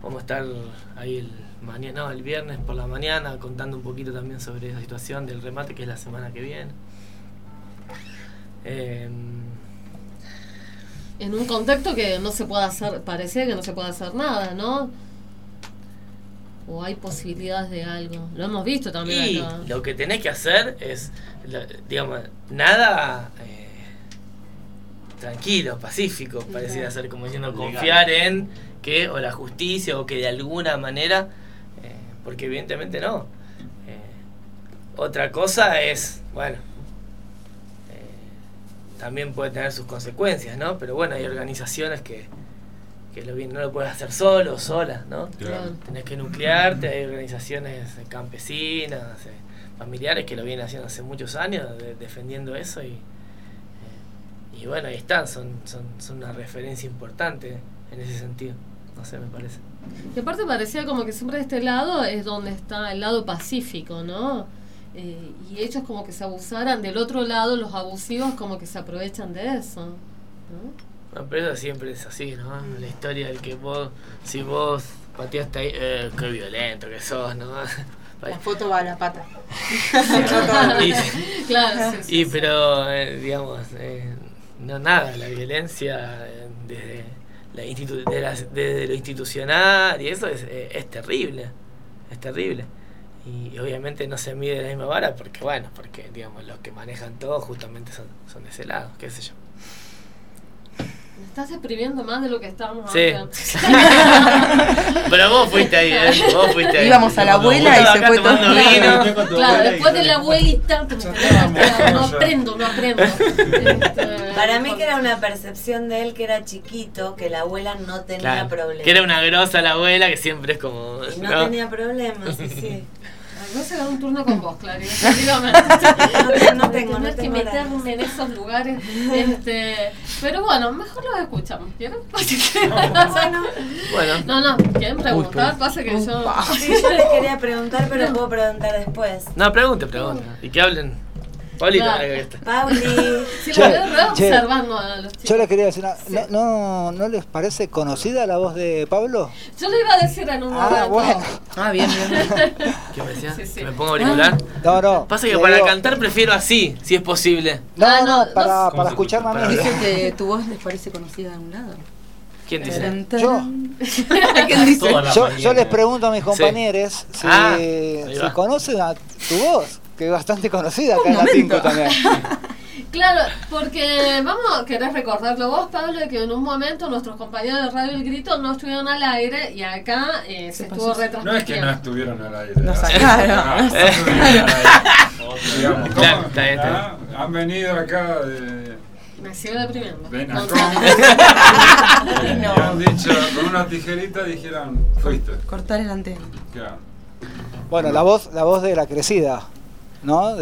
vamos a estar ahí el mañana, no, el viernes por la mañana contando un poquito también sobre esa situación del remate que es la semana que viene. Em, En un contexto que no se puede hacer, parecía que no se puede hacer nada, ¿no? O hay posibilidades de algo. Lo hemos visto también Y acá. lo que tenés que hacer es, digamos, nada eh, tranquilo, pacífico, pareciera ser como diciendo, Legal. confiar en que o la justicia o que de alguna manera, eh, porque evidentemente no. Eh, otra cosa es, bueno, eh, también puede tener sus consecuencias, ¿no? Pero bueno, hay organizaciones que, que lo, bien- no lo puedes hacer solo o sola, ¿no? Claro. Tenés que nuclearte, hay organizaciones eh, campesinas, eh, familiares que lo vienen haciendo hace muchos años, de- defendiendo eso y, y bueno, ahí están, son, son, son una referencia importante en ese sentido, no sé, me parece. Y aparte parecía como que siempre de este lado es donde está el lado pacífico, ¿no? Eh, y ellos como que se abusaran del otro lado, los abusivos como que se aprovechan de eso. ¿no? Bueno, pero eso siempre es así, ¿no? La historia del que vos, si vos pateaste ahí, eh, qué violento que sos, ¿no? La foto va a la pata. Y- Claro, sí, sí, y pero, eh, digamos, eh, no nada, la violencia eh, desde, la institu- de desde lo institucional y eso es, eh, es terrible, es terrible. Y obviamente no se mide de la misma vara porque, bueno, porque, digamos, los que manejan todo justamente son, son de ese lado, qué sé yo. Me estás exprimiendo más de lo que estábamos Sí. hablando. Pero vos fuiste ahí, ¿eh? Vos fuiste ahí. Íbamos a la abuela y se fue todo. vino. Claro, después de la abuelita, no aprendo, no aprendo. Este, Para mí que era una percepción de él que era chiquito, que la abuela no tenía Claro, problemas. que era una grosa la abuela que siempre es como. Y no, ¿no? tenía problemas, sí, sí. Voy a sacar un turno con vos, Clary. definitivamente. No tengo, no Tener que tengo meterme en esos lugares. Este, pero bueno, mejor los escuchamos. ¿Quieren? Bueno. Bueno. No, no, ¿quieren preguntar? Pasa que yo. Sí, yo les quería preguntar, pero puedo preguntar después. No, pregunte, pregunte. Y que hablen. Paulita, acá está. Pauli. Sí, Che, lo observando a los chicos. Yo les quería decir, una- no, no, ¿no les parece conocida la voz de Pablo? Yo le iba a decir en un Ah, momento. bueno. Ah, bien, bien. ¿Qué me decía? Sí, sí. ¿Que me pongo auricular? No, no. Pasa que le para digo- cantar prefiero así, si es posible. No, Ah, no, no, para, no- para escucharme a mí. Dicen que tu voz les parece conocida de algún lado. ¿Quién dice? Yo. ¿Quién dice? Yo, yo les pregunto a mis compañeros si, Ah, ahí si conocen a tu voz, que es bastante conocida acá en la Cinco también. Claro, porque vamos, querés recordarlo vos, Pablo, que en un momento nuestros compañeros de Radio El Grito no estuvieron al aire y acá eh, se, estuvo No es que retransmitiendo. no estuvieron al aire. Nos Ah, sacaron. ah, no estuvieron al aire. Digamos, ¿cómo? Claro, está bien, está Ah, Han venido acá de, Me sigo deprimiendo. de No, no. han dicho, con una tijerita dijeron, fuiste. Cortar el antena. Claro. Bueno, la voz, la voz de la crecida, ¿no?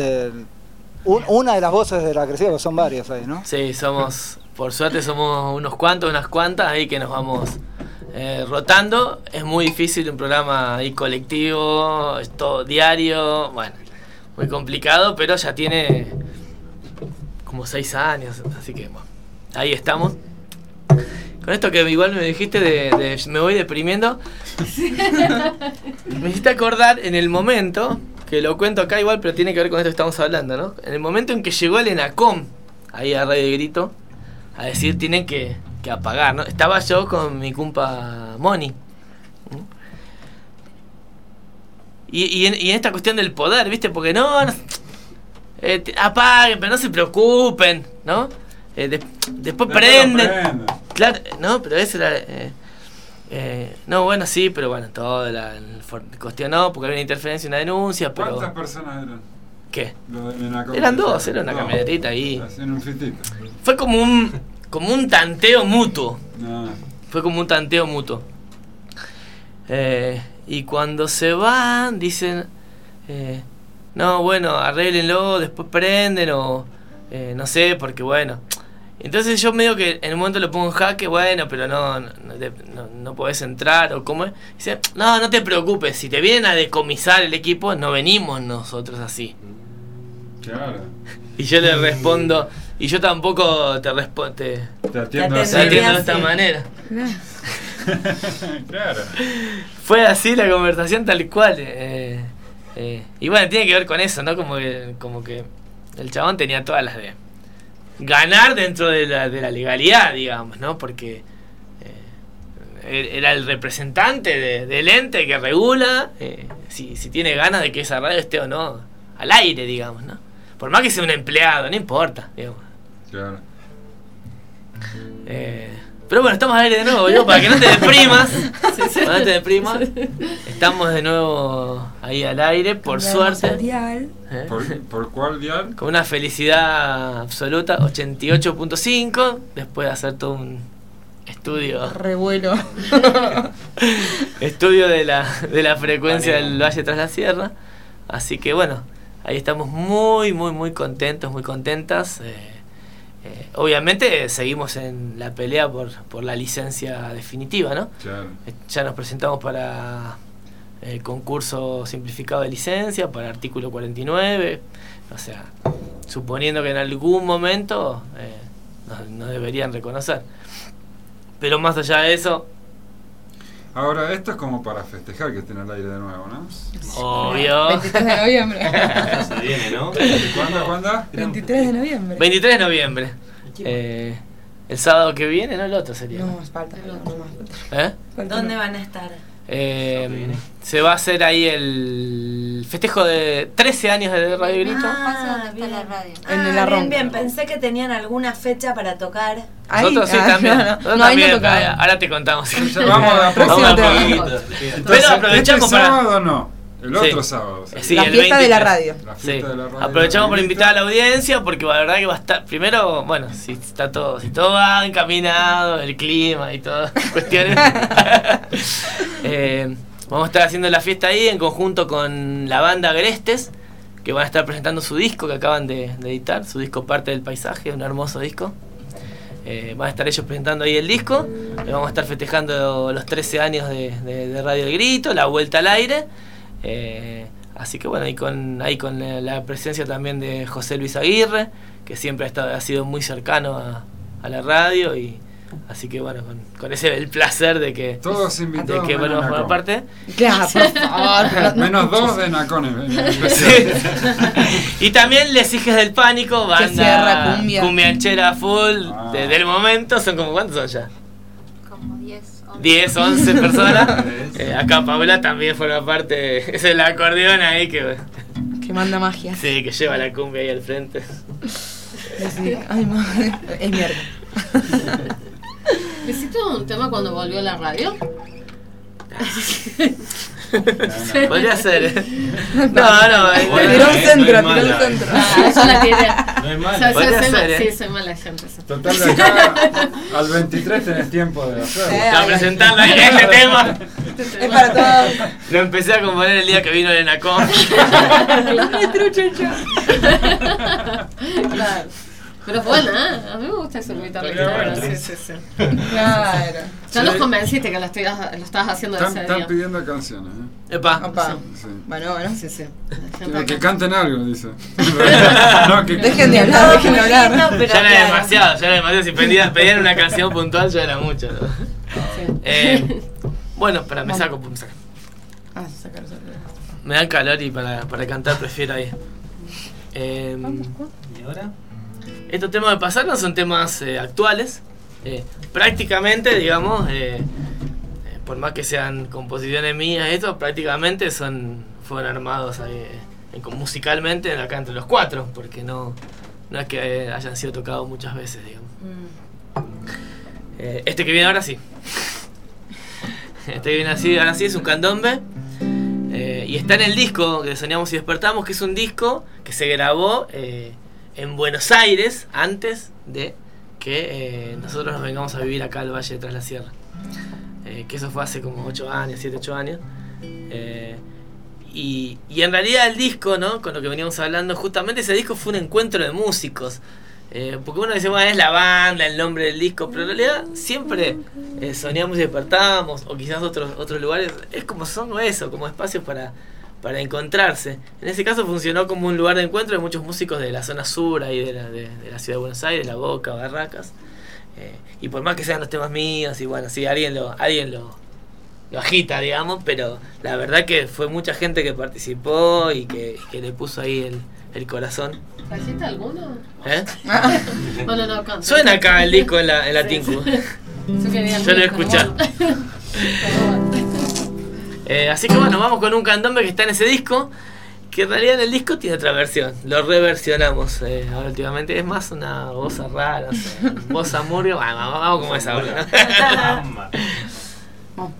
Un- una de las voces de la crecida, son varias ahí, ¿no? Sí, somos, por suerte somos unos cuantos, unas cuantas ahí que nos vamos eh, rotando. Es muy difícil un programa ahí colectivo, es todo diario, bueno, muy complicado, pero ya tiene como seis años, así que bueno, ahí estamos. Con esto que igual me dijiste de, de- me voy deprimiendo, me hiciste acordar en el momento, que lo cuento acá igual, pero tiene que ver con esto que estamos hablando, ¿no? En el momento en que llegó el ENACOM, ahí a Radio Grito, a decir tienen que, que apagar, ¿no? Estaba yo con mi compa Moni. Y, y en, y en esta cuestión del poder, ¿viste? Porque no, no eh, apaguen, pero no se preocupen, ¿no? Eh, de- después Después prenden. Claro, no, pero esa era. eh, eh, no, bueno, sí, pero bueno, todo la, cuestionó porque había una interferencia, una denuncia, pero. ¿Cuántas personas eran? ¿Qué? Eran dos, era una No, camionetita ahí. Un. Fue como un, como un tanteo mutuo. No. Fue como un tanteo mutuo. Eh, y cuando se van, dicen, eh, no, bueno, arréglenlo, después prenden o eh, no sé, porque bueno. Entonces yo medio que en un momento lo pongo en jaque, bueno, pero no, no, no, de- no- no podés entrar o cómo es. Dice, no, no te preocupes, si te vienen a decomisar el equipo, no venimos nosotros así. Claro. Y yo le respondo, y yo tampoco te respondo, te, Te te atiendo de esta manera. claro. Fue así la conversación tal cual. eh, eh, y bueno, tiene que ver con eso, ¿no? Como que, como que el chabón tenía todas las de ganar dentro de la, de la legalidad, digamos, ¿no? Porque eh, era el representante de- del ente que regula eh, si, si tiene ganas de que esa radio esté o no al aire, digamos, ¿no? Por más que sea un empleado, no importa, digamos. Claro. Eh, pero bueno, estamos al aire de nuevo, yo, para que no te deprimas. Para que no te deprimas. Estamos de nuevo ahí al aire, por Cambiamos suerte. el dial. ¿Eh? ¿Por, por cuál dial? Con una felicidad absoluta, 88.5, después de hacer todo un estudio. Revuelo. estudio de la, de la frecuencia del Valle tras la Sierra. Así que bueno, ahí estamos muy, muy, muy contentos, muy contentas. Eh, eh, obviamente eh, seguimos en la pelea por, por la licencia definitiva, ¿no? Claro. Eh, Ya nos presentamos para el concurso simplificado de licencia, para artículo 49. O sea, suponiendo que en algún momento eh, nos, nos deberían reconocer. Pero más allá de eso, Ahora, esto es como para festejar que estén al aire de nuevo, ¿no? Obvio. 23 de noviembre. Ya se viene, ¿no? ¿Cuándo? ¿Cuándo? 23 de noviembre. 23 de noviembre. Eh, el sábado que viene, no el otro sería. No, falta. No, no, falta. ¿Eh? ¿Dónde van a estar? Eh, se va a hacer ahí el festejo de 13 años de Radio Grito. Ah, bien. En Ah, el bien, bien, pensé que tenían alguna fecha para tocar. Nosotros sí ah, también. no, no. Nosotros No, ahí no ahora- te contamos. Vamos a Pero aprovechamos este para. sábado no. El Sí. otro sábado. sí. Sí, La fiesta de la 23. radio. La Sí. fiesta de la radio. Aprovechamos por Grito. invitar a la audiencia porque la verdad que va a estar. Primero, bueno, si está todo, si todo va encaminado, el clima y todas cuestiones. eh, vamos a estar haciendo la fiesta ahí en conjunto con la banda Grestes, que van a estar presentando su disco que acaban de, de editar, su disco Parte del Paisaje, un hermoso disco. Eh, van a estar ellos presentando ahí el disco. Le vamos a estar festejando los 13 años de, de- de Radio El Grito, la vuelta al aire. Eh, así que bueno, ahí con, ahí con la, la presencia también de José Luis Aguirre, que siempre ha, estado, ha sido muy cercano a, a la radio. y Así que bueno, con, con ese el placer de que, Todos de invitados. que menos bueno, formar Nacón. parte. Claro, por favor. Menos dos de Nacones. Sí. y también Les Hijes del Pánico, Que banda cierra cumbia. cumbianchera full Ah. de- del momento. Son como, ¿cuántos son ya? Como 10, 11. 10, 11 personas. Eh, acá Paula también forma parte, es el acordeón ahí que, Que manda magia. sí, que lleva la cumbia ahí al frente. Sí. Ay, madre. Es mierda. ¿Hiciste un tema cuando volvió a la radio? Podría ser. ¿eh? No, no, eh, Bueno, Tiró un eh, centro, no es tiró un mala. centro. Ah, yo la tiré. No es sea, Podría soy ser, ¿eh? Sí, soy mala gente. Total, de acá al 23 tenés tiempo de hacerlo. Eh, a presentarla ahí, este tema. Es para todos. Lo empecé a componer el día que vino el Enacón. Ay, trucho yo. Claro. Pero fue buena, ¿eh? A mí me gusta ese guitarra. Estaría bueno. Sí, sí, sí. Claro. Ya los convenciste que lo, estoy- lo estabas haciendo Están, ese están día. pidiendo canciones. ¿eh? Epa. Opa. Sí. Bueno, bueno. Sí, sí. Quiero que canten algo, dice. no, que Dejen de hablar, dejen de hablar. No, pero Ya era claro. demasiado, ya era demasiado. Si pedían, pedían una canción puntual, ya era mucho. ¿no? Eh, bueno, para me saco, me saco. Ah, sacar, sacar. Me dan calor y para, para cantar prefiero ahí. Eh, ¿Y ahora? Estos temas de pasar no son temas eh, actuales. Eh, prácticamente, digamos, eh, eh, por más que sean composiciones mías, estos prácticamente son fueron armados ahí, musicalmente acá entre los cuatro, porque no, no es que hayan sido tocados muchas veces, digamos. Eh, este que viene ahora sí. Este que viene así, ahora sí es un candombe. Y está en el disco que soñamos y despertamos, que es un disco que se grabó en Buenos Aires antes de que eh, nosotros nos vengamos a vivir acá al Valle de Tras la Sierra. Eh, que eso fue hace como 8 años, 7, 8 años. Eh, y, y en realidad el disco, ¿no? Con lo que veníamos hablando, justamente ese disco fue un encuentro de músicos. Porque uno dice, bueno, es la banda, el nombre del disco, pero en realidad siempre soñamos y despertábamos, o quizás otros, otros lugares, es como son eso, como espacios para, para encontrarse. En ese caso funcionó como un lugar de encuentro de muchos músicos de la zona sur, ahí de la, de, de la ciudad de Buenos Aires, La Boca, Barracas. Eh, y por más que sean los temas míos, y bueno, sí, alguien lo, alguien lo, lo agita, digamos, pero la verdad que fue mucha gente que participó y que, que le puso ahí el, el corazón. ¿Trajiste alguno? ¿Eh? No. Suena acá el disco en la, en la Sí, sí. Yo. Eh, así que bueno, vamos con un candombe que está en ese disco. Que en realidad en el disco tiene otra versión. Lo reversionamos eh, ahora últimamente. Es más una voz rara, no sé, voz amurio. Vamos, vamos, como es ahora. ¿no?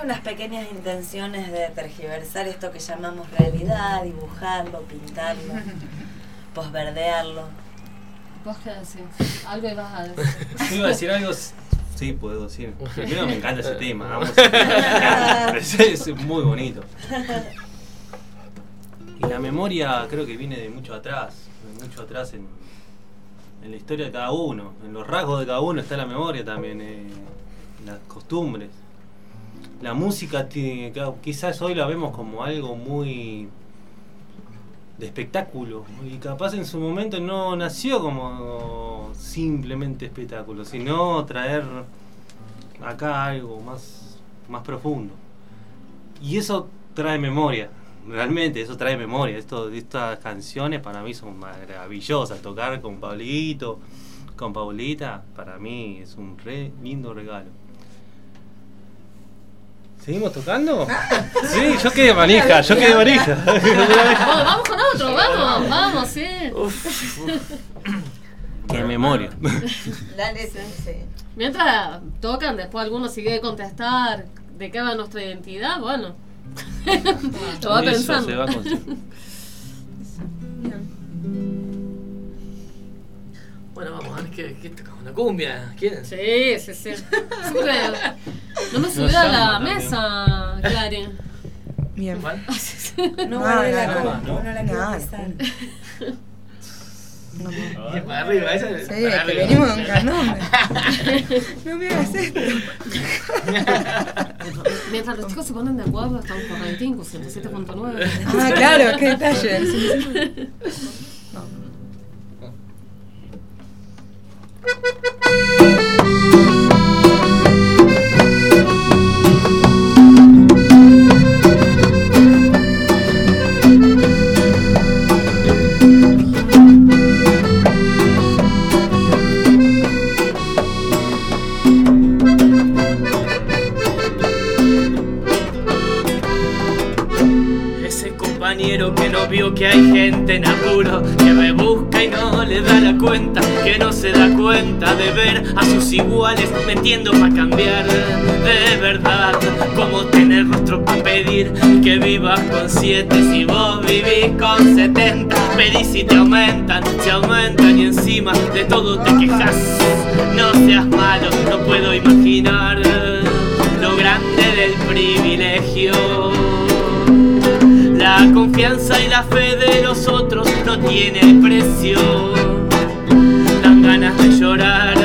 Hay unas pequeñas intenciones de tergiversar esto que llamamos realidad, dibujarlo, pintarlo, posverdearlo. ¿Vos qué decís? Algo ibas a decir. Yo iba a decir algo. Sí, puedo decir. Primero me encanta ese tema. Vamos a- es, es muy bonito. Y la memoria creo que viene de mucho atrás. De mucho atrás en, en la historia de cada uno. En los rasgos de cada uno está la memoria también. eh, las costumbres. La música quizás hoy la vemos como algo muy de espectáculo y capaz en su momento no nació como simplemente espectáculo, sino traer acá algo más, más profundo. Y eso trae memoria, realmente eso trae memoria. Esto, estas canciones para mí son maravillosas. Tocar con Pablito, con Paulita, para mí es un lindo regalo. ¿Seguimos tocando? Sí, yo quedé manija, yo quedé manija. Vamos, vamos con otro, vamos, vamos, sí. Qué memoria. Dale, sí, sí. Mientras tocan, después alguno sigue de contestar de qué va nuestra identidad, bueno. Lo va Eso pensando. se va con- Bueno, vamos a ver qué, qué tocamos. ¿Una cumbia? ¿Quieren? Sí, sí, sí. No me Nos a la mesa, Clary. Bien. No vale la no, copa, no, no la no. Y para arriba, esa es Sí, que arriba. venimos un canón. No me hagas esto. Mientras los chicos se ponen de acuerdo, estamos por Rating 107.9. Ah, claro, qué detalle. Iguales metiendo para cambiar de verdad. Como tener rostro para pedir que vivas con siete si vos vivís con 70. Pedís si te aumentan, se aumentan y encima de todo te quejas. No seas malo, no puedo imaginar lo grande del privilegio. La confianza y la fe de los otros no tiene precio. Dan ganas de llorar,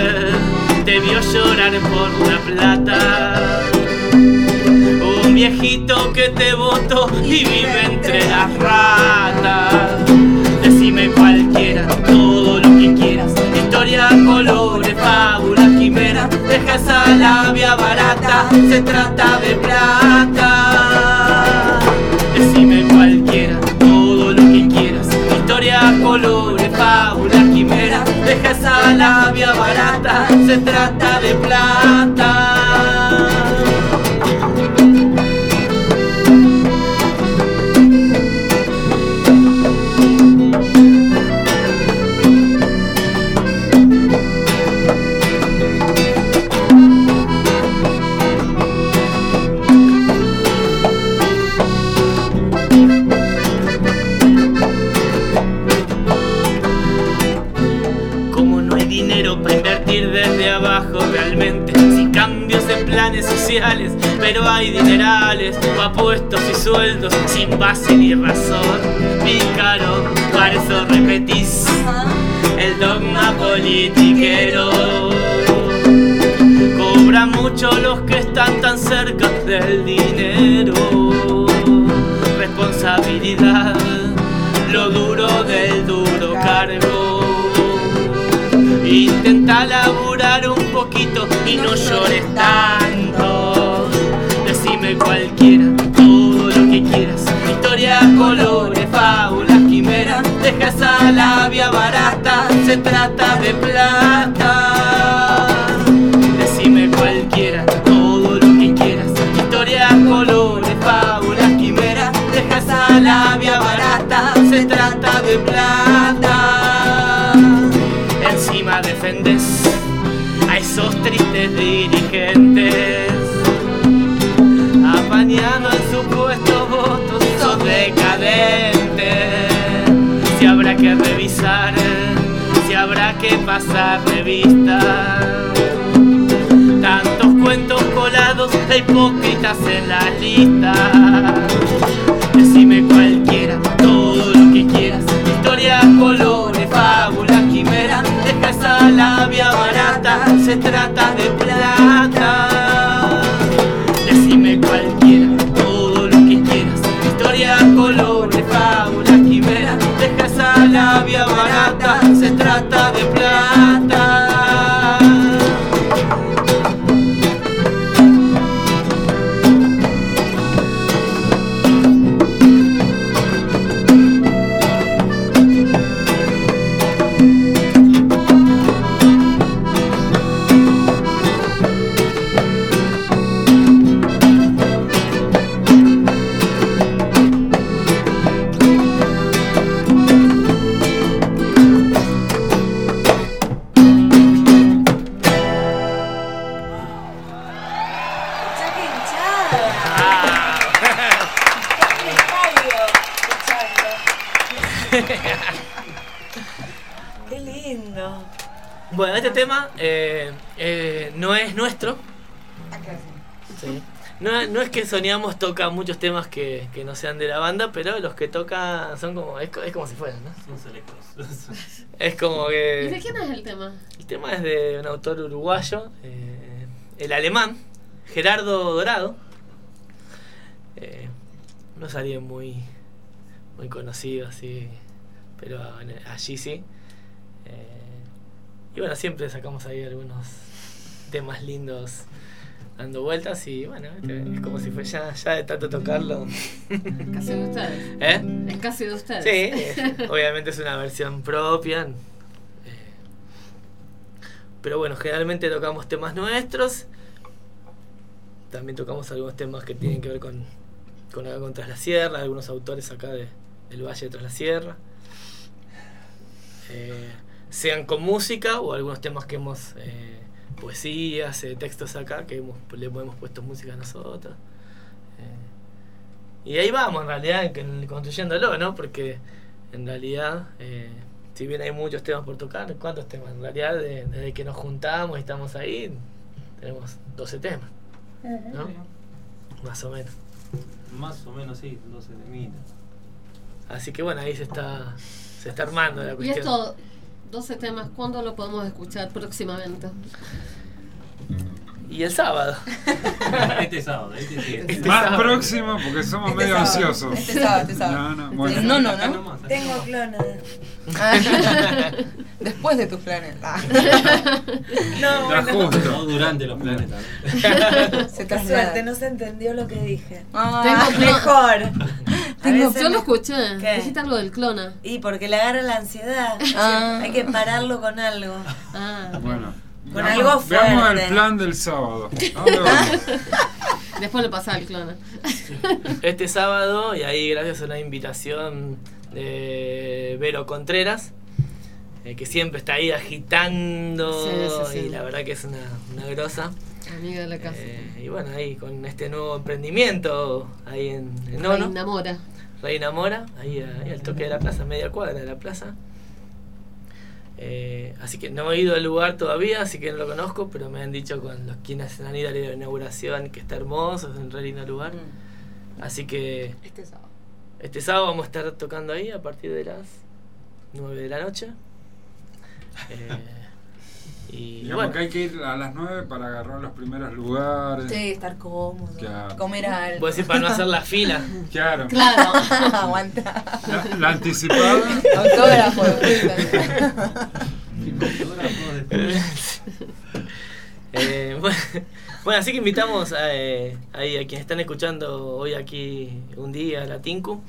vio llorar por la plata. Un viejito que te votó y vive entre las ratas. Decime cualquiera, todo lo que quieras. Historia, colores, fábula, quimera. Deja esa labia barata, se trata de plata. Decime labia barata, se trata de plata. Pero hay dinerales, apuestos y sueldos sin base ni razón. Pícaro, para eso repetís el dogma politiquero. Cobran mucho los que están tan cerca del dinero. Responsabilidad, lo duro del duro cargo. Intenta laburar un poquito y no llores tanto. Cualquiera, todo lo que quieras. Historia, colores, fábulas, quimeras. Deja esa labia barata, se trata de plata. Decime cualquiera, todo lo que quieras. Historia, colores, fábulas, quimeras. Deja esa labia barata, se trata de plata. Encima defendes a esos tristes dirigentes. Apañando en supuestos votos, sos decadente. Si habrá que revisar, si habrá que pasar revista. Tantos cuentos colados de hipócritas en la lista. Decime cualquiera, todo lo que quieras. Historia, colores, fábulas, quimeras. Deja esa labia barata, se trata de plata. Que Soñamos toca muchos temas que, que no sean de la banda, pero los que toca son como. Es, es como si fueran, ¿no? Son selectos. Es como ¿Y de que. quién es el tema? El tema es de un autor uruguayo, eh, el alemán, Gerardo Dorado. Eh, no es alguien muy, muy conocido así, pero allí sí. Eh, y bueno, siempre sacamos ahí algunos temas lindos dando vueltas y bueno, es como si fue ya, ya de tanto tocarlo. Casi de ustedes. ¿Eh? Es casi de ustedes. Sí, eh, obviamente es una versión propia. eh, pero bueno, generalmente tocamos temas nuestros. También tocamos algunos temas que tienen que ver con, con acá con Tras la Sierra, algunos autores acá de- del Valle de Tras la Sierra. Eh, sean con música o algunos temas que hemos. eh, poesías, eh, textos acá que hemos, le hemos puesto música nosotros. Eh, y ahí vamos, en realidad, construyéndolo, ¿no? Porque en realidad, eh, si bien hay muchos temas por tocar, ¿cuántos temas? En realidad, de- desde que nos juntamos y estamos ahí, tenemos 12 temas, ¿no? Más o menos. Más o menos sí, 12 temitas. Así que bueno, ahí se está, se está armando la Y cuestión. esto, 12 temas, ¿cuándo lo podemos escuchar próximamente? Y el sábado. Este sábado, este sí. Este Más sábado. próximo porque somos Este medio sábado, ansiosos. este sábado, este sábado. No, no, Este- bueno. no, no, ¿no? nomás, Tengo clones. Después de tus planes. Ah. No, Da bueno. justo. No durante los planes también. Se Qué suerte, no se entendió lo que dije. Ah, Tengo Mejor. Tengo- yo lo escuché. ¿Qué? Dijiste algo del clona. Y porque le agarra la ansiedad. Ah. Hay que pararlo con algo. Ah, Bueno. Con Veamos- algo Veamos fuerte. el plan del sábado. Después le pasa al clona. este sábado y ahí gracias a una invitación de Vero Contreras eh, que siempre está ahí agitando Sí, sí, sí. y la verdad que es una, una grosa Amiga de la casa. Eh, y bueno ahí con este nuevo emprendimiento ahí en, en Reina Mora. Reina Mora ahí, ahí al toque de la plaza media cuadra de la plaza Eh, así que no he ido al lugar todavía, así que no lo conozco, pero me han dicho con los quienes han ido a la inauguración que está hermoso, es un re lindo lugar. Así que Este sábado. este sábado vamos a estar tocando ahí a partir de las 9 de la noche. Eh, y Digamos bueno, que hay que ir a las 9 para agarrar los primeros lugares. Sí, estar cómodo. Claro. Comer algo. Vos decís para no hacer la fila. Claro. Claro. Aguanta. La, la anticipada. Autógrafo. Eh, bueno, bueno, así que invitamos a, eh, ahí a quienes están escuchando hoy aquí un día a la Tinku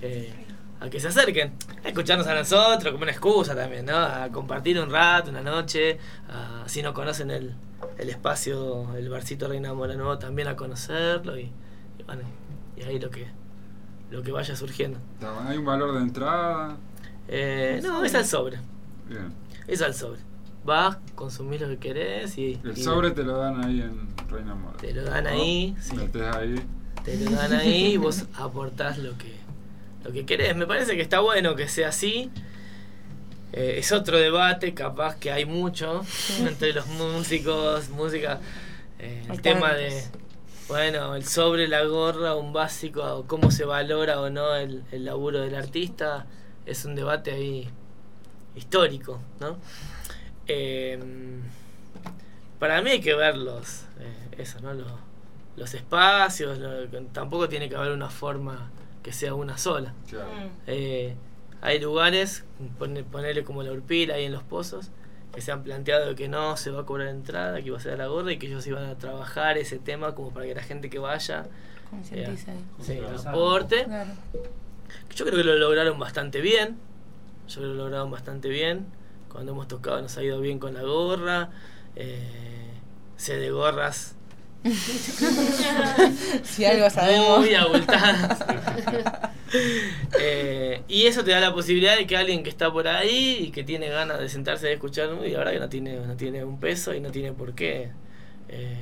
eh, a que se acerquen, a escucharnos a nosotros como una excusa también, ¿no? A compartir un rato, una noche, a- si no conocen el, el espacio, el barcito Reina Nuevo también a conocerlo y, y bueno, y ahí lo que, lo que vaya surgiendo. Hay un valor de entrada. Eh, no, es al sobre, Bien. es al sobre. Vas, consumís lo que querés y... El y- sobre te lo dan ahí en Reina Mora. Te lo dan ahí, sí. Metés ahí. te lo dan ahí y vos aportás lo que, lo que querés. Me parece que está bueno que sea así. Eh, es otro debate, capaz que hay mucho entre los músicos, música, eh, el tema de, bueno, el sobre, la gorra, un básico, o cómo se valora o no el, el laburo del artista, es un debate ahí histórico, ¿no? Eh, para mí hay que ver los, eh, eso, ¿no? Los, los espacios, lo- tampoco tiene que haber una forma que sea una sola. Claro. Eh, hay lugares, pone- ponerle como la Urpila ahí en los pozos, que se han planteado que no se va a cobrar entrada, que iba a ser a la gorra y que ellos iban a trabajar ese tema como para que la gente que vaya ahí. sí, aporte. Claro. Yo creo que lo lograron bastante bien. Yo creo que lo lograron bastante bien. Cuando hemos tocado nos ha ido bien con la gorra. Eh, sé de gorras Si algo sabemos. muy abultadas. Eh, y eso te da la posibilidad de que alguien que está por ahí y que tiene ganas de sentarse a escuchar, y verdad que no tiene, no tiene un peso y no tiene por qué. Eh,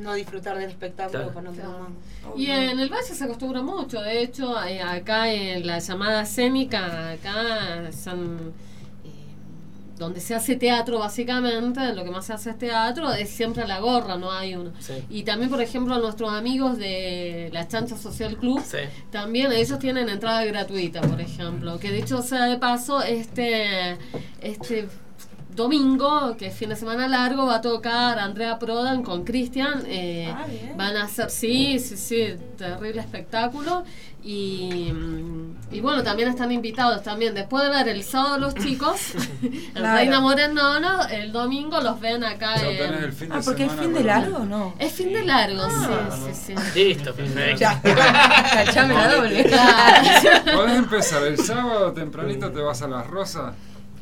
No disfrutar del espectáculo Claro. con otro más. Y en el valle se acostumbra mucho, de hecho, eh, acá en la llamada escénica, acá son, eh, donde se hace teatro básicamente, lo que más se hace es teatro, es siempre la gorra, no hay uno. Sí. Y también, por ejemplo, nuestros amigos de la Chancha Social Club, Sí. también ellos tienen entrada gratuita, por ejemplo, que dicho sea de paso, este, este domingo, que es fin de semana largo, va a tocar Andrea Prodan con Cristian. eh, Ah, van a hacer, sí, sí, sí, terrible espectáculo. Y, mm, y bueno, también están invitados también. Después de ver el sábado los chicos, el Claro. Reina Moreno, no, el domingo los ven acá. Ya en- el fin de Ah, porque es semana fin de largo, ¿no? Es fin de largo, Ah. sí, sí, sí. Listo, perfecto. Ya. Cachame la doble. Podés empezar el sábado tempranito, te vas a las rosas.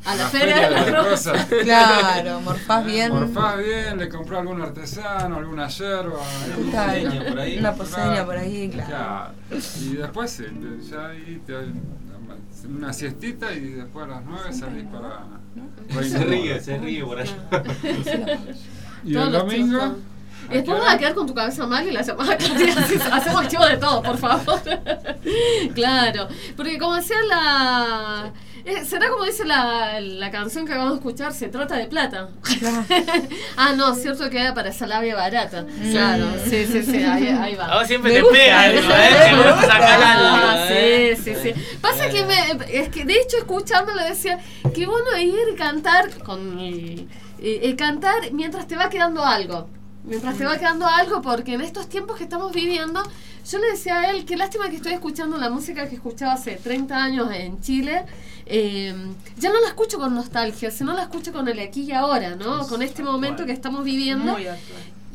A la feria de las rosas. Claro, morfás bien. Morfás bien, le comprás algún artesano, alguna yerba. Claro. por ahí. Una poseña por ahí, claro. Claro. Y después sí, te- ya ahí te, una siestita y después a las 9 salís para. Reina Se ríe, se ríe por allá. Y Todos el domingo. Y después vas a quedar con tu cabeza mal y la llamada Hacemos archivo de todo, por favor. claro. Porque como decía la. Eh, Será como dice la, la canción que acabamos de escuchar, se trata de plata. ah, no, cierto que era para esa labia barata. Claro, sí, sí, sí, ahí, ahí va. A siempre Me te gusta pega ¿eh? Te me gusta sacar algo, Ah, ¿eh? sí, sí, sí. Pasa que me, es que de hecho escuchándolo decía que bueno ir y cantar con eh, eh, cantar mientras te va quedando algo. Mientras te va quedando algo, porque en estos tiempos que estamos viviendo, yo le decía a él, qué lástima que estoy escuchando la música que escuchaba hace 30 años en Chile. Eh, ya no la escucho con nostalgia, sino la escucho con el aquí y ahora, ¿no? Con este momento que estamos viviendo. Muy.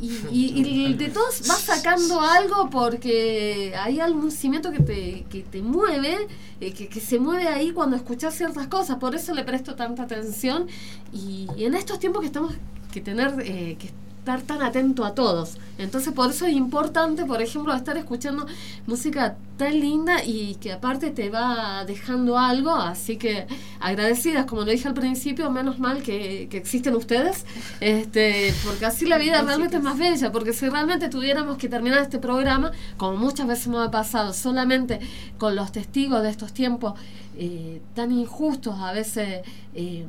Y, y- y de todos vas sacando algo porque hay algún cimiento que te, que te mueve, eh, que, que se mueve ahí cuando escuchas ciertas cosas. Por eso le presto tanta atención. Y, y en estos tiempos que estamos que tener, eh, que estar tan atento a todos. Entonces por eso es importante, por ejemplo, estar escuchando música tan linda y que aparte te va dejando algo, así que agradecidas, como lo dije al principio, menos mal que, que existen ustedes, este, porque así la vida realmente es más bella, porque si realmente tuviéramos que terminar este programa, como muchas veces me ha pasado, solamente con los testigos de estos tiempos eh, tan injustos, a veces... eh,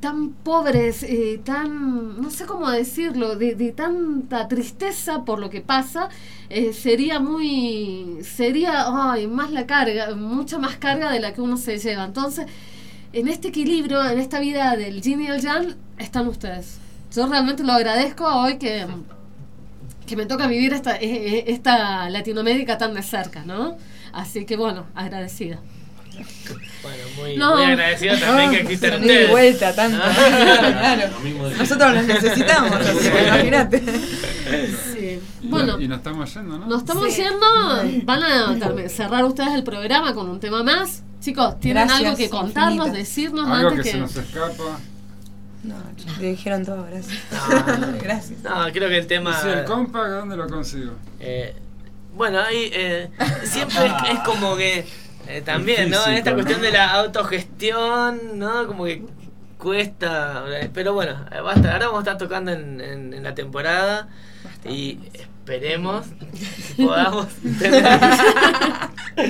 tan pobres, eh, tan, no sé cómo decirlo, de, de tanta tristeza por lo que pasa, eh, sería muy, sería, ay, más la carga, mucha más carga de la que uno se lleva. Entonces, en este equilibrio, en esta vida del yin y el yang, están ustedes. Yo realmente lo agradezco hoy que, que me toca vivir esta, eh, eh, esta Latinoamérica tan de cerca, ¿no? Así que bueno, agradecida. Bueno, muy, No. muy agradecido también que y ustedes. vuelta, tanto. Ah. claro. Nosotros los necesitamos, así que imagínate. Sí. Y, Bueno, y nos estamos yendo, ¿no? Nos estamos yendo, van a cerrar ustedes el programa con un tema más. Chicos, ¿tienen Gracias algo que contarnos, decirnos Algo antes que que... se nos escapa. No, le dijeron todo, gracias. gracias. No, creo que el tema. ¿Y si el compa, dónde lo consigo? Eh, bueno, ahí eh, siempre es, es como que eh, también, ¿no? En esta cuestión de la autogestión, ¿no? Como que cuesta. eh, Pero bueno, eh, basta. Ahora vamos a estar tocando en, en- en la temporada y esperemos si podamos tener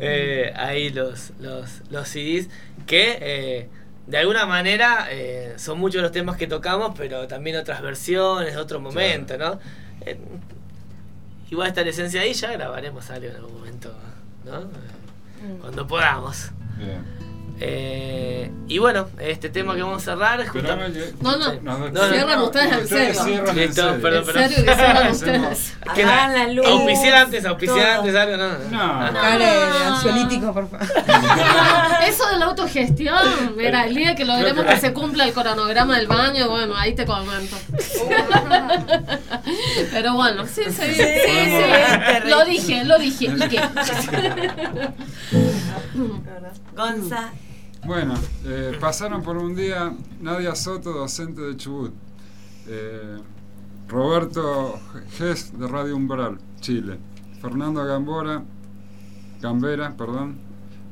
eh, ahí los, los, los CDs que. eh, de alguna manera eh, son muchos los temas que tocamos, pero también otras versiones, otro momento, ¿no? Eh, igual está la esencia ahí, ya grabaremos algo en algún momento, ¿no? Eh, Cuando podamos. Bien. Eh, y bueno, este tema que vamos a cerrar justo- No, no, Sí. nos- cierran ustedes en ustedes serio. cierran en Listo, serio. perdón, perdón. que cierran ustedes. ¿Qué? La luz. Auspiciantes, auspiciantes, algo, no. No. Dale, ansiolítico, por favor. Eso de la autogestión, mira, el día que logremos que se cumpla el cronograma del baño, bueno, ahí te comento. Pero bueno, sí, sí, sí, sí, Podemos- Lo dije, lo dije. ¿Y qué? Gonza, Bueno, eh, pasaron por un día Nadia Soto, docente de Chubut. eh, Roberto Gess de Radio Umbral, Chile. Fernando Gambora, Gambera, perdón,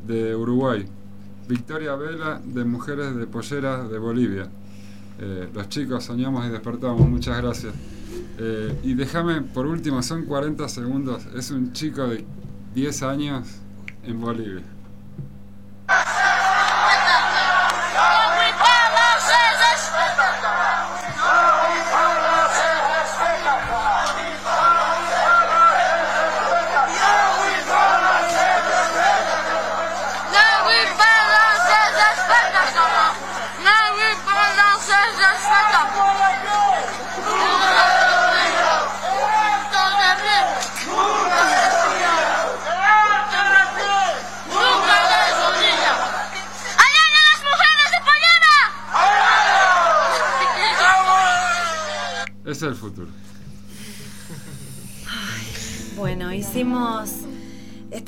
de Uruguay. Victoria Vela de Mujeres de Polleras de Bolivia. Eh, los chicos soñamos y despertamos, muchas gracias. Eh, y déjame, por último, son 40 segundos. Es un chico de 10 años en Bolivia.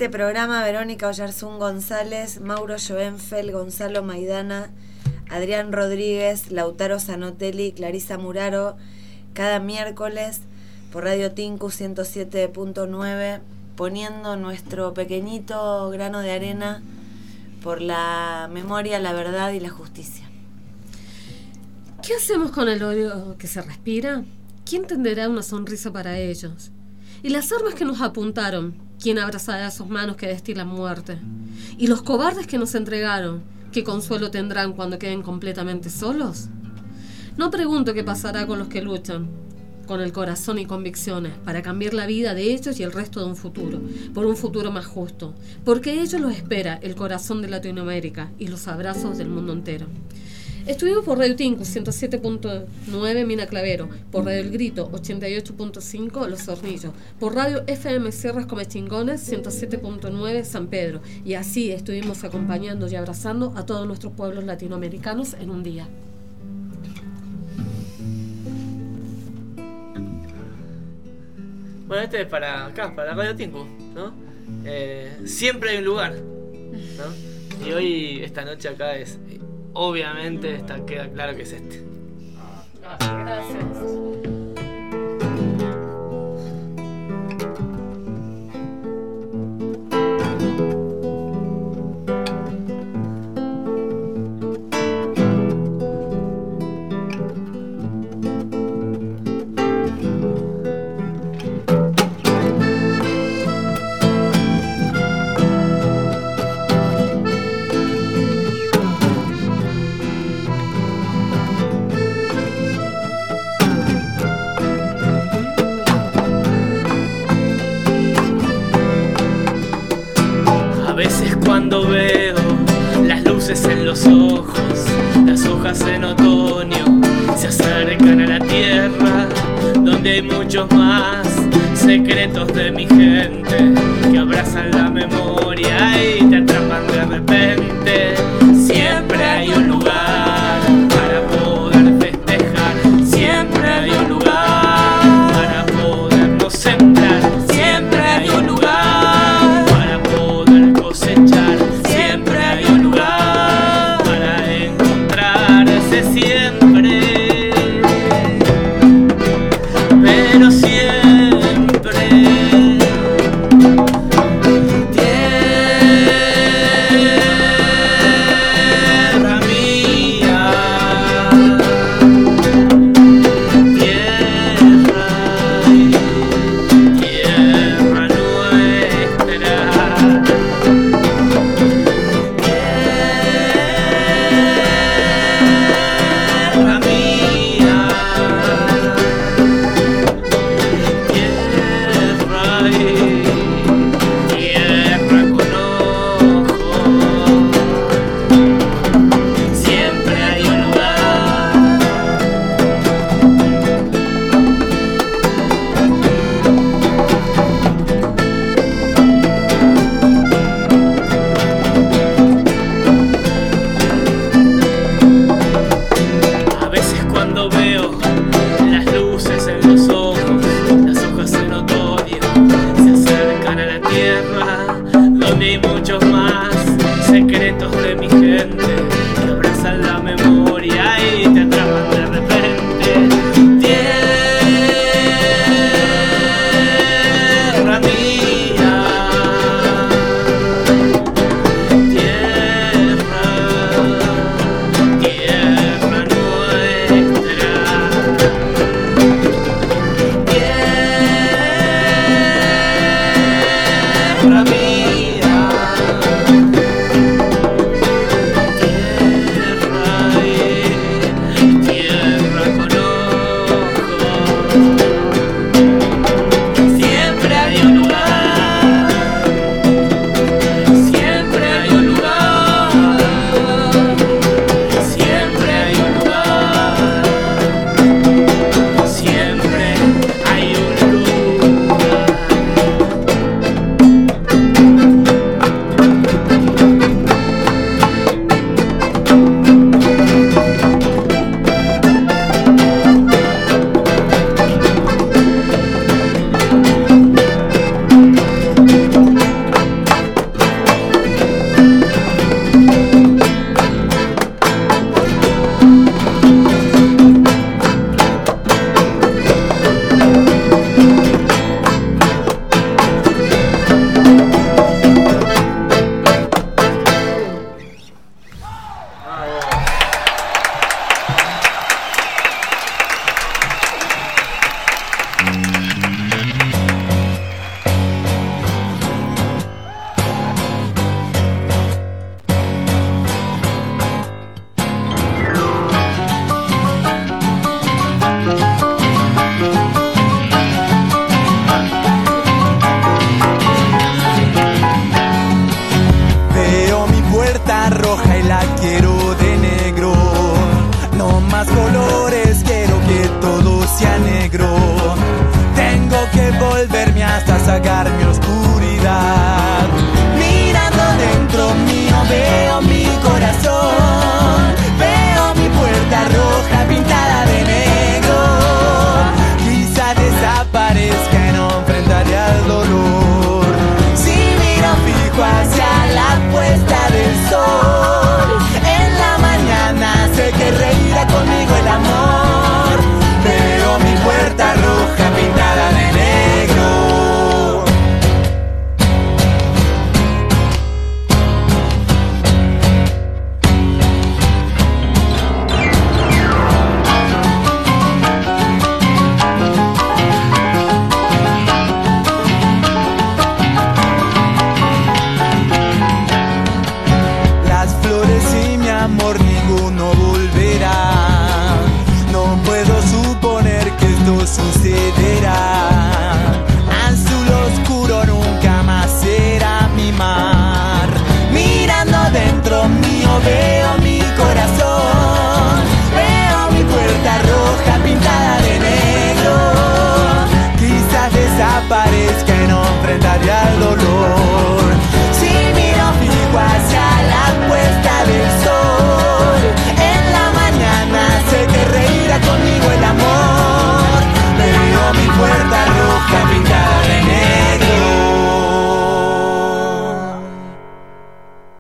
Este programa Verónica Oyarzún González, Mauro Schoenfeld, Gonzalo Maidana, Adrián Rodríguez, Lautaro Zanotelli, Clarisa Muraro, cada miércoles por Radio Tinku 107.9, poniendo nuestro pequeñito grano de arena por la memoria, la verdad y la justicia. ¿Qué hacemos con el odio que se respira? ¿Quién tenderá una sonrisa para ellos? Y las armas que nos apuntaron, ¿quién abrazará sus manos que destilan muerte? Y los cobardes que nos entregaron, ¿qué consuelo tendrán cuando queden completamente solos? No pregunto qué pasará con los que luchan, con el corazón y convicciones, para cambiar la vida de ellos y el resto de un futuro, por un futuro más justo, porque ellos los espera el corazón de Latinoamérica y los abrazos del mundo entero. Estuvimos por Radio Tinku 107.9 Mina Clavero, por Radio El Grito 88.5 Los Hornillos, por Radio FM Sierras Comechingones 107.9 San Pedro. Y así estuvimos acompañando y abrazando a todos nuestros pueblos latinoamericanos en un día. Bueno, este es para acá, para Radio Tinku, ¿no? Eh, siempre hay un lugar, ¿no? Y hoy, esta noche acá es, obviamente, está, queda claro que es este. A